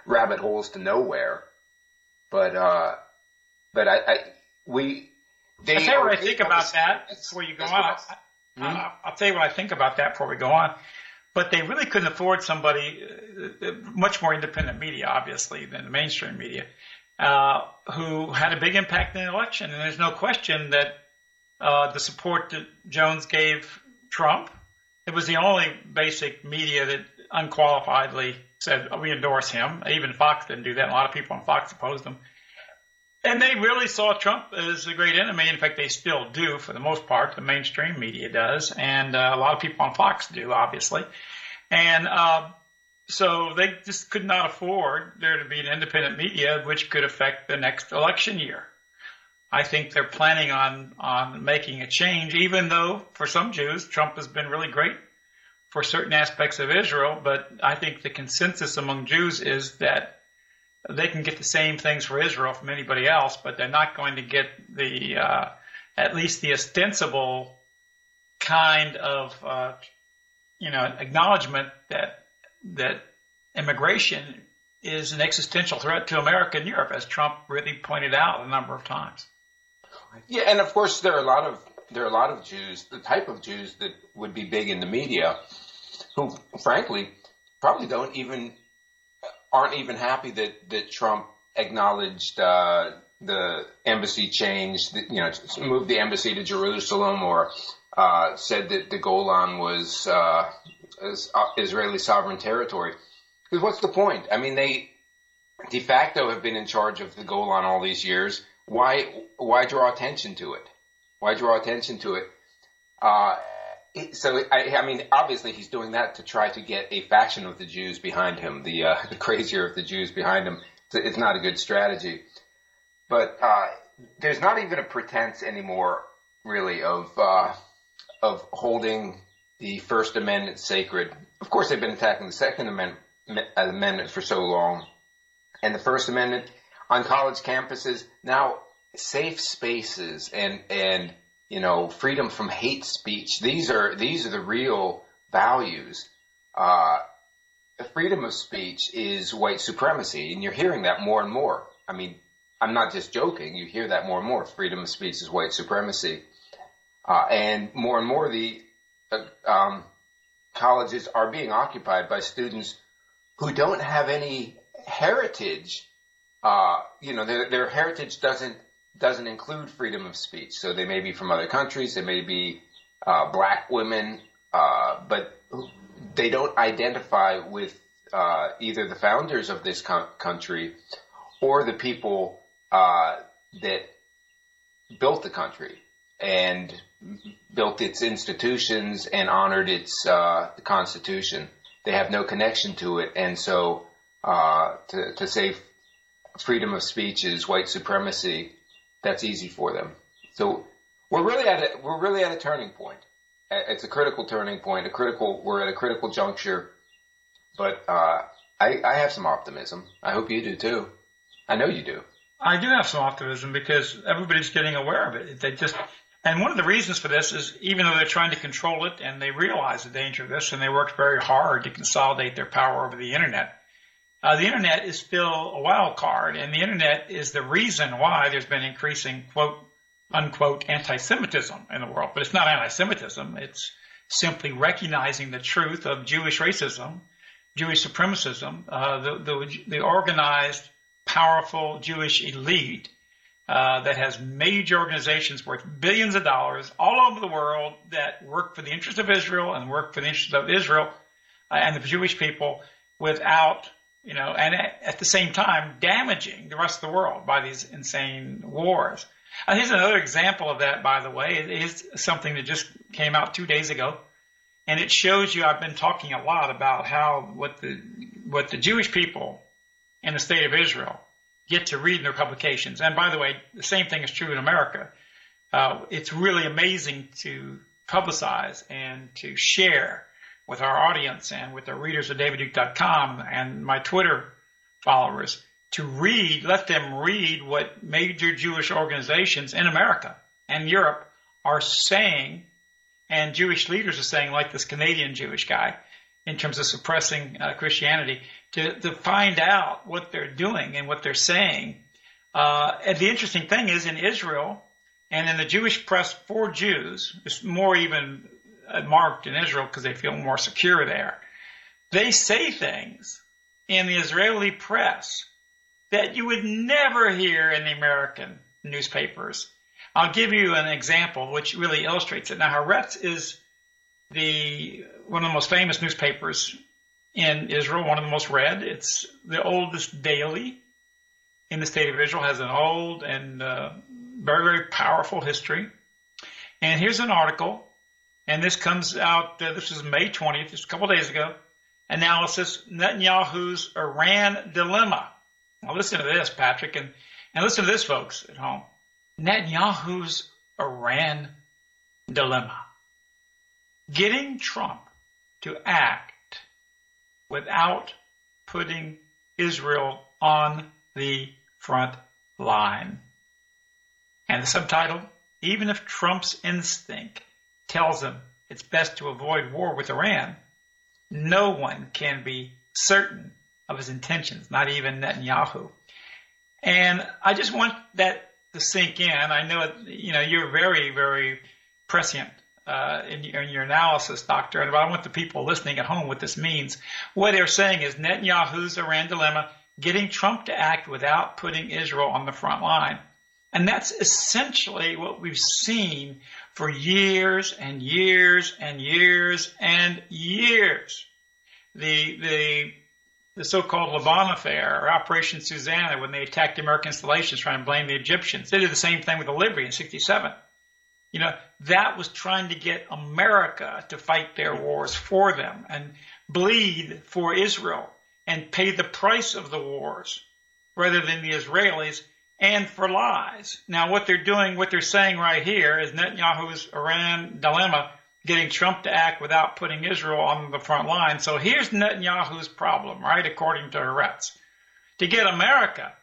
rabbit holes to nowhere. But uh, but I, I we they
tell you what I think about that before you go on.
Hmm?
I, I'll tell you what I think about that before we go on. But they really couldn't afford somebody uh, much more independent media, obviously, than the mainstream media, uh, who had a big impact in the election. And there's no question that uh, the support that Jones gave Trump, it was the only basic media that unqualifiedly said, oh, we endorse him. Even Fox didn't do that. A lot of people on Fox opposed him. And they really saw Trump as a great enemy. In fact, they still do for the most part. The mainstream media does. And uh, a lot of people on Fox do, obviously. And uh, so they just could not afford there to be an independent media which could affect the next election year. I think they're planning on, on making a change, even though for some Jews, Trump has been really great for certain aspects of Israel. But I think the consensus among Jews is that they can get the same things for Israel from anybody else, but they're not going to get the uh, at least the ostensible kind of uh, you know acknowledgement that that immigration is an existential threat to America and Europe, as Trump really pointed out a number of times.
Yeah, and of course there are a lot of there are a lot of Jews, the type of Jews that would be big in the media, who frankly probably don't even aren't even happy that that Trump acknowledged uh, the embassy change, you know, moved the embassy to Jerusalem, or uh, said that the Golan was uh, Israeli sovereign territory. Because what's the point? I mean, they de facto have been in charge of the Golan all these years. Why why draw attention to it? Why draw attention to it? So I, I, mean, obviously he's doing that to try to get a faction of the Jews behind him, the uh, [laughs] the crazier of the Jews behind him. It's not a good strategy, but uh, there's not even a pretense anymore, really, of uh, of holding the First Amendment sacred. Of course, they've been attacking the Second Amendment, Amendment for so long, and the First Amendment on college campuses now safe spaces and and you know, freedom from hate speech. These are these are the real values. Uh, freedom of speech is white supremacy, and you're hearing that more and more. I mean, I'm not just joking. You hear that more and more. Freedom of speech is white supremacy, uh, and more and more the uh, um, colleges are being occupied by students who don't have any heritage. Uh, you know, their, their heritage doesn't doesn't include freedom of speech. So they may be from other countries, they may be uh, black women, uh, but they don't identify with uh, either the founders of this co- country or the people uh, that built the country and built its institutions and honored its uh, constitution. They have no connection to it, and so uh, to, to say freedom of speech is white supremacy that's easy for them. So we're really at a, we're really at a turning point. It's a critical turning point. A critical we're at a critical juncture. But uh, I, I have some optimism. I hope you do too. I know you do.
I do have some optimism because everybody's getting aware of it. They just and one of the reasons for this is even though they're trying to control it and they realize the danger of this and they worked very hard to consolidate their power over the internet, uh, the internet is still a wild card, and the internet is the reason why there's been increasing quote unquote anti-Semitism in the world. But it's not anti-Semitism; it's simply recognizing the truth of Jewish racism, Jewish supremacism, uh, the, the, the organized, powerful Jewish elite uh, that has major organizations worth billions of dollars all over the world that work for the interest of Israel and work for the interest of Israel uh, and the Jewish people without you know, and at the same time damaging the rest of the world by these insane wars. And here's another example of that, by the way. It is something that just came out two days ago. and it shows you. I've been talking a lot about how what the what the Jewish people in the state of Israel get to read in their publications. And by the way, the same thing is true in America. Uh, it's really amazing to publicize and to share with our audience and with the readers of davidduke.com and my Twitter followers to read, let them read what major Jewish organizations in America and Europe are saying and Jewish leaders are saying, like this Canadian Jewish guy, in terms of suppressing uh, Christianity, to, to find out what they're doing and what they're saying. Uh, and the interesting thing is in Israel and in the Jewish press for Jews, it's more even marked in Israel because they feel more secure there. They say things in the Israeli press that you would never hear in the American newspapers. I'll give you an example which really illustrates it. Now, Haaretz is the one of the most famous newspapers in Israel, one of the most read. It's the oldest daily in the state of Israel, has an old and uh, very, very powerful history. And here's an article, and this comes out, uh, this is May 20th, just a couple days ago. Analysis Netanyahu's Iran dilemma. Now listen to this, Patrick, and, and listen to this, folks at home. Netanyahu's Iran dilemma. Getting Trump to act without putting Israel on the front line. And the subtitle, even if Trump's instinct tells him it's best to avoid war with Iran, no one can be certain of his intentions, not even Netanyahu. And I just want that to sink in. I know, you know, you're very, very prescient uh, in, in, your analysis, Doctor, and I want the people listening at home what this means. What they're saying is Netanyahu's Iran dilemma, getting Trump to act without putting Israel on the front line. And that's essentially what we've seen for years and years and years and years. The, the the so-called Lavon affair or Operation Susanna when they attacked the American installations trying to blame the Egyptians. They did the same thing with the Libya in 67. You know, that was trying to get America to fight their wars for them and bleed for Israel and pay the price of the wars rather than the Israelis and for lies. Now, what they're doing, what they're saying right here is Netanyahu's Iran dilemma getting Trump to act without putting Israel on the front line. So here's Netanyahu's problem, right, according to Haaretz. To get America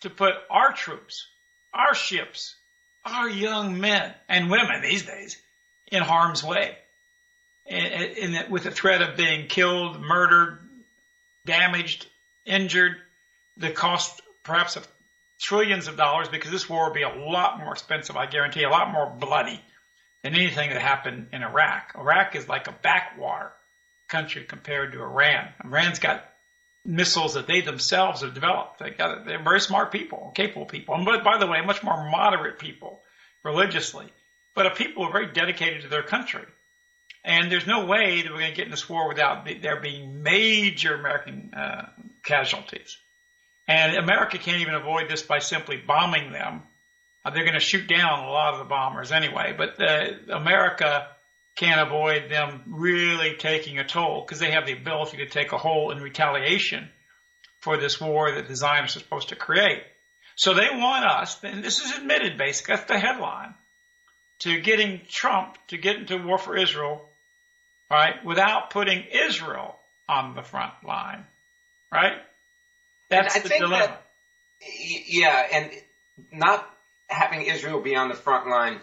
to put our troops, our ships, our young men and women these days in harm's way. In, in, with the threat of being killed, murdered, damaged, injured, the cost perhaps of trillions of dollars because this war will be a lot more expensive, I guarantee, a lot more bloody than anything that happened in Iraq. Iraq is like a backwater country compared to Iran. Iran's got missiles that they themselves have developed. They got they're very smart people, capable people, and by, the way, much more moderate people religiously, but a people who are very dedicated to their country. And there's no way that we're going to get in this war without there being major American uh, casualties. And America can't even avoid this by simply bombing them uh, they're going to shoot down a lot of the bombers anyway, but uh, America can't avoid them really taking a toll because they have the ability to take a hold in retaliation for this war that the Zionists are supposed to create. So they want us, and this is admitted basically, that's the headline, to getting Trump to get into war for Israel, right, without putting Israel on the front line, right? That's the dilemma. That,
yeah, and not having Israel be on the front line,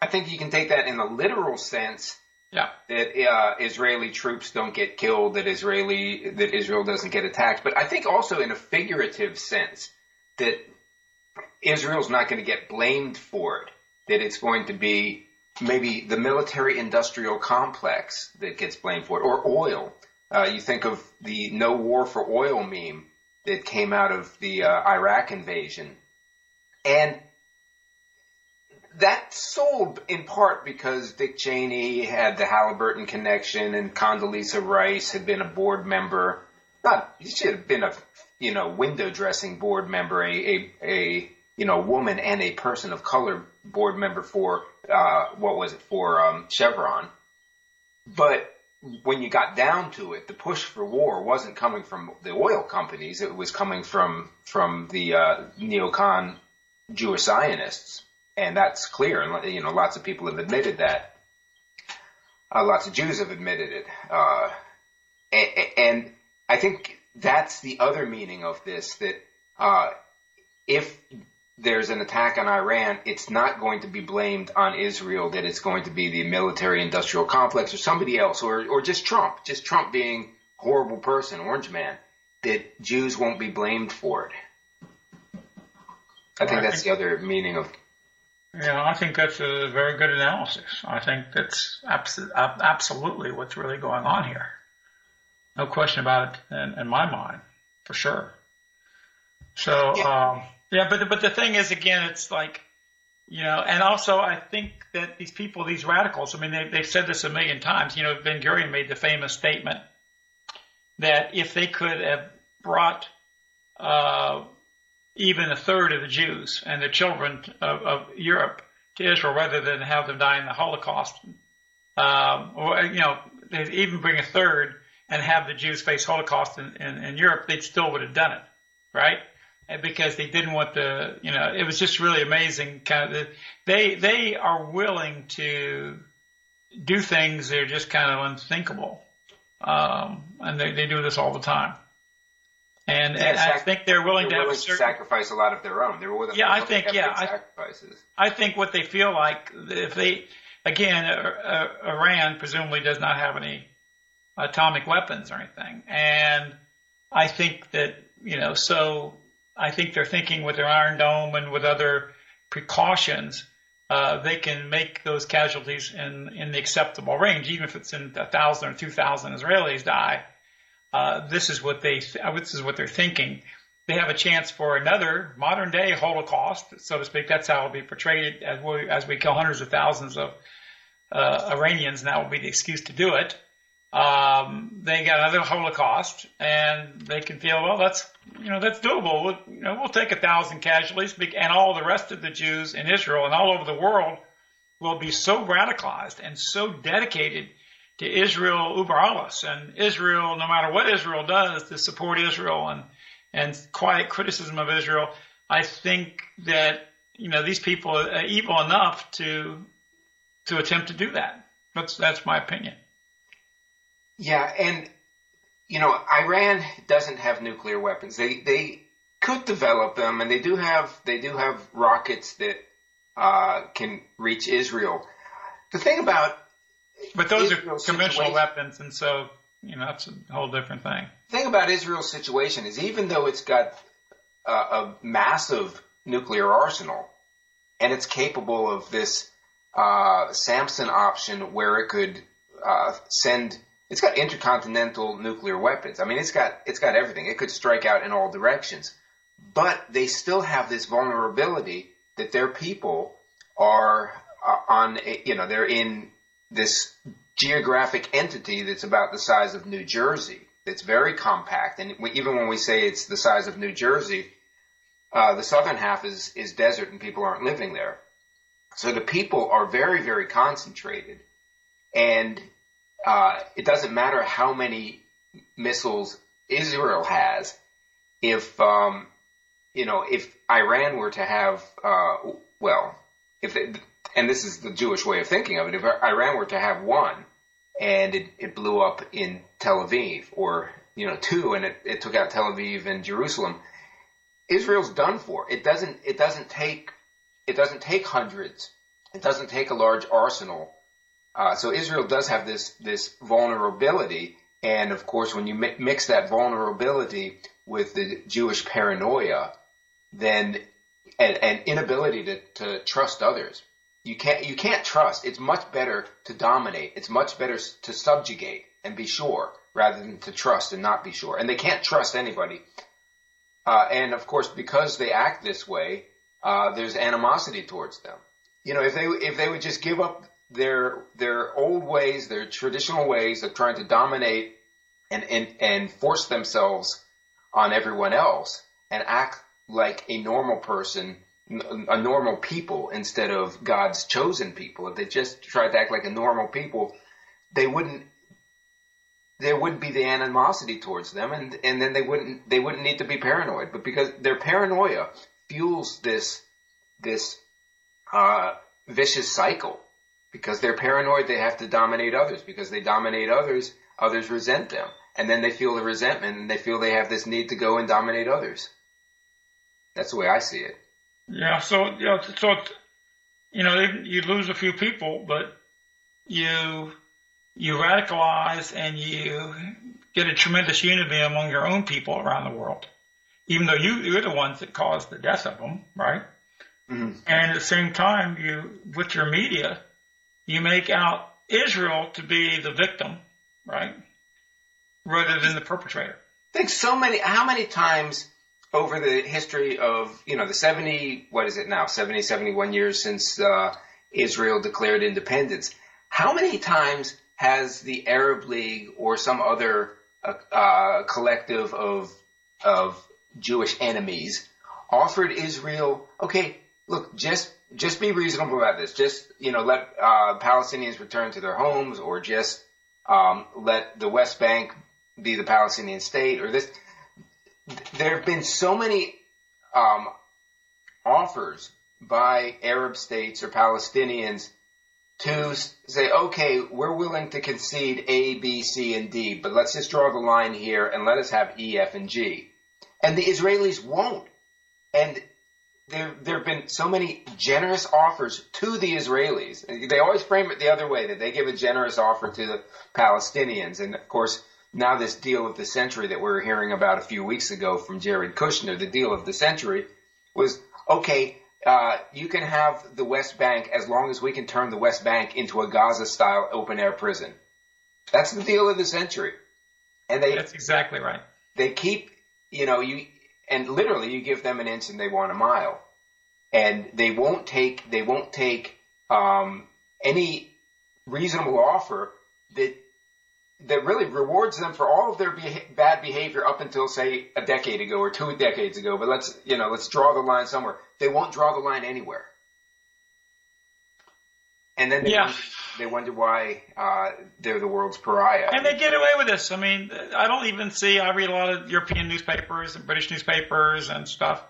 I think you can take that in the literal sense.
Yeah.
That uh, Israeli troops don't get killed, that Israeli that Israel doesn't get attacked, but I think also in a figurative sense that Israel's not going to get blamed for it. That it's going to be maybe the military-industrial complex that gets blamed for it, or oil. Uh, you think of the "No War for Oil" meme that came out of the uh, Iraq invasion, and that sold in part because Dick Cheney had the Halliburton connection and Condoleezza Rice had been a board member. Not, she had been a, you know, window dressing board member, a, a, a you know, woman and a person of color board member for, uh, what was it, for, um, Chevron. but when you got down to it, the push for war wasn't coming from the oil companies. It was coming from from the uh, neocon Jewish Zionists, and that's clear. And you know, lots of people have admitted that. Uh, lots of Jews have admitted it, uh, and, and, I think that's the other meaning of this. That uh, if there's an attack on Iran, it's not going to be blamed on Israel, that it's going to be the military industrial complex or somebody else, or, or just Trump, just Trump being a horrible person, orange man, that Jews won't be blamed for it. I think that's the other meaning of.
Yeah, I think that's a very good analysis. I think that's abs- absolutely what's really going on here. No question about it in, in my mind, for sure. So, yeah. um, yeah, but but the thing is, again, it's like, you know, and also I think that these people, these radicals, I mean, they, they've said this a million times. You know, Ben Gurion made the famous statement that if they could have brought uh, even a third of the Jews and the children of, of Europe to Israel rather than have them die in the Holocaust, um, or you know, they'd even bring a third and have the Jews face Holocaust in, in, in Europe, they still would have done it, right? Because they didn't want the, you know, it was just really amazing. Kind of, they they are willing to do things that are just kind of unthinkable, um, and they they do this all the time. And, yeah, and sac- I think they're willing
they're
to
willing
certain,
sacrifice a lot of their own. They're willing.
Yeah, I think yeah,
I, sacrifices.
I think what they feel like if they, again, uh, uh, Iran presumably does not have any atomic weapons or anything, and I think that you know so I think they're thinking with their Iron Dome and with other precautions, uh, they can make those casualties in, in the acceptable range, even if it's in a thousand or two thousand Israelis die. Uh, this is what they uh, this is what they're thinking. They have a chance for another modern day Holocaust, so to speak. That's how it'll be portrayed as we as we kill hundreds of thousands of uh, Iranians, and that will be the excuse to do it um, they got another Holocaust, and they can feel, well, that's you know that's doable. We'll, you know, we'll take a thousand casualties, and all the rest of the Jews in Israel and all over the world will be so radicalized and so dedicated to Israel uber alles, and Israel, no matter what Israel does, to support Israel and and quiet criticism of Israel. I think that you know these people are evil enough to to attempt to do that. That's that's my opinion.
Yeah, and you know, Iran doesn't have nuclear weapons. They they could develop them, and they do have they do have rockets that uh, can reach Israel. The thing about
but those Israel's are conventional weapons, and so you know that's a whole different thing.
The thing about Israel's situation is, even though it's got a, a massive nuclear arsenal, and it's capable of this uh, Samson option where it could uh, send it's got intercontinental nuclear weapons. I mean, it's got it's got everything. It could strike out in all directions. But they still have this vulnerability that their people are uh, on. You know, they're in this geographic entity that's about the size of New Jersey. It's very compact, and even when we say it's the size of New Jersey, uh, the southern half is is desert and people aren't living there. So the people are very very concentrated, and uh, it doesn't matter how many missiles Israel has. If um, you know, if Iran were to have, uh, well, if and this is the Jewish way of thinking of it, if Iran were to have one and it, it blew up in Tel Aviv, or you know, two and it, it took out Tel Aviv and Jerusalem, Israel's done for. It doesn't. It doesn't take. It doesn't take hundreds. It doesn't take a large arsenal uh, so Israel does have this this vulnerability, and of course, when you mi- mix that vulnerability with the Jewish paranoia, then and, and inability to, to trust others, you can't you can't trust. It's much better to dominate. It's much better to subjugate and be sure rather than to trust and not be sure. And they can't trust anybody. Uh, and of course, because they act this way, uh, there's animosity towards them. You know, if they if they would just give up their their old ways, their traditional ways of trying to dominate and and, and force themselves on everyone else and act like a normal person, a normal people instead of God's chosen people. If they just tried to act like a normal people, they wouldn't there wouldn't be the animosity towards them and and then they wouldn't they wouldn't need to be paranoid but because their paranoia fuels this this uh, vicious cycle because they're paranoid they have to dominate others. Because they dominate others others resent them. And then they feel the resentment and they feel they have this need to go and dominate others. That's the way i see it.
Yeah, so you know, so you know you lose a few people, but you you radicalize and you get a tremendous unity among your own people around the world, even though you you're the ones that caused the death of them, right?
Mhm.
And at the same time, you with your media, you make out Israel to be the victim, right, rather than the perpetrator.
think so many how many times over the history of you know the 70 what is it now 70 71 years since uh, israel declared independence how many times has the arab league or some other uh, uh, collective of of jewish enemies offered israel okay look just just be reasonable about this just you know let uh, palestinians return to their homes or just um, let the west bank be the palestinian state or this there have been so many um, offers by Arab states or Palestinians to say, okay, we're willing to concede A, B, C, and D, but let's just draw the line here and let us have E, F, and G. And the Israelis won't. And there, there have been so many generous offers to the Israelis. They always frame it the other way, that they give a generous offer to the Palestinians. And of course, now this deal of the century that we were hearing about a few weeks ago from Jared Kushner, the deal of the century was, okay, uh, you can have the West Bank as long as we can turn the West Bank into a Gaza-style open-air prison. That's the deal of the century. And they,
That's exactly right.
they keep, you know, you, and literally you give them an inch and they want a mile. And they won't take, they won't take, um, any reasonable offer that, that really rewards them for all of their beha- bad behavior up until say a decade ago or two decades ago. But let's, you know, let's draw the line somewhere. They won't draw the line anywhere. And then they,
Yeah.
wonder, they wonder why, uh, they're the world's pariah.
And they get away with this. I mean, I don't even see. I read a lot of European newspapers and British newspapers and stuff.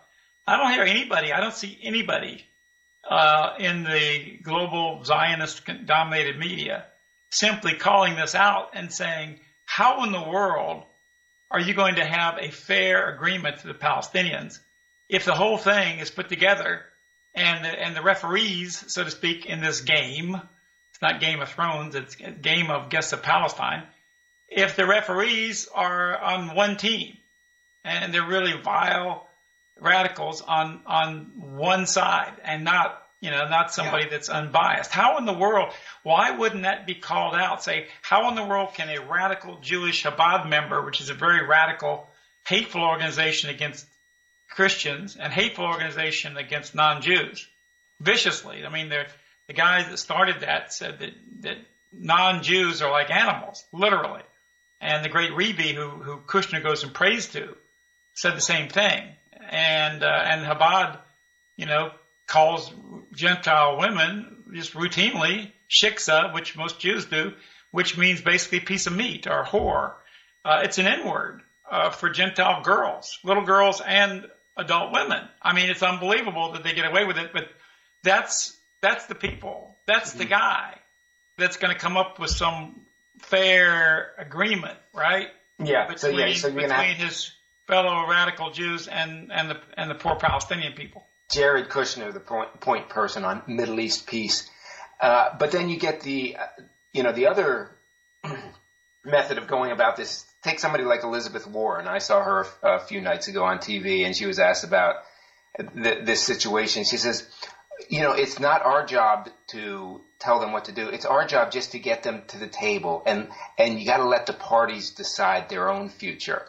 I don't hear anybody. I don't see anybody uh, in the global Zionist-dominated media simply calling this out and saying, "How in the world are you going to have a fair agreement to the Palestinians if the whole thing is put together and the, and the referees, so to speak, in this game, it's not Game of Thrones, it's game of Guests of Palestine, if the referees are on one team and they're really vile radicals on on one side and not you know not somebody that's unbiased how in the world why wouldn't that be called out? Say how in the world can a radical jewish Chabad member which is a very radical hateful organization against Christians and hateful organization against non-Jews viciously. I mean, the guys that started that said that, that non-Jews are like animals, literally. And the great Rebbe, who, who Kushner goes and prays to, said the same thing. And, uh, and Chabad, you know, calls Gentile women just routinely shiksa, which most Jews do, which means basically piece of meat or whore. Uh, it's an N word uh, for Gentile girls, little girls and adult women. I mean, it's unbelievable that they get away with it, but that's that's the people. That's the guy that's going to come up with some fair agreement, right?
Yeah. So
Between,
yeah. So you're
between
have
his fellow radical Jews and and the and the poor Palestinian people.
Jared Kushner, the point, point person on Middle East peace. Uh, but then you get the, uh, you know, the other [clears throat] method of going about this. Take somebody like Elizabeth Warren. I saw her a few nights ago on TV, and she was asked about th- this situation. She says, "You know, it's not our job to tell them what to do. It's our job just to get them to the table, and and you got to let the parties decide their own future."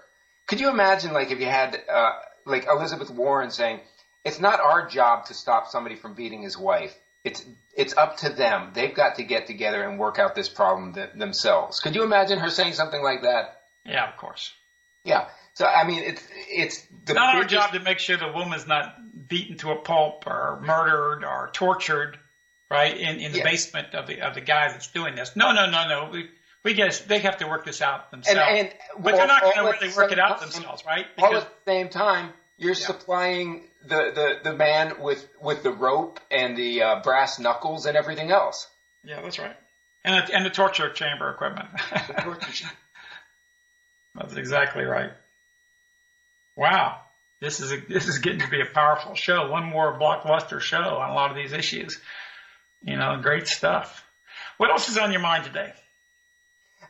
Could you imagine, like, if you had, uh, like Elizabeth Warren saying, "It's not our job to stop somebody from beating his wife. It's it's up to them. They've got to get together and work out this problem th- themselves." Could you imagine her saying something like that?
Yeah, of course.
Yeah. So I mean, it's it's the
It's not our job to make sure the woman's not beaten to a pulp or murdered or tortured, right, in, in the
Yeah.
basement of the of the guy that's doing this. No, no, no, no. We We guess they have to work this out themselves.
And, and
but they're not going to really work it out
time-
themselves, right?
all
Because
at the same time, you're supplying the, the, the man with, with the rope and the uh, brass knuckles and everything else.
yeah, that's right. And the, and the torture chamber equipment. That's exactly right. Wow, this is a, this is getting to be a powerful show. One more blockbuster show on a lot of these issues. You know, great stuff. What else is on your mind today?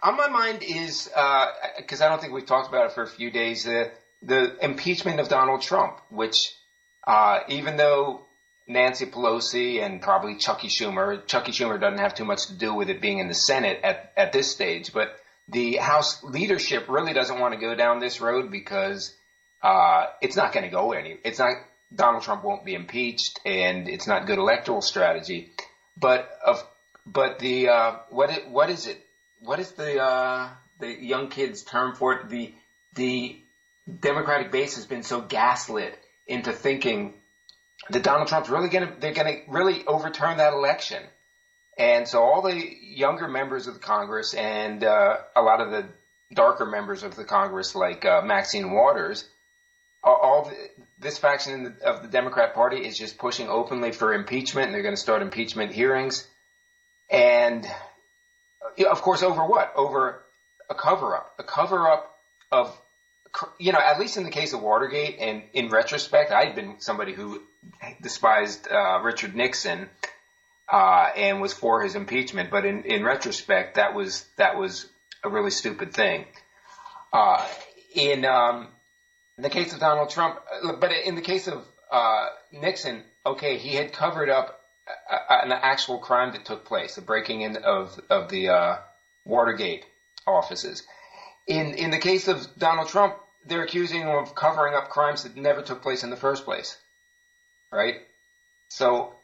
On my mind is because I don't think we've talked about it for a few days. The the impeachment of Donald Trump, which uh, even though Nancy Pelosi and probably Chucky Schumer, Chucky Schumer doesn't have too much to do with it being in the Senate at at this stage, but the House leadership really doesn't want to go down this road because uh, it's not going to go any. It's not Donald Trump won't be impeached, and it's not good electoral strategy. But of but the uh, what it, what is it? What is the uh, the young kids' term for it? The the Democratic base has been so gaslit into thinking that Donald Trump's really going to they're going to really overturn that election. And so all the younger members of the Congress and uh, a lot of the darker members of the Congress, like uh, Maxine Waters, all, the, this faction of the Democrat Party is just pushing openly for impeachment, and they're going to start impeachment hearings. And of course, over what? Over a cover up, a cover up of, you know, at least in the case of Watergate, and in retrospect, I'd been somebody who despised uh, Richard Nixon uh, and was for his impeachment, but in, in retrospect, that was that was a really stupid thing. Uh, in um, in the case of Donald Trump, uh, but in the case of uh, Nixon, okay, he had covered up a, a, an actual crime that took place, the breaking in of of the uh, Watergate offices. In in the case of Donald Trump, they're accusing him of covering up crimes that never took place in the first place, right? So,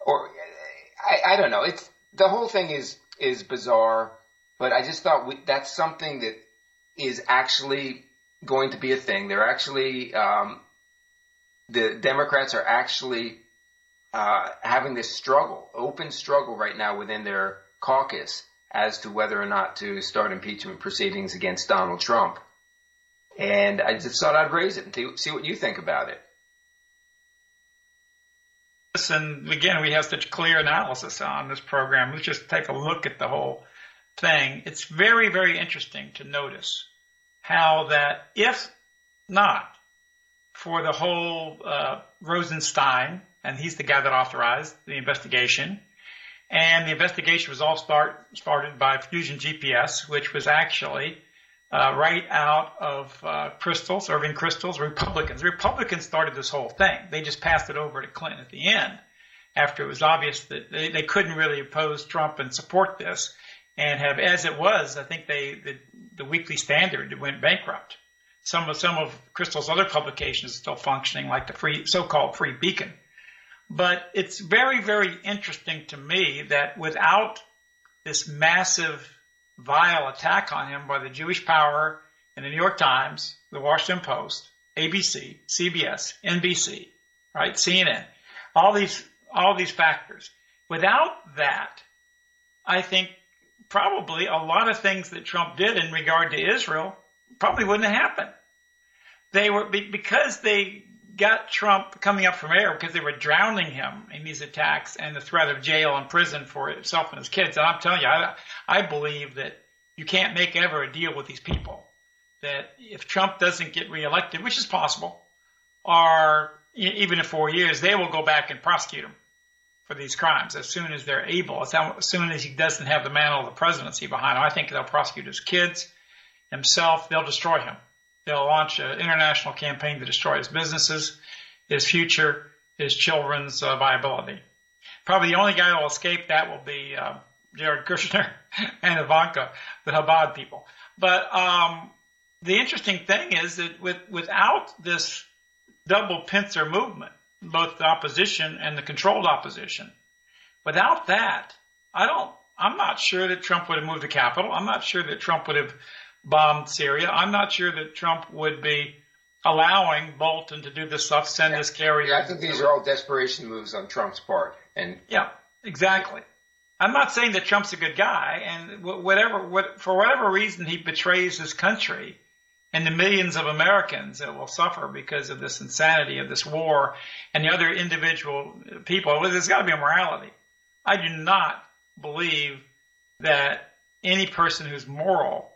or I, I don't know. It's the whole thing is is bizarre, but I just thought we, that's something that is actually going to be a thing. They're actually um, the Democrats are actually uh, having this struggle, open struggle right now within their caucus as to whether or not to start impeachment proceedings against Donald Trump. And I just thought I'd raise it and see- see what you think about it.
And again, we have such clear analysis on this program. Let's just take a look at the whole thing. It's very, very interesting to notice how that, if not for the whole uh, Rosenstein, and he's the guy that authorized the investigation, and the investigation was all start, started by Fusion GPS, which was actually uh, right out of uh, Crystals, Irving Crystals, Republicans. Republicans started this whole thing. They just passed it over to Clinton at the end after it was obvious that they, they couldn't really oppose Trump and support this. And have, as it was, I think they the, the Weekly Standard went bankrupt. Some of some of Crystal's other publications are still functioning, like the free so-called Free Beacon. But it's very, very interesting to me that without this massive vile attack on him by the Jewish Power and the New York Times, the Washington Post, ABC, CBS, NBC, right, CNN, all these all these factors. Without that, I think probably a lot of things that Trump did in regard to Israel probably wouldn't have happened. They were because they got Trump coming up from air because they were drowning him in these attacks and the threat of jail and prison for himself and his kids. And I'm telling you, I, I believe that you can't make ever a deal with these people. That if Trump doesn't get reelected, which is possible, or even in four years, they will go back and prosecute him for these crimes as soon as they're able, as as soon as he doesn't have the mantle of the presidency behind him. I think they'll prosecute his kids, himself. They'll destroy him. They'll launch an international campaign to destroy his businesses, his future, his children's uh, viability. Probably the only guy who will escape that will be uh, Jared Kushner [laughs] and Ivanka, the Chabad people. But um, the interesting thing is that with, without this double pincer movement, both the opposition and the controlled opposition, without that, I don't. I'm not sure that Trump would have moved the Capitol. I'm not sure that Trump would have bombed Syria. I'm not sure that Trump would be allowing Bolton to do this stuff, send this carrier.
Yeah, I think these are all desperation moves on Trump's part. And
Yeah, exactly. I'm not saying that Trump's a good guy, and whatever, what, for whatever reason he betrays his country and the millions of Americans that will suffer because of this insanity of this war and the other individual people. There's got to be a morality. I do not believe that any person who's moral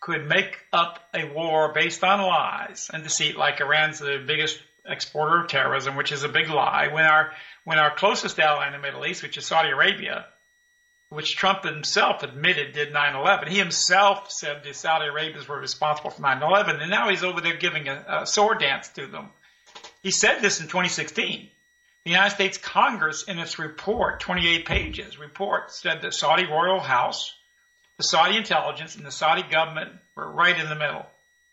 could make up a war based on lies and deceit, like Iran's the biggest exporter of terrorism, which is a big lie. When our when our closest ally in the Middle East, which is Saudi Arabia, which Trump himself admitted did 9/11, he himself said the Saudi Arabians were responsible for 9/11, and now he's over there giving a, a sword dance to them. He said this in 2016. The United States Congress, in its report, 28 pages report, said that Saudi royal house, the Saudi intelligence, and the Saudi government were right in the middle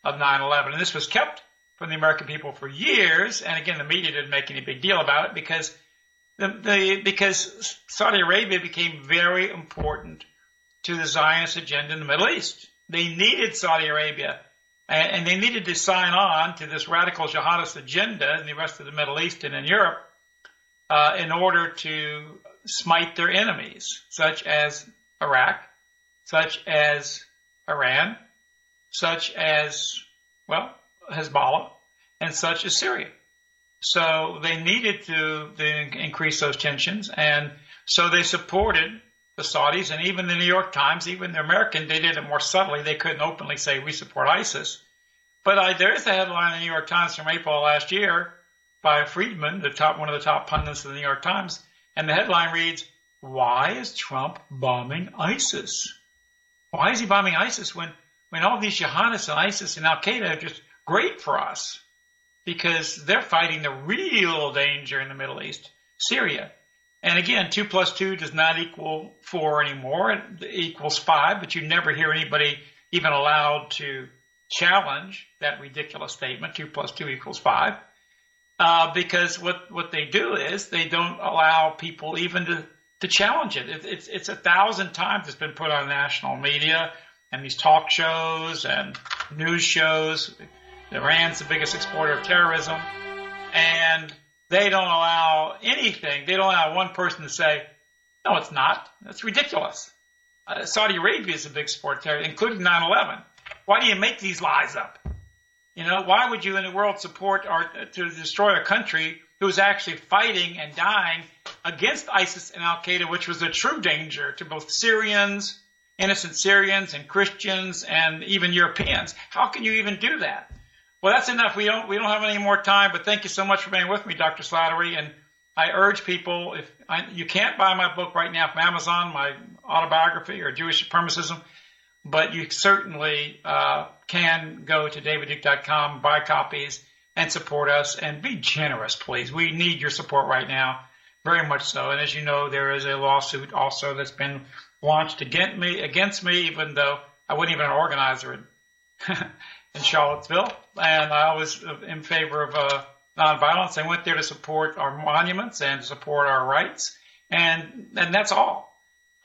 of 9/11, and this was kept from the American people for years. And again, the media didn't make any big deal about it because the, the because Saudi Arabia became very important to the Zionist agenda in the Middle East. They needed Saudi Arabia and, and they needed to sign on to this radical jihadist agenda in the rest of the Middle East and in Europe uh, in order to smite their enemies, such as Iraq, such as Iran, such as, well, Hezbollah, and such as Syria. So they needed to, increase those tensions, and so they supported the Saudis, and even the New York Times, even the American, they did it more subtly. They couldn't openly say we support ISIS. But I, there is a headline in the New York Times from April last year by Friedman, the top one of the top pundits of the New York Times, and the headline reads, "Why is Trump bombing ISIS? Why is he bombing ISIS when when all these jihadists and ISIS and Al Qaeda are just great for us because they're fighting the real danger in the Middle East, Syria. And again, two plus two does not equal four anymore. It equals five, but you never hear anybody even allowed to challenge that ridiculous statement, two plus two equals five. Uh, because what, what they do is they don't allow people even to, to challenge it. it. It's, it's a thousand times it's been put on national media and these talk shows and news shows. Iran's the biggest exporter of terrorism, and they don't allow anything. They don't allow one person to say, "No, it's not. That's ridiculous." Uh, Saudi Arabia is a big exporter of terrorism, including 9/11. Why do you make these lies up? You know, why would you in the world support or to destroy a country who's actually fighting and dying against ISIS and Al Qaeda, which was a true danger to both Syrians, innocent Syrians, and Christians, and even Europeans? How can you even do that? Well, that's enough. We don't we don't have any more time, but thank you so much for being with me, Dr. Slattery. And I urge people if I, you can't buy my book right now from Amazon, my autobiography or Jewish supremacism, but you certainly uh, can go to davidduke.com, buy copies, and support us. And be generous, please. We need your support right now, very much so. And as you know, there is a lawsuit also that's been launched against me, against me, even though I wasn't even an organizer. in [laughs] Charlottesville, and I was in favor of uh, nonviolence. I went there to support our monuments and support our rights, and and that's all.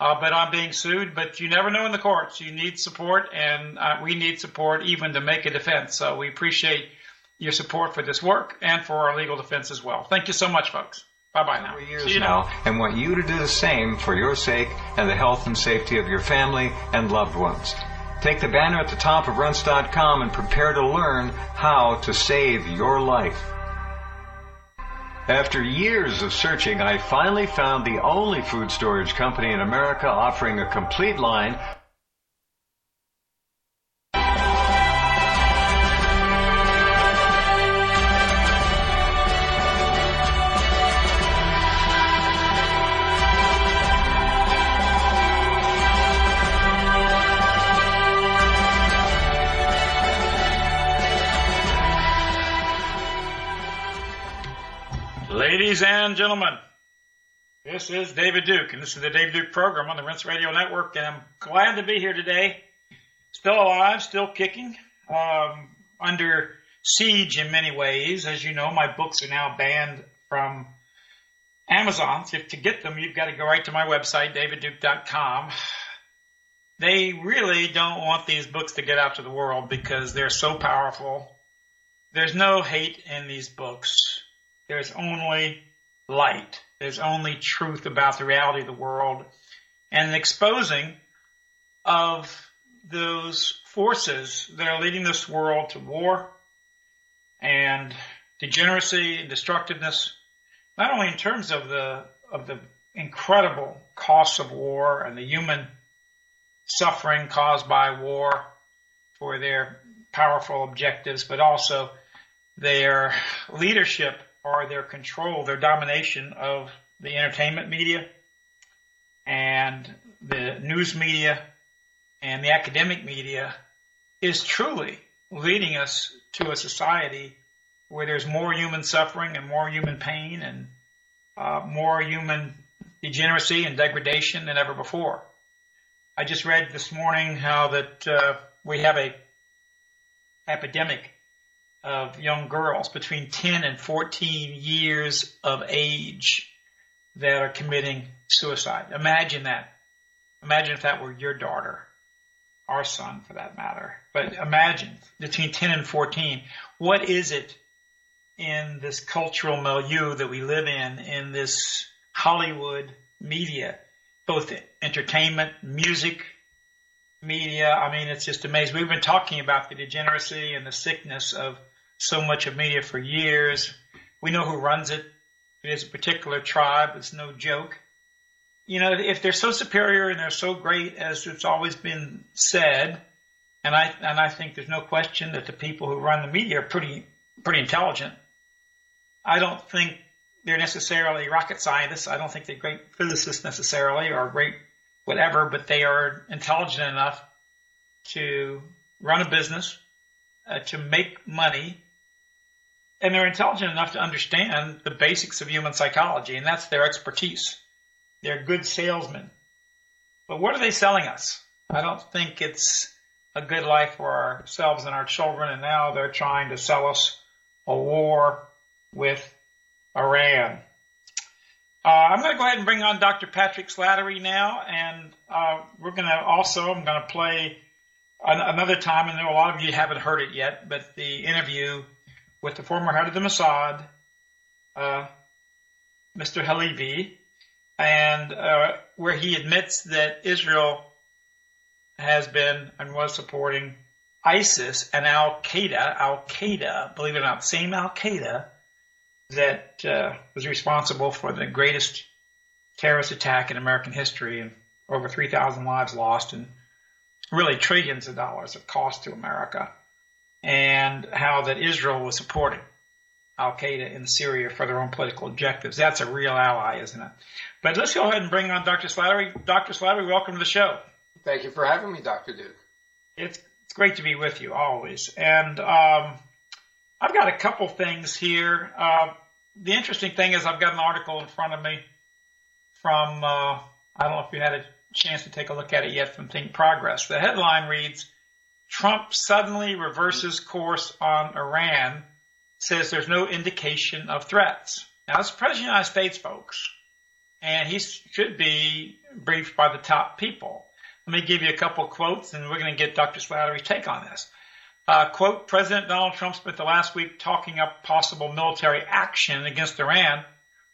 Uh, but I'm being sued. But you never know in the courts. You need support, and uh, we need support even to make a defense. So we appreciate your support for this work and for our legal defense as well. Thank you so much, folks. Bye bye now.
Years See you now, and want you to do the same for your sake and the health and safety of your family and loved ones. Take the banner at the top of runts.com and prepare to learn how to save your life. After years of searching, I finally found the only food storage company in America offering a complete line
Ladies and gentlemen, this is David Duke, and this is the David Duke program on the Rense Radio Network, and I'm glad to be here today. Still alive, still kicking, um, under siege in many ways. As you know, my books are now banned from Amazon. To get them, you've got to go right to my website, davidduke.com. They really don't want these books to get out to the world because they're so powerful. There's no hate in these books there's only light. There's only truth about the reality of the world. and an exposing of those forces that are leading this world to war and degeneracy and destructiveness, not only in terms of the of the incredible costs of war and the human suffering caused by war for their powerful objectives, but also their leadership or their control, their domination of the entertainment media and the news media and the academic media is truly leading us to a society where there's more human suffering and more human pain and uh, more human degeneracy and degradation than ever before. I just read this morning how that uh, we have a epidemic of young girls between 10 and 14 years of age that are committing suicide. Imagine that. Imagine if that were your daughter, our son for that matter. But imagine between 10 and 14. What is it in this cultural milieu that we live in, in this Hollywood media, both entertainment, music, media. I mean, it's just amazing. We've been talking about the degeneracy and the sickness of so much of media for years. We know who runs it. It is a particular tribe. It's no joke. You know, if they're so superior and they're so great as it's always been said, and I and I think there's no question that the people who run the media are pretty pretty intelligent. I don't think they're necessarily rocket scientists. I don't think they're great physicists necessarily or great whatever, but they are intelligent enough to run a business, uh, to make money, and they're intelligent enough to understand the basics of human psychology, and that's their expertise. They're good salesmen. But what are they selling us? I don't think it's a good life for ourselves and our children, and now they're trying to sell us a war with Iran. Uh, I'm going to go ahead and bring on Dr. Patrick Slattery now, and uh, we're going to also, I'm going to play an, another time, and a lot of you haven't heard it yet, but the interview with the former head of the Mossad, uh, Mr. Halevi, and uh, where he admits that Israel has been and was supporting ISIS and Al Qaeda, Al Qaeda, believe it or not, same Al Qaeda that uh, was responsible for the greatest terrorist attack in American history and over 3,000 lives lost and really trillions of dollars of cost to America, and how that Israel was supporting Al Qaeda in Syria for their own political objectives. That's a real ally, isn't it? But let's go ahead and bring on Dr. Slattery. Dr. Slattery, welcome to the show.
Thank you for having me, Dr. Duke.
It's, it's great to be with you always. And um, I've got a couple things here. Uh, the interesting thing is I've got an article in front of me from, uh, I don't know if you had a chance to take a look at it yet from Think Progress. The headline reads, Trump suddenly reverses course on Iran, says there's no indication of threats. Now, the President of the United States, folks, and he should be briefed by the top people. Let me give you a couple quotes, and we're going to get Dr. Slattery's take on this. Uh, quote, President Donald Trump spent the last week talking up possible military action against Iran,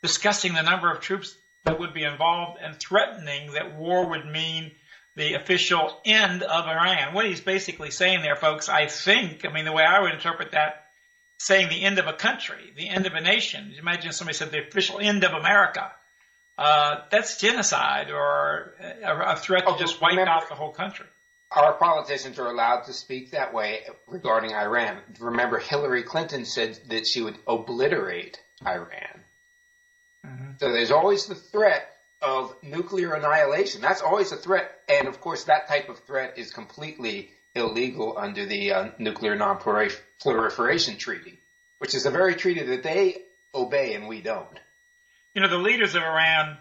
discussing the number of troops that would be involved and threatening that war would mean the official end of Iran. What he's basically saying there, folks, I think, I mean, the way I would interpret that, saying the end of a country, the end of a nation. Imagine somebody said the official end of America. Uh, that's genocide or a, a threat to oh, just wipe remember, out the whole country
our politicians are allowed to speak that way regarding Iran. Remember, Hillary Clinton said that she would obliterate Iran. Mm-hmm. So there's always the threat of nuclear annihilation. That's always a threat. And of course, that type of threat is completely illegal under the uh, Nuclear Non-Proliferation Treaty, which is a very treaty that they obey and we don't.
You know, the leaders of Iran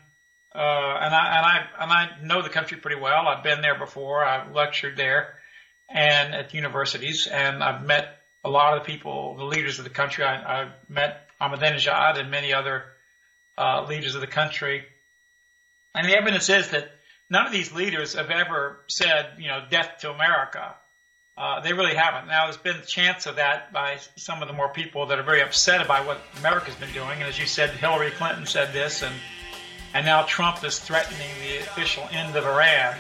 uh, and I and I and I know the country pretty well. I've been there before. I've lectured there, and at universities, and I've met a lot of the people, the leaders of the country. I, I've met Ahmadinejad and many other uh, leaders of the country, and the evidence is that none of these leaders have ever said, you know, death to America. Uh, they really haven't. Now, there's been chance of that by some of the more people that are very upset about what America's been doing. And as you said, Hillary Clinton said this, and and now Trump is threatening the official end of Iran.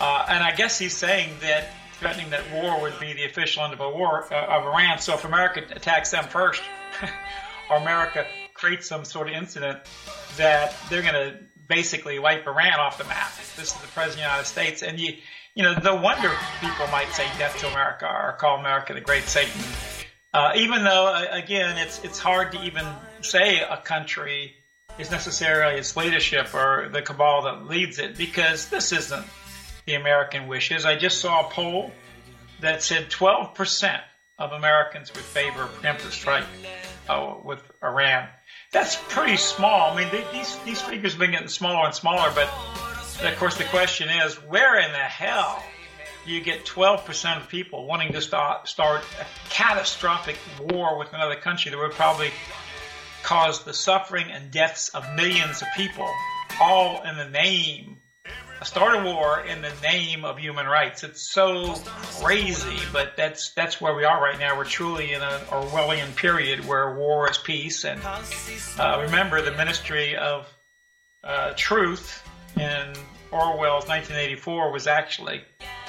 Uh, and I guess he's saying that threatening that war would be the official end of a war uh, of Iran. So if America attacks them first, [laughs] or America creates some sort of incident, that they're going to basically wipe Iran off the map. This is the president of the United States, and you, you know, no wonder people might say death to America or call America the Great Satan. Uh, even though, uh, again, it's it's hard to even say a country is necessarily its leadership or the cabal that leads it because this isn't the American wishes. I just saw a poll that said 12% of Americans would favor a preemptive strike uh, with Iran. That's pretty small. I mean, they, these these figures have been getting smaller and smaller, but of course the question is, where in the hell do you get 12% of people wanting to start, start a catastrophic war with another country that would probably cause the suffering and deaths of millions of people, all in the name start a war in the name of human rights. It's so crazy, but that's that's where we are right now. We're truly in an Orwellian period where war is peace. And uh, remember, the Ministry of uh, Truth in Orwell's 1984 was actually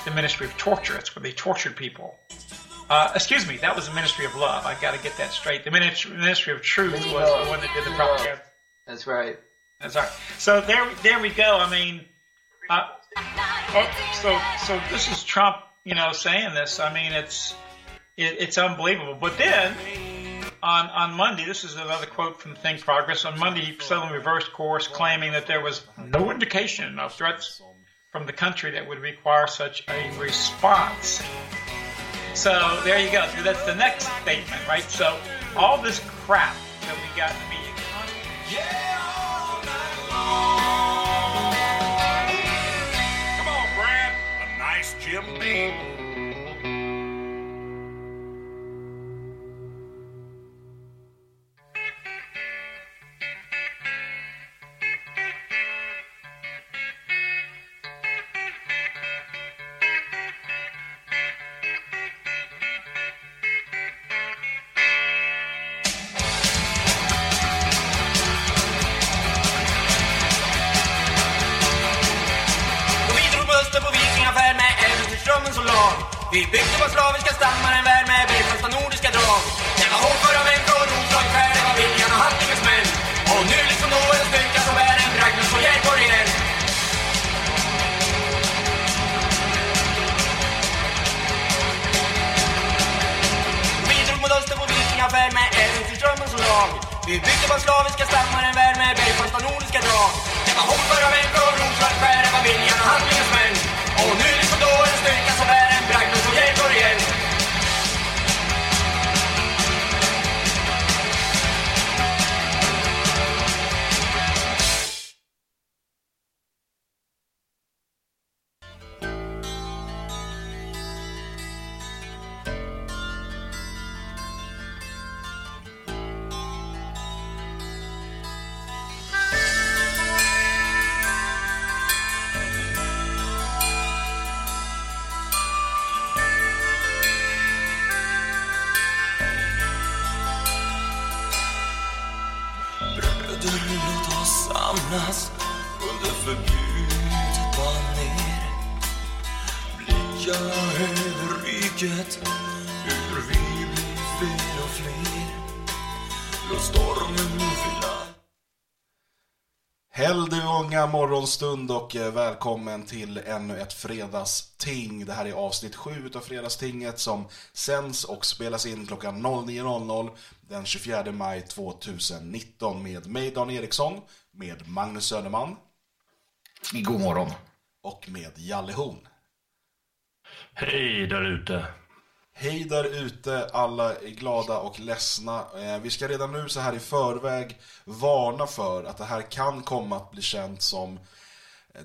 the Ministry of Torture. It's where they tortured people. Uh, excuse me, that was the Ministry of Love. I got to get that straight. The Ministry, Ministry of Truth was the one that did the propaganda.
That's right.
That's right. So there, there we go. I mean, uh, oh, so, so this is Trump, you know, saying this. I mean, it's, it, it's unbelievable. But then on on Monday, this is another quote from Think Progress. On Monday, he suddenly reversed course, claiming that there was no indication of threats from the country that would require such a response. So there you go. So that's the next statement, right? So all this crap that we got in the media.
Come
deep. Morgonstund och eh, välkommen till ännu ett fredagsting. Det här är avsnitt 7 av Fredagstinget som sänds och spelas in klockan 09.00 den 24 maj 2019 med mig Dan Eriksson, med Magnus Söderman.
God morgon.
Och med Jalle Horn.
Hej där ute.
Hej där ute, alla är glada och ledsna. Eh, Vi ska redan nu så här i förväg varna för att det här kan komma att bli känt som eh,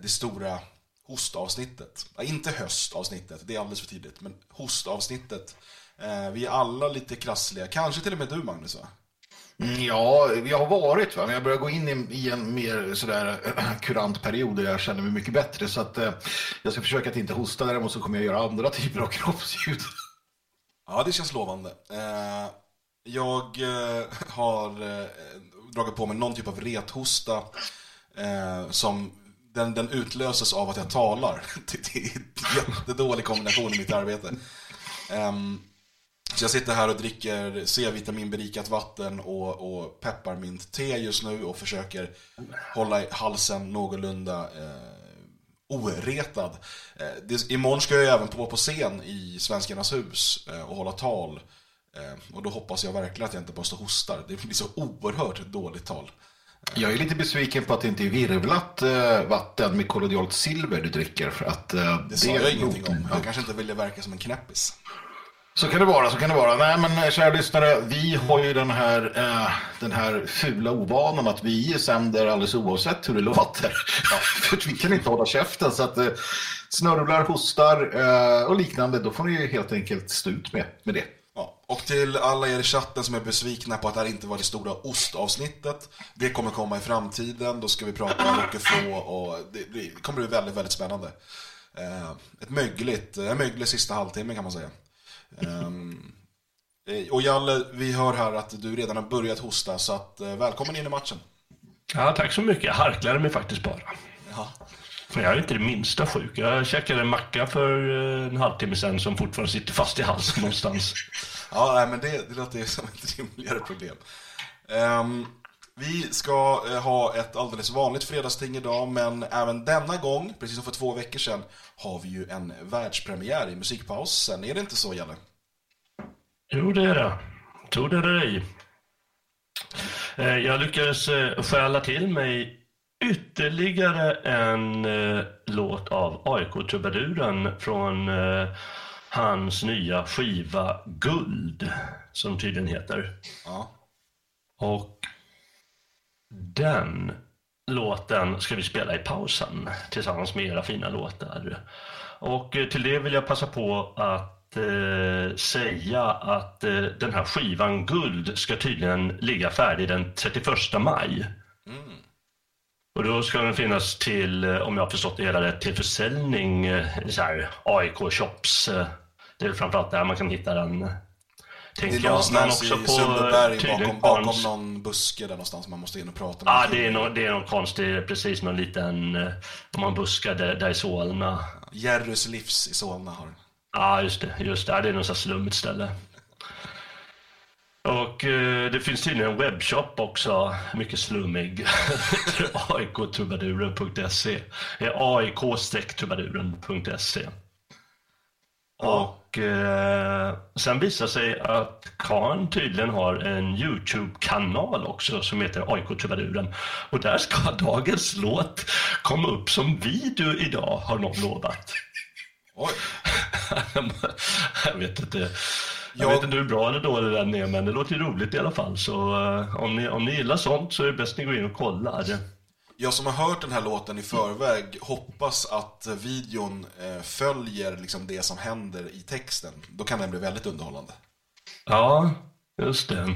det stora hostavsnittet. Ja, Inte höstavsnittet, det är alldeles för tidigt, men hostavsnittet. Eh, Vi är alla lite krassliga, kanske till och med du Magnus va?
Mm, Ja, vi har varit, va? men jag börjar gå in i, i en mer sådär [clears throat] kurant period där jag känner mig mycket bättre. Så att eh, jag ska försöka att inte hosta, däremot så kommer jag göra andra typer av [laughs] kroppsljud.
Ja, det känns lovande. Eh, Jag eh, har dragit på mig någon typ av rethosta som den, den utlöses av att jag talar. [laughs] Det är en jättedålig kombination i mitt arbete. Um, så jag sitter här och dricker C-vitaminberikat vatten och, och pepparmint-te just nu och försöker hålla halsen någorlunda eh, oretad. Eh, det, imorgon ska jag även på, på scen i Svenskarnas hus eh, och hålla tal. Eh, och då hoppas jag verkligen att jag inte bara står hostar. Det blir så oerhört dåligt tal.
Jag är lite besviken på att det inte är virvlat eh, vatten med kollodialt silver du dricker. För att, eh,
Det sa jag ingenting om. Jag kanske inte ville verka som en knäppis.
Så kan det vara, så kan det vara. Nej men eh, kära lyssnare, vi har ju den här, eh, den här fula ovanan att vi sänder alldeles oavsett hur det låter. [laughs] För vi kan inte hålla käften så att eh, snörvlar, hostar eh, och liknande, då får ni ju helt enkelt stå ut med, med det.
Och till alla er i chatten som är besvikna på att det här inte var det stora ostavsnittet. Det kommer komma i framtiden. Då ska vi prata om Roquefort och det, det kommer bli väldigt, väldigt spännande. Eh, ett mögligt, en möglig sista halvtimme kan man säga. Eh, och Jalle, vi hör här att du redan har börjat hosta, så att, eh, välkommen in i matchen.
Ja, tack så mycket. Jag harklade mig faktiskt bara. För jag är inte det minsta sjuk. Jag käkade en macka för eh, en halvtimme sedan som fortfarande sitter fast i halsen någonstans. [laughs]
Ja, nej, men det, det låter ju som ett rimligare problem. Ehm, vi ska eh, ha ett alldeles vanligt fredagsting idag, men även denna gång, precis som för två veckor sedan, har vi ju en världspremiär i musikpausen. Är det inte så, Jalle?
Jo, det är det. Tror det eller ej. Eh, Jag lyckades stjäla till mig ytterligare en eh, låt av AIK-trubaduren från eh, hans nya skiva Guld, som tydligen heter.
Ja.
Och den låten ska vi spela i pausen tillsammans med era fina låtar. Och eh, till det vill jag passa på att eh, säga att eh, den här skivan Guld ska tydligen ligga färdig den 31 maj. Och då ska den finnas till, eh, om jag har förstått det hela rätt, till försäljning eh, i så här AIK-shops. Eh, Det är framförallt där man kan hitta den.
Det
Tänker
är
jag.
någonstans
Men också
i Sundbyberg bakom, bakom någon buske där någonstans man måste in och prata med.
Ja, det är någon, det är någon konstig, precis någon liten, om man buskar där, där i Solna.
Jerrys livs i Solna har.
Ja, just det. Just det. Ja, det är något slummigt ställe. Och eh, det finns tydligen en webbshop också, mycket slummig. [laughs] aiktrubaduren.se. aik-trubaduren.se. Och eh, sen visar sig att Khan tydligen har en YouTube-kanal också som heter AIK-trubaduren. Och där ska [laughs] dagens låt komma upp som video idag, har någon lovat.
Oj. [laughs]
jag vet inte. Jag
Jag-
vet inte hur bra eller dålig den är, men det låter ju roligt i alla fall. Så eh, om, ni, om ni gillar sånt så är det bäst ni går in och kollar.
Jag som har hört den här låten i förväg hoppas att videon eh, följer liksom det som händer i texten. Då kan den bli väldigt underhållande.
Ja, just det.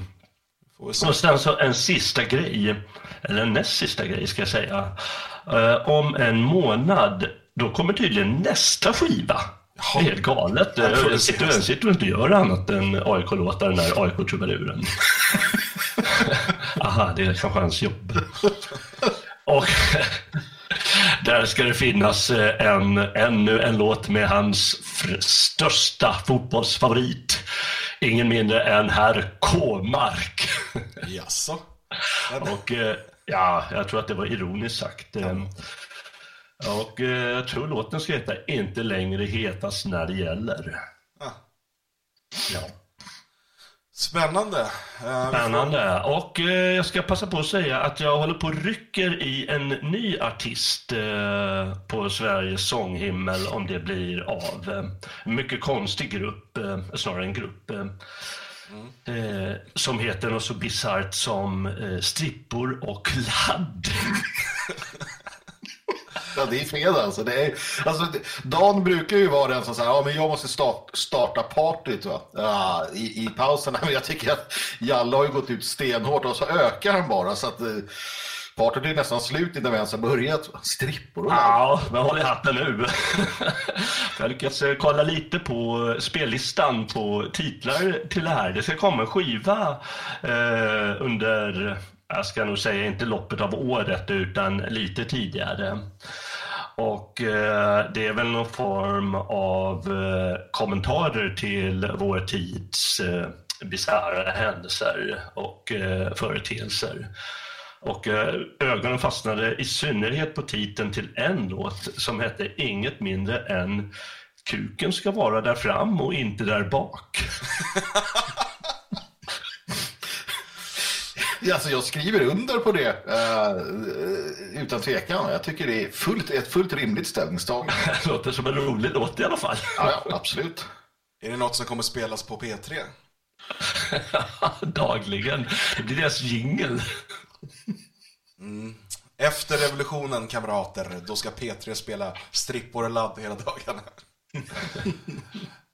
Och sen så en sista grej, eller en näst sista grej ska jag säga. Eh, om en månad, då kommer tydligen nästa skiva. Det är helt galet.
Ja,
Jag sitter, jag sitter och inte gör annat än AIK-låtar, den där AIK-trubaduren. [laughs] Aha, det är kanske hans jobb. Och [laughs] där ska det finnas eh, en, ännu en låt med hans största fotbollsfavorit. Ingen mindre än herr K-mark.
Jaså? [laughs]
Och eh, ja, jag tror att det var ironiskt sagt. Eh, Och eh, jag tror låten ska heta Inte längre hetast när det gäller.
Ah.
Ja.
Spännande. Eh, får-
Spännande. Och eh, jag ska passa på att säga att jag håller på och rycker i en ny artist eh, på Sveriges sånghimmel om det blir av. Eh, En mycket konstig grupp, eh, snarare en grupp. Eh, eh, som heter något så bisarrt som eh, Strippor och ladd. [laughs]
Ja, det är fredag alltså. Det är, alltså det- Dan brukar ju vara den som säger ja, men jag måste start, starta partyt va? Ja, i, i pausen. [laughs] Men jag tycker att Jalle har ju gått ut stenhårt och så ökar han bara så att eh, partyt är nästan slut innan vi ens har börjat. Strippor och
Ja, men håll i hatten nu. [laughs] jag har lyckats kolla lite på eh, spellistan på titlar till det här. Det ska komma en skiva eh, under jag ska nog säga inte loppet av året utan lite tidigare. Och eh, det är väl någon form av eh, kommentarer till vår tids eh, bisarra händelser och eh, företeelser. Och eh, ögonen fastnade i synnerhet på titeln till en låt som hette inget mindre än Kuken ska vara där fram och inte där bak. [laughs]
Ja, Alltså jag skriver under på det eh, utan tvekan. Jag tycker det är fullt, ett fullt rimligt ställningstagande. [laughs]
Det låter som en rolig låt i alla fall.
Ja, ja, absolut.
Är det något som kommer spelas på P3? [laughs]
Dagligen. Det blir deras jingel.
Mm. Efter revolutionen, kamrater, då ska P3 spela strippor och ladd hela dagarna. [laughs]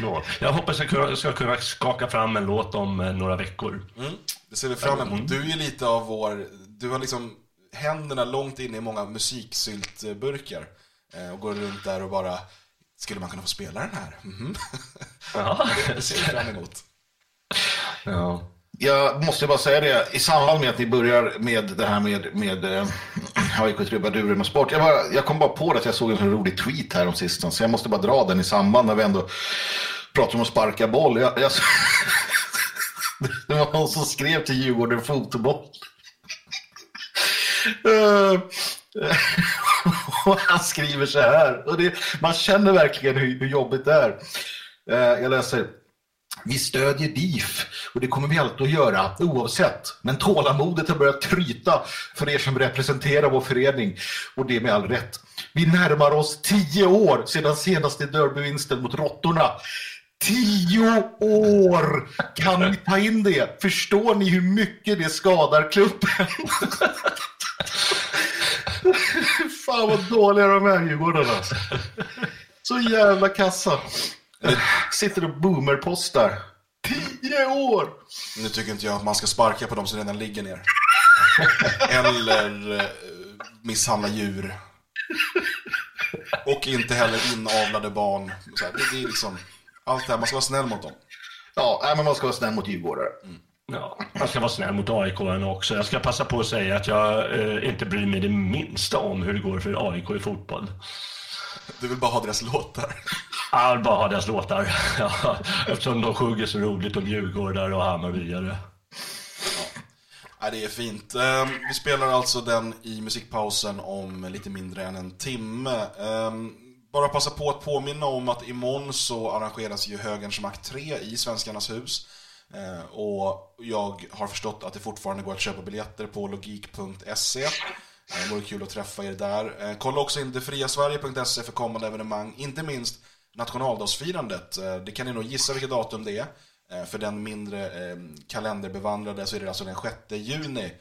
Nå, Jag hoppas jag ska kunna skaka fram en låt om eh, några veckor.
Mm. Det ser vi fram emot.
Mm.
Du är lite av vår... Du har liksom händerna långt inne i många musiksyltburkar. Eh, och går runt där och bara... Skulle man kunna få spela den här? Mhm.
Ja. [laughs]
det ser vi fram emot.
Ja.
Jag måste bara säga det, i samband med att ni börjar med det här med, med eh, AIK trubaduren och sport. Jag, bara, jag kom bara på det att jag såg en så rolig tweet här om sistone, så jag måste bara dra den i samband när vi ändå pratar om att sparka boll. Jag, jag, [laughs] det var någon som skrev till Djurgården fotboll. [laughs] Och han skriver så här, och det, man känner verkligen hur, hur jobbigt det är. Eh, jag läser. Vi stödjer DIF och det kommer vi alltid att göra oavsett. Men tålamodet har börjat tryta för er som representerar vår förening och det med all rätt. Vi närmar oss tio år sedan senaste derbyvinsten mot Råttorna. Tio år! Kan ni ta in det? Förstår ni hur mycket det skadar klubben? [laughs] Fan vad dåliga de är Djurgården alltså. Så jävla kassa. Sitter och boomerpostar. Tio år!
Nu tycker inte jag att man ska sparka på de som redan ligger ner. Eller eh, misshandla djur. Och inte heller inavlade barn. Så här, det, det är liksom... Allt det här, man ska vara snäll mot dem.
Ja, men man ska vara snäll mot djurgårdare.
Ja, jag ska vara snäll mot aik också. Jag ska passa på att säga att jag eh, inte bryr mig det minsta om hur det går för AIK i fotboll.
Du vill bara ha deras låtar?
Jag vill bara ha deras låtar. [laughs] Ja, eftersom de sjunger så roligt om Djurgårdar och Hammarbyare.
Ja, det är fint. Ehm, Vi spelar alltså den i musikpausen om lite mindre än en timme. Ehm, Bara passa på att påminna om att imorgon så arrangeras ju Högerns makt 3 i Svenskarnas hus. Eh, Och jag har förstått att det fortfarande går att köpa biljetter på logik.se. Eh, det vore kul att träffa er där. Eh, kolla också in detfriasverige.se för kommande evenemang. Inte minst nationaldagsfirandet. Eh, det kan ni nog gissa vilket datum det är. För den mindre kalenderbevandrade så är det alltså den 6 juni.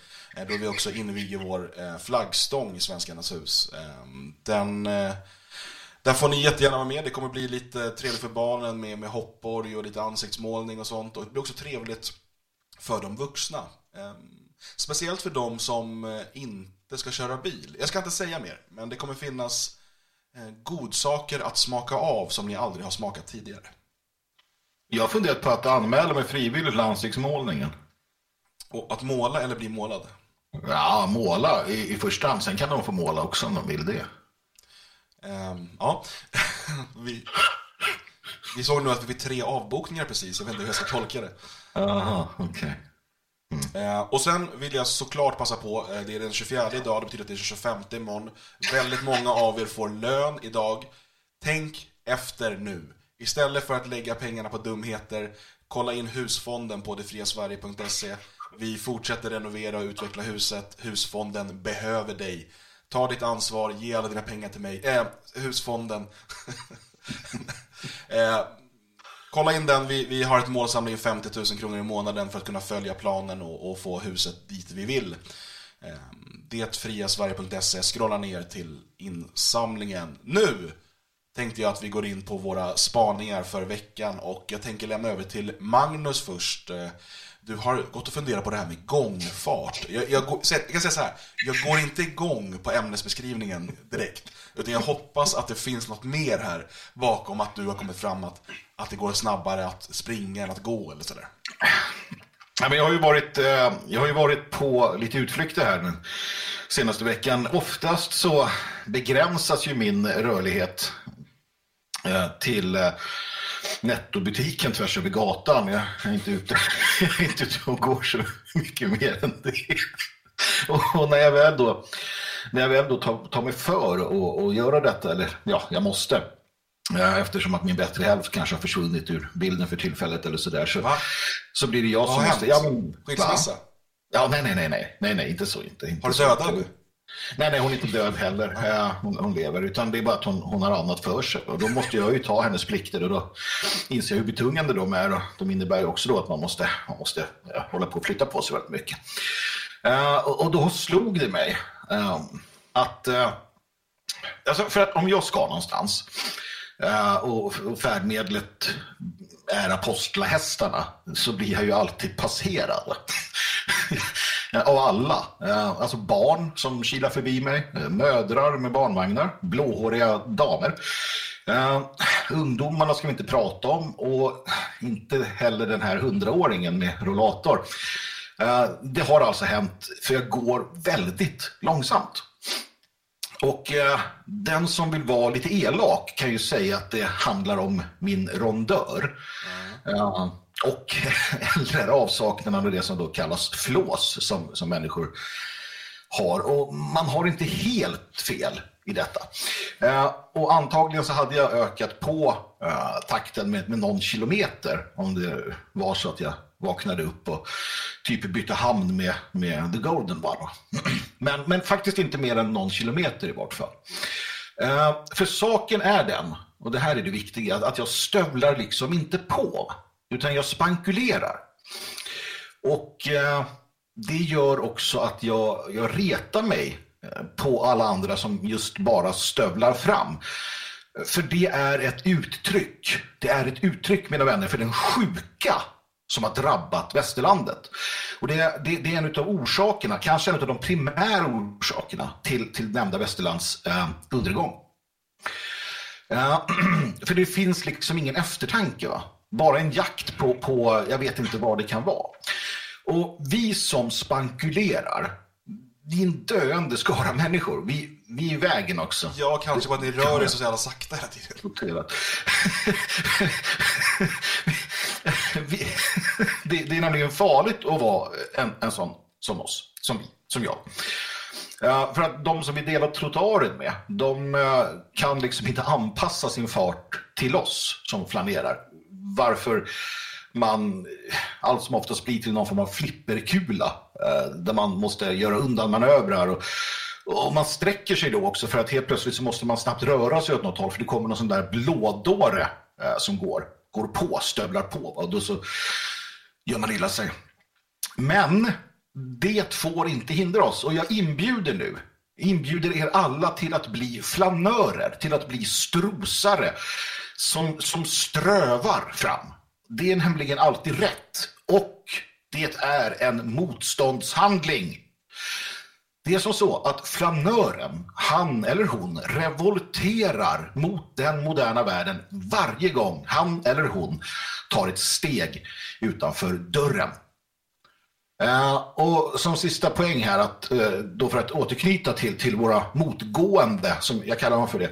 Då vi också inviger vår flaggstång i Svenskarnas hus. Den, där får ni jättegärna vara med. Det kommer bli lite trevligt för barnen med, med hoppborg och lite ansiktsmålning och sånt. Och det blir också trevligt för de vuxna. Speciellt för de som inte inte ska köra bil. Jag ska inte säga mer, men det kommer finnas eh, godsaker att smaka av som ni aldrig har smakat tidigare.
Jag har funderat på att anmäla mig frivilligt till ansiktsmålningen.
Och att måla eller bli målad?
Ja, måla i, i första hand. Sen kan de få måla också om de vill det.
Ehm, ja, [laughs] vi, vi såg nu att vi fick tre avbokningar precis. Jag vet inte hur jag ska tolka det.
Jaha, okej. Mm.
Eh, och sen vill jag såklart passa på, eh, det är den 24 idag, det betyder att det är 25 imorgon. Väldigt många av er får lön idag. Tänk efter nu. Istället för att lägga pengarna på dumheter, kolla in husfonden på detfriasverige.se. Vi fortsätter renovera och utveckla huset. Husfonden behöver dig. Ta ditt ansvar, ge alla dina pengar till mig. Eh, husfonden. [laughs] eh, Kolla in den, vi, vi har ett mål att samla in 50 000 kronor i månaden för att kunna följa planen och, och få huset dit vi vill. Ehm, Detfriasverige.se, scrolla ner till insamlingen. Nu tänkte jag att vi går in på våra spaningar för veckan och jag tänker lämna över till Magnus först. Ehm, du har gått och funderat på det här med gångfart. Jag, jag, går, jag kan säga så här, jag går inte igång på ämnesbeskrivningen direkt. Utan jag hoppas att det finns något mer här bakom att du har kommit fram att, att det går snabbare att springa än att gå eller sådär.
Ja, men jag, har ju varit, eh, jag har ju varit på lite utflykter här den senaste veckan. Oftast så begränsas ju min rörlighet eh, till eh, nettobutiken tvärs över gatan. Jag är inte ute, jag [laughs] är inte ute och går så mycket mer än det. Och, när jag väl då, när jag väl då tar, tar mig för att göra detta, eller ja, jag måste, eh, eftersom att min bättre hälft kanske har försvunnit ur bilden för tillfället eller sådär, så, så blir det jag
Vad
som
har
måste...
hänt?
Ja, men,
Skilsmässa?
Ja, nej, nej, nej, nej, nej, nej, inte så, inte, inte
Har du dödat?
Nej, nej, hon är inte död heller. Eh, Hon, hon lever, utan det är bara att hon, hon har annat för sig. Och då måste jag ju ta hennes plikter och då inser jag hur betungande de är. Och de innebär ju också då att man måste, man måste ja, hålla på och flytta på sig väldigt mycket. Eh, och, och då slog det mig eh, att, eh, alltså för att om jag ska någonstans och, och färdmedlet är apostlahästarna så blir jag ju alltid passerad. [laughs] Av alla. Eh, alltså barn som kilar förbi mig, eh, mödrar med barnvagnar, blåhåriga damer. Uh, ungdomarna ska vi inte prata om och inte heller den här hundraåringen med rollator. Uh, det har alltså hänt, för jag går väldigt långsamt. Och eh, den som vill vara lite elak kan ju säga att det handlar om min rondör. Ja, och [laughs] eller avsaknaden av det som då kallas flås som, som människor har. Och man har inte helt fel i detta. Eh, och antagligen så hade jag ökat på eh, takten med, med någon kilometer om det var så att jag vaknade upp och typ bytte hamn med, med The Golden One. [clears throat] Men, men faktiskt inte mer än någon kilometer i vart fall. Eh, för saken är den, och det här är det viktiga, att jag stövlar liksom inte på, utan jag spankulerar. Och eh, det gör också att jag, jag retar mig eh, på alla andra som just bara stövlar fram. För det är ett uttryck, det är ett uttryck mina vänner för den sjuka som har drabbat västerlandet. Och det, det, det är en av orsakerna, kanske en av de primära orsakerna till, till nämnda västerlands eh, undergång. Ja, [clears throat] för det finns liksom ingen eftertanke. Va? Bara en jakt på, på, jag vet inte vad det kan vara. Och vi som spankulerar, vi är en döende skara människor. Vi, vi är i vägen också.
Ja, kanske på att ni rör er så jävla sakta hela tiden. [laughs]
Vi, det, det är nämligen farligt att vara en, en sån som oss, som vi, som jag. Uh, för att de som vi delar trottoaren med, de uh, kan liksom inte anpassa sin fart till oss som flanerar. Varför man allt som oftast blir till någon form av flipperkula uh, där man måste göra undanmanövrar och, och man sträcker sig då också för att helt plötsligt så måste man snabbt röra sig åt något håll för det kommer någon sån där blådåre eh, som går, går på, stövlar på och då så gör man illa sig. Men det får inte hindra oss och jag inbjuder nu inbjuder er alla till att bli flanörer, till att bli strosare som, som strövar fram. Det är nämligen alltid rätt och det är en motståndshandling. Det är som så att flanören, han eller hon, revolterar mot den moderna världen varje gång han eller hon tar ett steg utanför dörren. Eh, och som sista poäng här, att, eh, då för att återknyta till, till våra motgående, som jag kallar dem för det.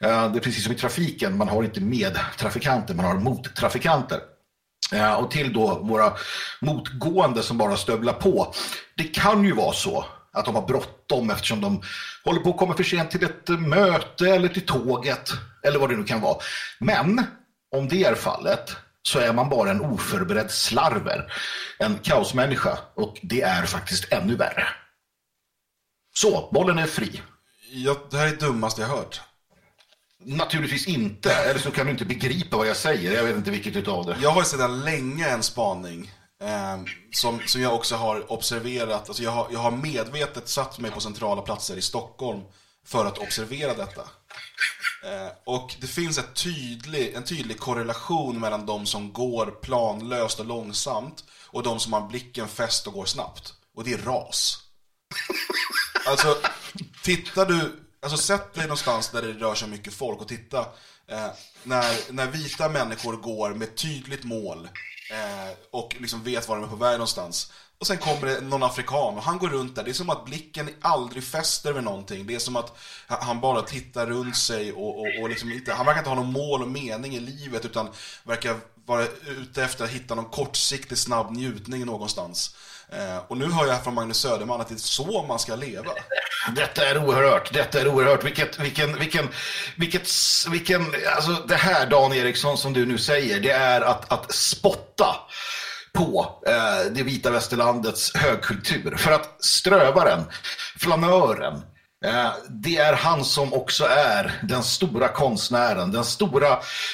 Eh, det är precis som i trafiken, man har inte medtrafikanter, man har mottrafikanter. Eh, och till då våra motgående som bara stövlar på. Det kan ju vara så att de har bråttom eftersom de håller på att komma för sent till ett eh, möte eller till tåget eller vad det nu kan vara. Men om det är fallet så är man bara en oförberedd slarver, en kaosmänniska och det är faktiskt ännu värre. Så, bollen är fri.
Ja, det här är det dummaste jag hört.
Naturligtvis inte, eller så kan du inte begripa vad jag säger. Jag vet inte vilket utav det.
Jag har sedan länge en spaning eh, som, som jag också har observerat. Alltså jag, har, jag har medvetet satt mig på centrala platser i Stockholm för att observera detta. Eh, och det finns ett tydlig, en tydlig korrelation mellan de som går planlöst och långsamt och de som har blicken fäst och går snabbt. Och det är ras. Alltså, tittar du, alltså sätt dig någonstans där det rör sig mycket folk och titta. Eh, när, när vita människor går med tydligt mål Eh, och liksom vet var de är på väg någonstans. Och sen kommer det någon afrikan och han går runt där. Det är som att blicken aldrig fäster vid någonting. Det är som att han bara tittar runt sig och, och, och liksom inte, han verkar inte ha någon mål och mening i livet utan verkar vara ute efter att hitta någon kortsiktig snabb njutning någonstans. Eh, och nu hör jag från Magnus Söderman att det är så man ska leva.
Detta är oerhört, detta är oerhört. Vilket, vilken, vilken, vilket, vilken, alltså det här Dan Eriksson som du nu säger, det är att, att spotta på eh, det vita västerlandets högkultur. För att strövaren, flanören, Eh, det är han som också är den stora konstnären, den stora,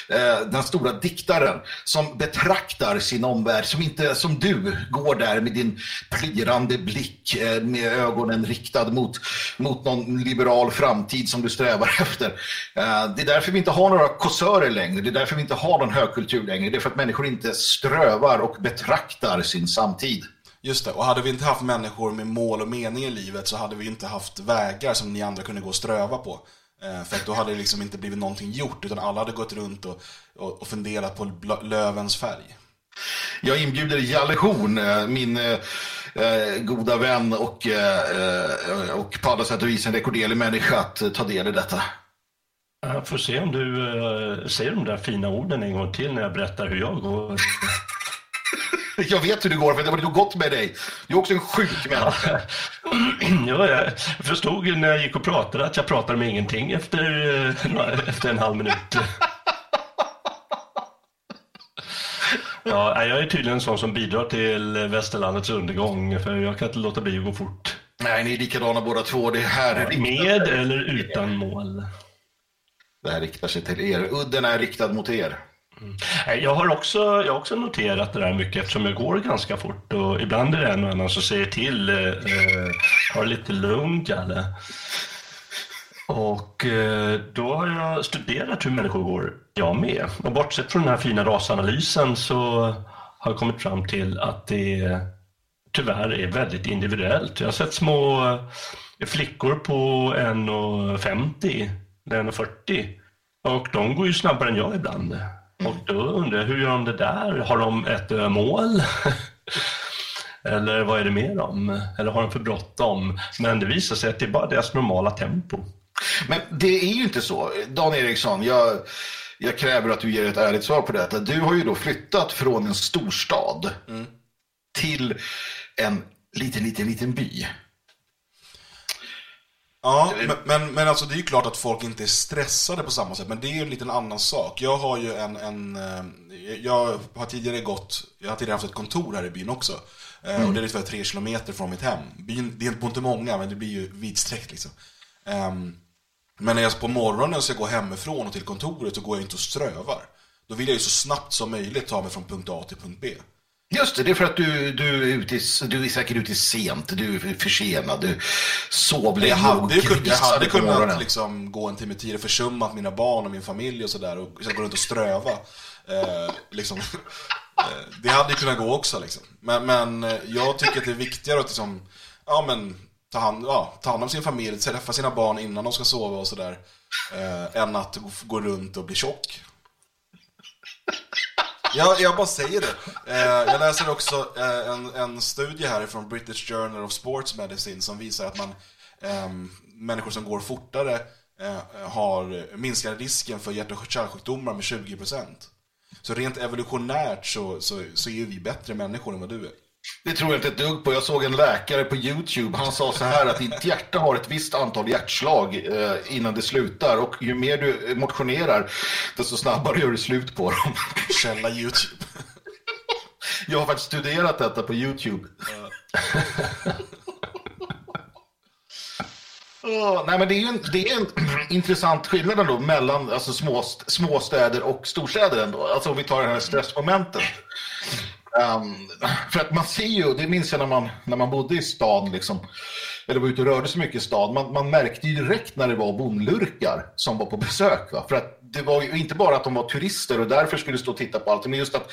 eh, den stora diktaren som betraktar sin omvärld, som inte som du går där med din plirande blick eh, med ögonen riktad mot, mot någon liberal framtid som du strävar [laughs] efter. Det är därför vi inte har några kåsörer längre, det är därför vi inte har någon högkultur längre, det är för att människor inte strövar och betraktar sin samtid.
Just det, och hade vi inte haft människor med mål och mening i livet så hade vi inte haft vägar som ni andra kunde gå och ströva på. Eh, för att då hade det liksom inte blivit någonting gjort, utan alla hade gått runt och, och, och funderat på lövens färg.
Jag inbjuder Jalle Horn, eh, min eh, eh, goda vän och, eh, och på alla sätt och vis en rekorderlig människa att ta del i detta.
Jag får se om du eh, säger de där fina orden en gång till när jag berättar hur jag går. [laughs]
Jag vet hur det går, för det har gått med dig. Du är också en sjuk människa. [clears throat]
ja, jag förstod när jag gick och pratade att jag pratade med ingenting efter, eh, efter en halv minut. Ja, jag är tydligen en sån som bidrar till västerlandets undergång, för jag kan inte låta bli att gå fort.
Nej, ni är likadana båda två. Det här är
Med eller utan mål?
Det här riktar sig till er. Udden är riktad mot er.
Mm. Eh, jag har, också, jag har också noterat det där mycket eftersom jag går ganska fort och ibland är det en och annan som säger till, eh, eh har det lite lugnt Kalle. Och eh, då har jag studerat hur människor går, jag med. Och bortsett från den här fina rasanalysen så har jag kommit fram till att det tyvärr är väldigt individuellt. Jag har sett små eh, flickor på 1,50 1,40 och de går ju snabbare än jag ibland. Och då undrar jag, hur gör de det där? Har de ett mål? [laughs] Eller vad är det med dem? Eller har de för bråttom? Men det visar sig att det är bara deras normala tempo.
Men det är ju inte så. Dan Eriksson, jag, jag kräver att du ger ett ärligt svar på detta. Du har ju då flyttat från en storstad till en liten, liten, liten by.
Ja, men, men, men alltså det är ju klart att folk inte är stressade på samma sätt, men det är ju en liten annan sak. Jag har ju en, en eh, jag har tidigare gått, jag har tidigare haft ett kontor här i byn också. Eh,
Mm.
Och det är ungefär tre kilometer från mitt hem. Byn, det är inte många, men det blir ju vidsträckt liksom. Ehm, men när jag på morgonen ska gå hemifrån och till kontoret så går jag inte och strövar. Då vill jag ju så snabbt som möjligt ta mig från punkt A till punkt B.
Just det, det är för att du, du, är, ute, i- du är säkert ute sent, du är försenad, du sov länge
Jag hade, jag hade kunnat liksom gå en timme tidigare, försummat mina barn och min familj och sådär och sen gå runt och ströva. Eh, liksom. eh, det hade ju kunnat gå också liksom. Men, men eh, jag tycker att det är viktigare att liksom, ja, men, ta, hand, ja, ta hand om sin familj, träffa sina barn innan de ska sova och sådär. Eh, än att gå runt och bli tjock. Jag, jag bara säger det. Eh, jag läser också eh, en, en studie här från British Journal of Sports Medicine som visar att man, eh, människor som går fortare eh, har minskar risken för hjärt och kärlsjukdomar med 20%. Så rent evolutionärt så, så, så är vi bättre människor än vad du är.
Det tror jag inte ett dugg på. Jag såg en läkare på YouTube. Han sa så här att ditt hjärta har ett visst antal hjärtslag eh, innan det slutar. Och ju mer du motionerar, desto snabbare gör du slut på dem.
Källa YouTube.
Jag har faktiskt studerat detta på YouTube. Åh, nej, men det är en, det är en intressant skillnad ändå mellan alltså, små, småstäder och storstäder ändå. Alltså om vi tar det här stressmomentet. Um, för att man ser ju, det minns jag när man, när man bodde i stan, liksom, eller var ute och rörde sig mycket i stan, man, man märkte ju direkt när det var bondlurkar som var på besök. Va? För att det var ju inte bara att de var turister och därför skulle stå och titta på allt, men just att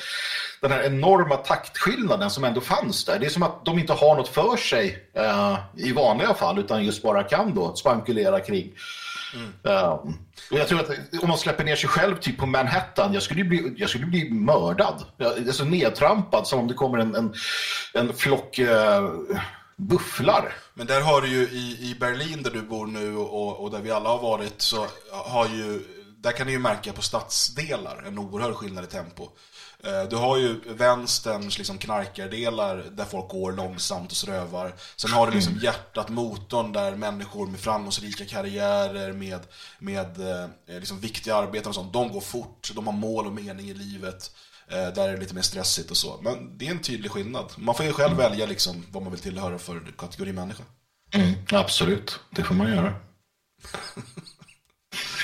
den här enorma taktskillnaden som ändå fanns där. Det är som att de inte har något för sig eh, i vanliga fall, utan just bara kan då spankulera kring. Um, och jag tror att om man släpper ner sig själv typ på Manhattan, jag skulle bli, jag skulle bli mördad. Jag, alltså nedtrampad som om det kommer en, en, en flock uh, bufflar.
Men där har du ju i, i Berlin där du bor nu och, och där vi alla har varit så har ju, där kan du ju märka på stadsdelar en oerhörd skillnad i tempo. Eh, Du har ju vänsterns liksom knarkardelar där folk går långsamt och strövar. Sen har du liksom hjärtat, motorn där människor med framgångsrika karriärer, med, med eh, liksom viktiga arbeten och sånt, de går fort, de har mål och mening i livet. Eh, Där är det lite mer stressigt och så. Men det är en tydlig skillnad. Man får ju själv välja liksom vad man vill tillhöra för kategori människa.
Mm, absolut, det får man göra. [laughs]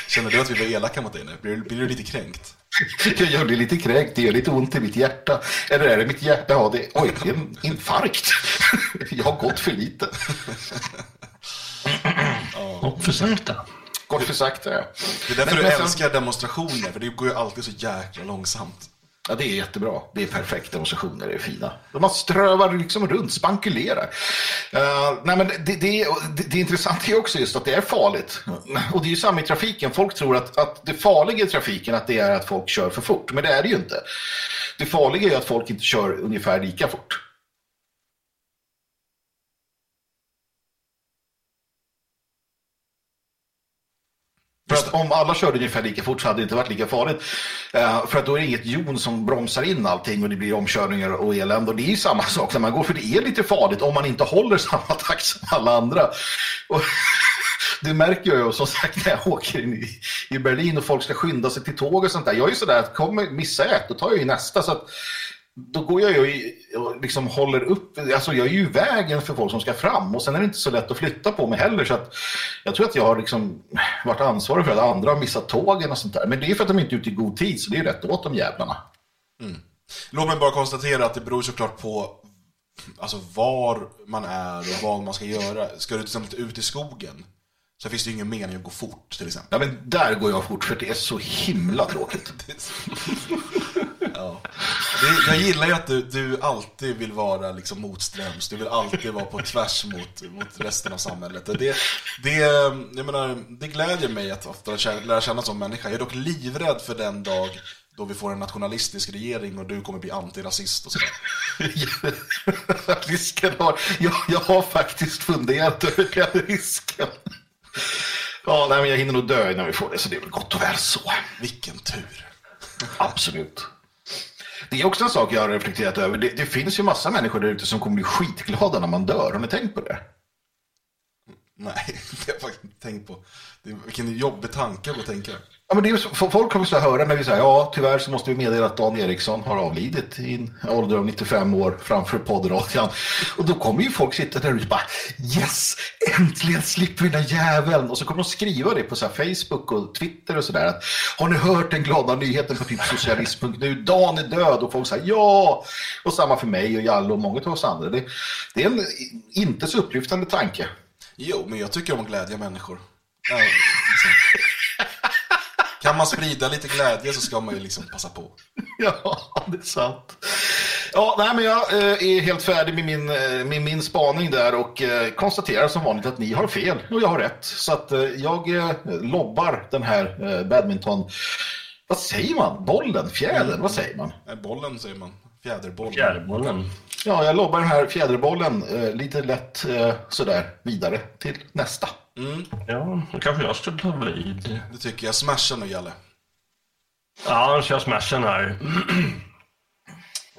Känner du att vi var elaka mot dig nu? Blir, blir du lite kränkt? [laughs]
Jag gör det lite kränkt, det gör lite ont i mitt hjärta. Eller är det mitt hjärta? Ja, det, oj, det är en infarkt. [laughs] Jag har gått för lite.
Och för sakta.
Gått för sakta, ja.
Det är därför
Men-
du
men sen-
älskar demonstrationer, för det går ju alltid så jäkla långsamt.
Ja, det är jättebra. Det är perfekt. Demonstrationer är fina. Man strövar liksom runt, spankulerar. Uh, nej, men det, det, det, det intressanta är också just att det är farligt. Och det är ju samma i trafiken. Folk tror att, att det farliga i trafiken att det är att folk kör för fort. Men det är det ju inte. Det farliga är ju att folk inte kör ungefär lika fort. För att om alla körde ungefär lika fort så hade det inte varit lika farligt. Uh, för att då är det inget jon som bromsar in allting och det blir omkörningar och elände. Och det är ju samma sak när man går, för det är lite farligt om man inte håller samma takt som alla andra. Och [laughs] det märker jag ju som sagt när jag åker in i, i Berlin och folk ska skynda sig till tåg och sånt där. Jag är ju sådär att kommer missa ett, då tar jag ju nästa. Så att, då går jag ju och liksom håller upp, alltså jag är ju i vägen för folk som ska fram och sen är det inte så lätt att flytta på mig heller så att jag tror att jag har liksom varit ansvarig för att andra har missat tågen och sånt där. Men det är för att de inte är ute i god tid så det är rätt åt de jävlarna.
Låt mig bara konstatera att det beror såklart på alltså var man är och vad man ska göra. Ska du till exempel ut i skogen så finns det ju ingen mening att gå fort till exempel.
Ja men där går jag fort för det är så himla tråkigt. [laughs] [laughs]
Det, jag gillar ju att du, du alltid vill vara liksom motströms. Du vill alltid vara på tvärs mot, mot resten av samhället. Det, det, jag menar, det glädjer mig att ofta lära känna som människa. Jag är dock livrädd för den dag då vi får en nationalistisk regering och du kommer bli antirasist och sådär. [laughs]
risken har, jag, jag har faktiskt funderat över den risken. Ja, nej, men jag hinner nog dö innan vi får det, så det är väl gott och väl så.
Vilken tur.
Absolut. Det är också en sak jag har reflekterat över. Det, det finns ju massa människor där ute som kommer bli skitglada när man dör. Har ni tänkt på det?
Nej, [laughs] det har jag faktiskt inte tänkt på. Det, vilken jobbig tanke att tänka.
Ja, men det är, så- folk kommer att höra när vi säger ja, tyvärr så måste vi meddela att Dan Eriksson har avlidit i en ålder av 95 år framför poddradion. Och då kommer ju folk sitta där och bara yes, äntligen slipper vi den där jäveln. Och så kommer de skriva det på så här Facebook och Twitter och sådär. Har ni hört den glada nyheten på typ socialism.nu? Dan är död och folk säger ja. Och samma för mig och Jalle och många av oss andra. Det, det är en inte så upplyftande tanke.
Jo, men jag tycker om att glädja människor. Ja, liksom. Kan man sprida lite glädje så ska man ju liksom passa på. [laughs]
Ja, det är sant. Ja, nej, men jag eh, är helt färdig med min, eh, med min spaning där och eh, konstaterar som vanligt att ni har fel och jag har rätt. Så att jag lobbar den här badminton... Vad säger man? Bollen? Fjädern? Vad säger man?
Bollen säger man. Fjäderbollen.
Fjäderbollen.
Ja, jag lobbar den här fjäderbollen eh, lite lätt eh, sådär vidare till nästa.
Ja, då kanske jag skulle ta vid.
Det tycker jag. Smasha nu, Jalle.
Ja, nu kör jag smashen här. [clears throat]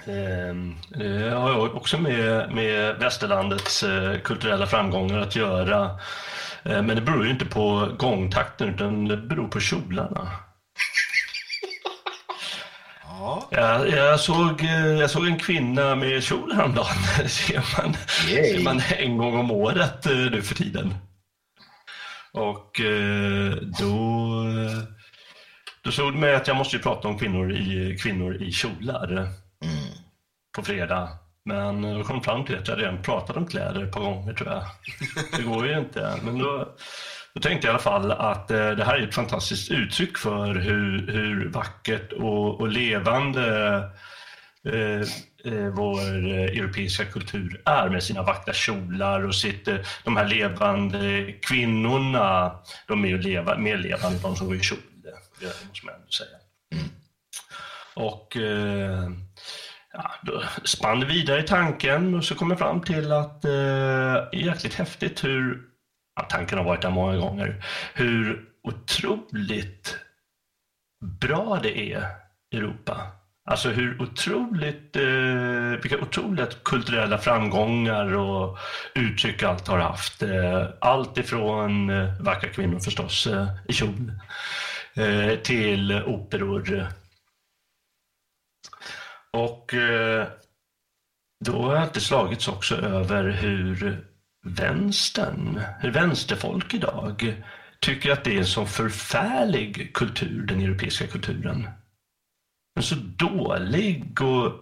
Ehm, Det har också med, med västerlandets eh, kulturella framgångar att göra. Eh, Men det beror ju inte på gångtakten utan det beror på kjolarna. Jag, jag, såg, eh, jag såg en kvinna med kjol häromdagen. [laughs] Ser man, ser man en gång om året eh, nu för tiden. Och eh, då, då slog det mig att jag måste ju prata om kvinnor i, kvinnor i kjolar på fredag. Men då kom fram till att jag redan pratat om kläder ett par gånger tror jag. Det går ju inte. Men då, då tänkte jag i alla fall att eh, det här är ett fantastiskt uttryck för hur, hur vackert och, och levande eh, eh, vår eh, europeiska kultur är med sina vackra kjolar och sitt, eh, de här levande kvinnorna. De är ju leva, mer levande, de som går i kjol. Det måste man ändå säga. Och eh, ja, då spann vidare i tanken och så kom jag fram till att eh, det är jäkligt häftigt hur, tanken har varit där många gånger, hur otroligt bra det är i Europa. Alltså hur otroligt, eh, vilka otroligt kulturella framgångar och uttryck allt har haft. Eh, allt ifrån eh, vackra kvinnor förstås eh, i kjol eh, till operor. Och eh, då har jag alltid slagits också över hur vänstern, vänsterfolk idag tycker att det är en så förfärlig kultur, den europeiska kulturen. En så dålig och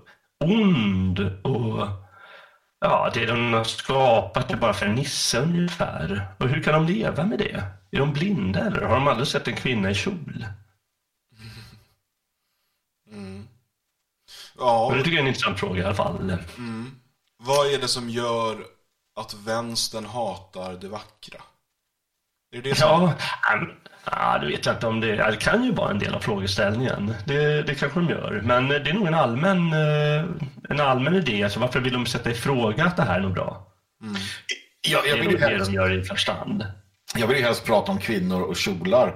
ond och ja, det de har skapat är bara för nisse ungefär. Och hur kan de leva med det? Är de blinda eller har de aldrig sett en kvinna i kjol?
Ja.
Men det tycker jag är en intressant fråga i alla fall.
Mm. Vad är det som gör att vänstern hatar det vackra? Är det det som...
Ja, ja, det vet jag inte om det Det kan ju vara en del av frågeställningen. Det, det kanske de gör. Men det är nog en allmän, eh, en allmän idé. Alltså, varför vill de sätta i fråga att det här är nog bra?
Mm.
Ja, jag
det är nog det
helst-
de gör i första hand.
Jag vill ju helst prata om kvinnor och kjolar.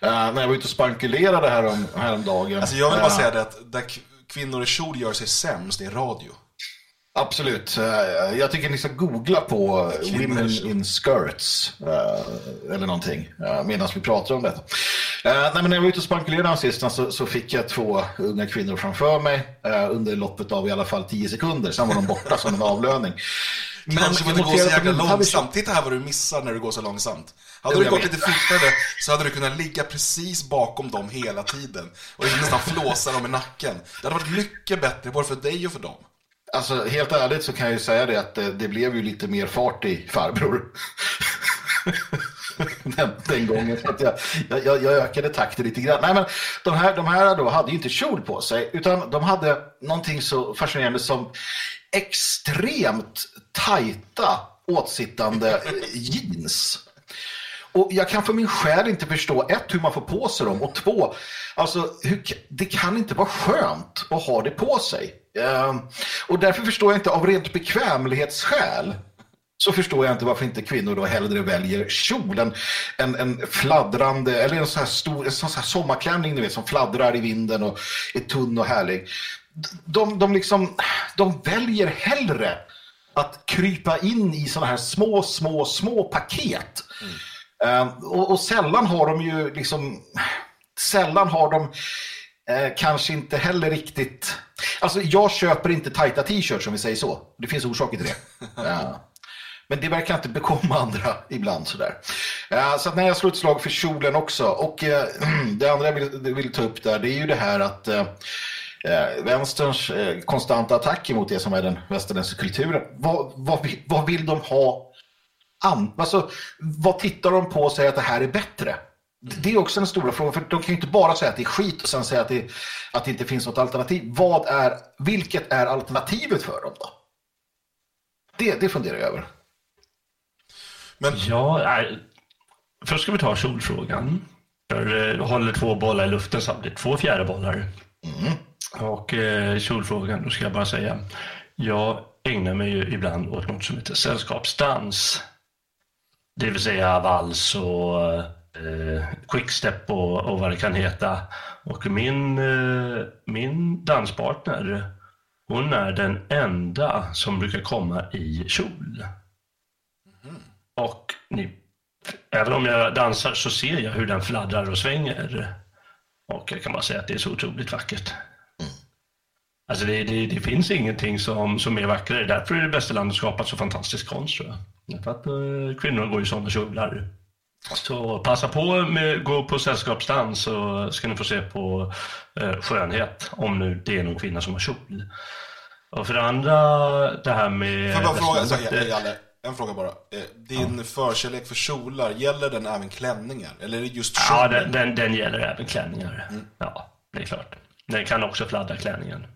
Eh, när jag var ute och spankulerade härom, häromdagen.
Alltså jag vill bara
eh,
säga det att där kvinnor i kjol gör sig sämst, det är radio.
Absolut. Eh, Jag tycker ni ska googla på Women in Skirts. eh, Eller någonting. Medan vi pratar om detta. Eh, Nej, men när jag var ute och spankulerade sist så, så fick jag två unga kvinnor framför mig. eh, Under loppet av i alla fall tio sekunder. Sen var de borta som en avlöning.
Kanske att det
jag
går så jäkla långsamt. Titta här vad du missar när det går så långsamt. Hade du gått lite fortare så hade du kunnat ligga precis bakom dem hela tiden. Och nästan flåsa dem i nacken. Det hade varit mycket bättre både för dig och för dem.
Alltså helt ärligt så kan jag ju säga det att det, det blev ju lite mer fart i farbror. [laughs] den, den gången. Så att jag, jag, jag- jag ökade takten lite grann. Nej, men de här, de här då hade ju inte kjol på sig utan de hade någonting så fascinerande som extremt tajta åtsittande jeans. Och jag kan för min själ inte förstå ett, hur man får på sig dem och två, alltså hur, det kan inte vara skönt att ha det på sig. Ehm, och därför förstår jag inte, av rent bekvämlighetsskäl, så förstår jag inte varför inte kvinnor då hellre väljer kjolen. En, en fladdrande, eller en sån här stor, en sån här sommarklänning ni vet, som fladdrar i vinden och är tunn och härlig. De, de, liksom, de väljer hellre att krypa in i såna här små, små, små paket. Mm och, och sällan har de ju liksom, sällan har de eh, kanske inte heller riktigt, alltså jag köper inte tajta t-shirts om vi säger så. Det finns orsaker till det. [laughs] Ja. Men det verkar inte bekomma andra ibland sådär. Eh, så att när jag slår ett slag för kjolen också. Och eh, [clears throat] det andra jag vill, vill ta upp där, det är ju det här att eh, eh, vänsterns eh, konstanta attack mot det som är den västerländska kulturen. Vad, vad, vad vill de ha an, alltså, vad tittar de på och säger att det här är bättre? Det är också en stora fråga, för de kan ju inte bara säga att det är skit och sen säga att det, att det inte finns något alternativ. Vad är, vilket är alternativet för dem då? Det, det funderar jag över.
Men...
Ja, nej. Först ska vi ta kjolfrågan. Jag eh, håller två bollar i luften samtidigt, två fjäderbollar. Och eh, kjolfrågan, då ska jag bara säga. Jag ägnar mig ju ibland åt något som heter sällskapsdans. Det vill säga vals och eh, quickstep och, och vad det kan heta. Och min, eh, min danspartner, hon är den enda som brukar komma i kjol. Och ni, även om jag dansar så ser jag hur den fladdrar och svänger. Och jag kan bara säga att det är så otroligt vackert. Alltså det, det, det finns ingenting som, som är vackrare. Därför är det bästa landet skapat så fantastisk konst tror jag. Därför att eh, kvinnor går i sådana kjolar. Så passa på med gå på sällskapsdans så ska ni få se på eh, skönhet. Om nu det är någon kvinna som har kjol. Och för det andra det här med...
Får jag bara fråga, så,
västerlandet-
Jalle, en fråga bara. Eh, Din förkärlek för kjolar, gäller den även klänningar? Eller är det just
Ja,
kjolen?
den, den, den gäller även klänningar.
Mm.
Ja, det är klart. Den kan också fladdra klänningen.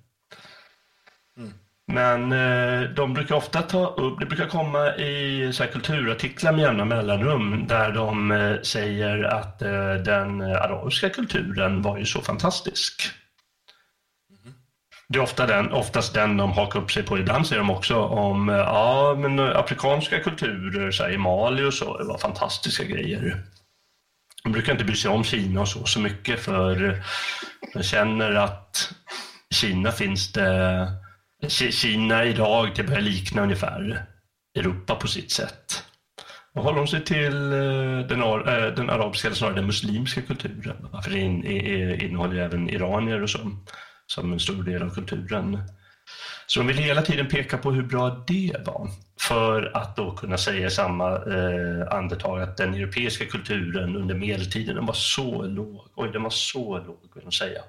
Men eh, de brukar ofta ta upp, det brukar komma i så här, kulturartiklar med jämna mellanrum där de eh, säger att eh, den eh, arabiska kulturen var ju så fantastisk. Det är ofta den, oftast den de hakar upp sig på. Ibland säger de också om eh, ja, men eh, afrikanska kulturer, så här, i Mali och så, det var fantastiska grejer. De brukar inte bry sig om Kina och så, så mycket för de känner att i Kina finns det Kina idag, det börjar likna ungefär Europa på sitt sätt. Och håller de sig till eh, den, ar- eh, den arabiska, eller snarare den muslimska kulturen. För det innehåller ju även iranier och så, som en stor del av kulturen. Så de vill hela tiden peka på hur bra det var. För att då kunna säga i samma eh, andetag att den europeiska kulturen under medeltiden den var så låg. Oj, den var så låg, vill de säga.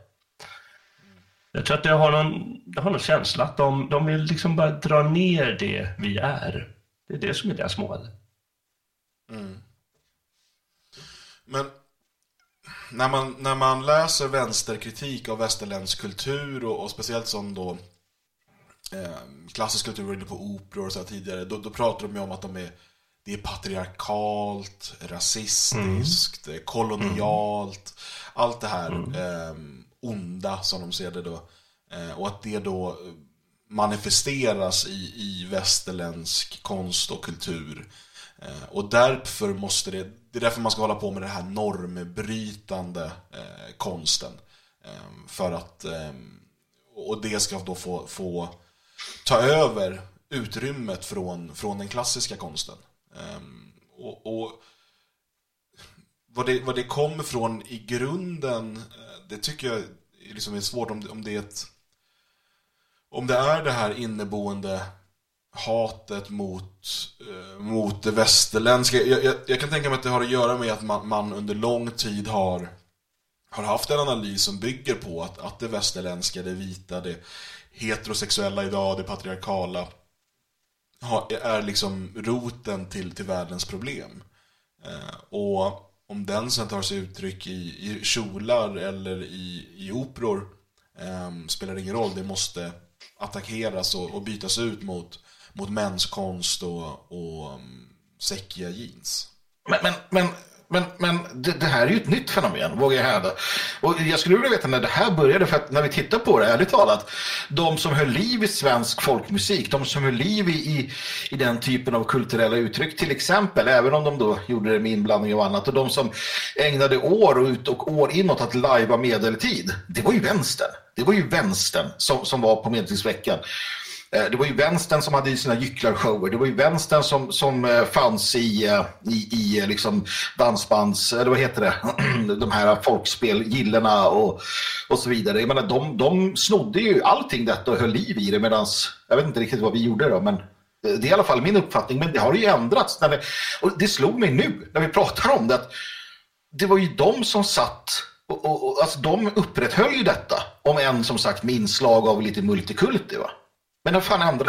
Jag tror att det har någon, det har någon känsla att de, de vill liksom bara dra ner det vi är. Det är det som är deras mål.
Mm. Men när man, när man läser vänsterkritik av västerländsk kultur och, och speciellt som då eh, klassisk kultur, var inne på operor och så här tidigare, då, då pratar de ju om att de är, det är patriarkalt, rasistiskt, eh, kolonialt, allt det här eh, onda som de ser det då. Eh, och att det då eh, manifesteras i, i västerländsk konst och kultur. Eh, och därför måste det, det är därför man ska hålla på med den här normbrytande eh, konsten. För att, och det ska då få, få ta över utrymmet från, från den klassiska konsten. Och, och vad, det, vad det kommer från i grunden, det tycker jag är liksom är svårt om, det- om det är ett om det är det här inneboende hatet mot, eh, mot det västerländska. Jag, jag, jag kan tänka mig att det har att göra med att man, man under lång tid har, har haft en analys som bygger på att, att det västerländska, det vita, det heterosexuella idag, det patriarkala har, är liksom roten till, till världens problem. Eh, och om den sen tar sig uttryck i, i kjolar eller i, i operor eh, spelar ingen roll. Det måste attackeras och, och bytas ut mot, mot menskonst och, och um, säckiga jeans.
Men, men, men, men, men det, det här är ju ett nytt fenomen, vågar jag hävda. Och jag skulle vilja veta när det här började, för att när vi tittar på det, ärligt talat, de som höll liv i svensk folkmusik, de som höll liv i, i, i den typen av kulturella uttryck, till exempel, även om de då gjorde det med inblandning och annat, och de som ägnade år ut och år inåt att lajva medeltid, det var ju vänstern. Det var ju vänstern som, som var på Medeltidsveckan. Eh, det var ju vänstern som hade sina gycklarshower. Det var ju vänstern som, som eh, fanns i, eh, i, i liksom dansbands, eller vad heter det, [clears throat] de här folkspel, gillena och, och så vidare. Jag menar, de, de snodde ju allting detta och höll liv i det medan, jag vet inte riktigt vad vi gjorde då, men det är i alla fall min uppfattning. Men det har ju ändrats. När det, och det slog mig nu när vi pratar om det att det var ju de som satt och, och, och alltså de upprätthöll ju detta. Om än som sagt med inslag av lite multikulti va. Men när fan ändrade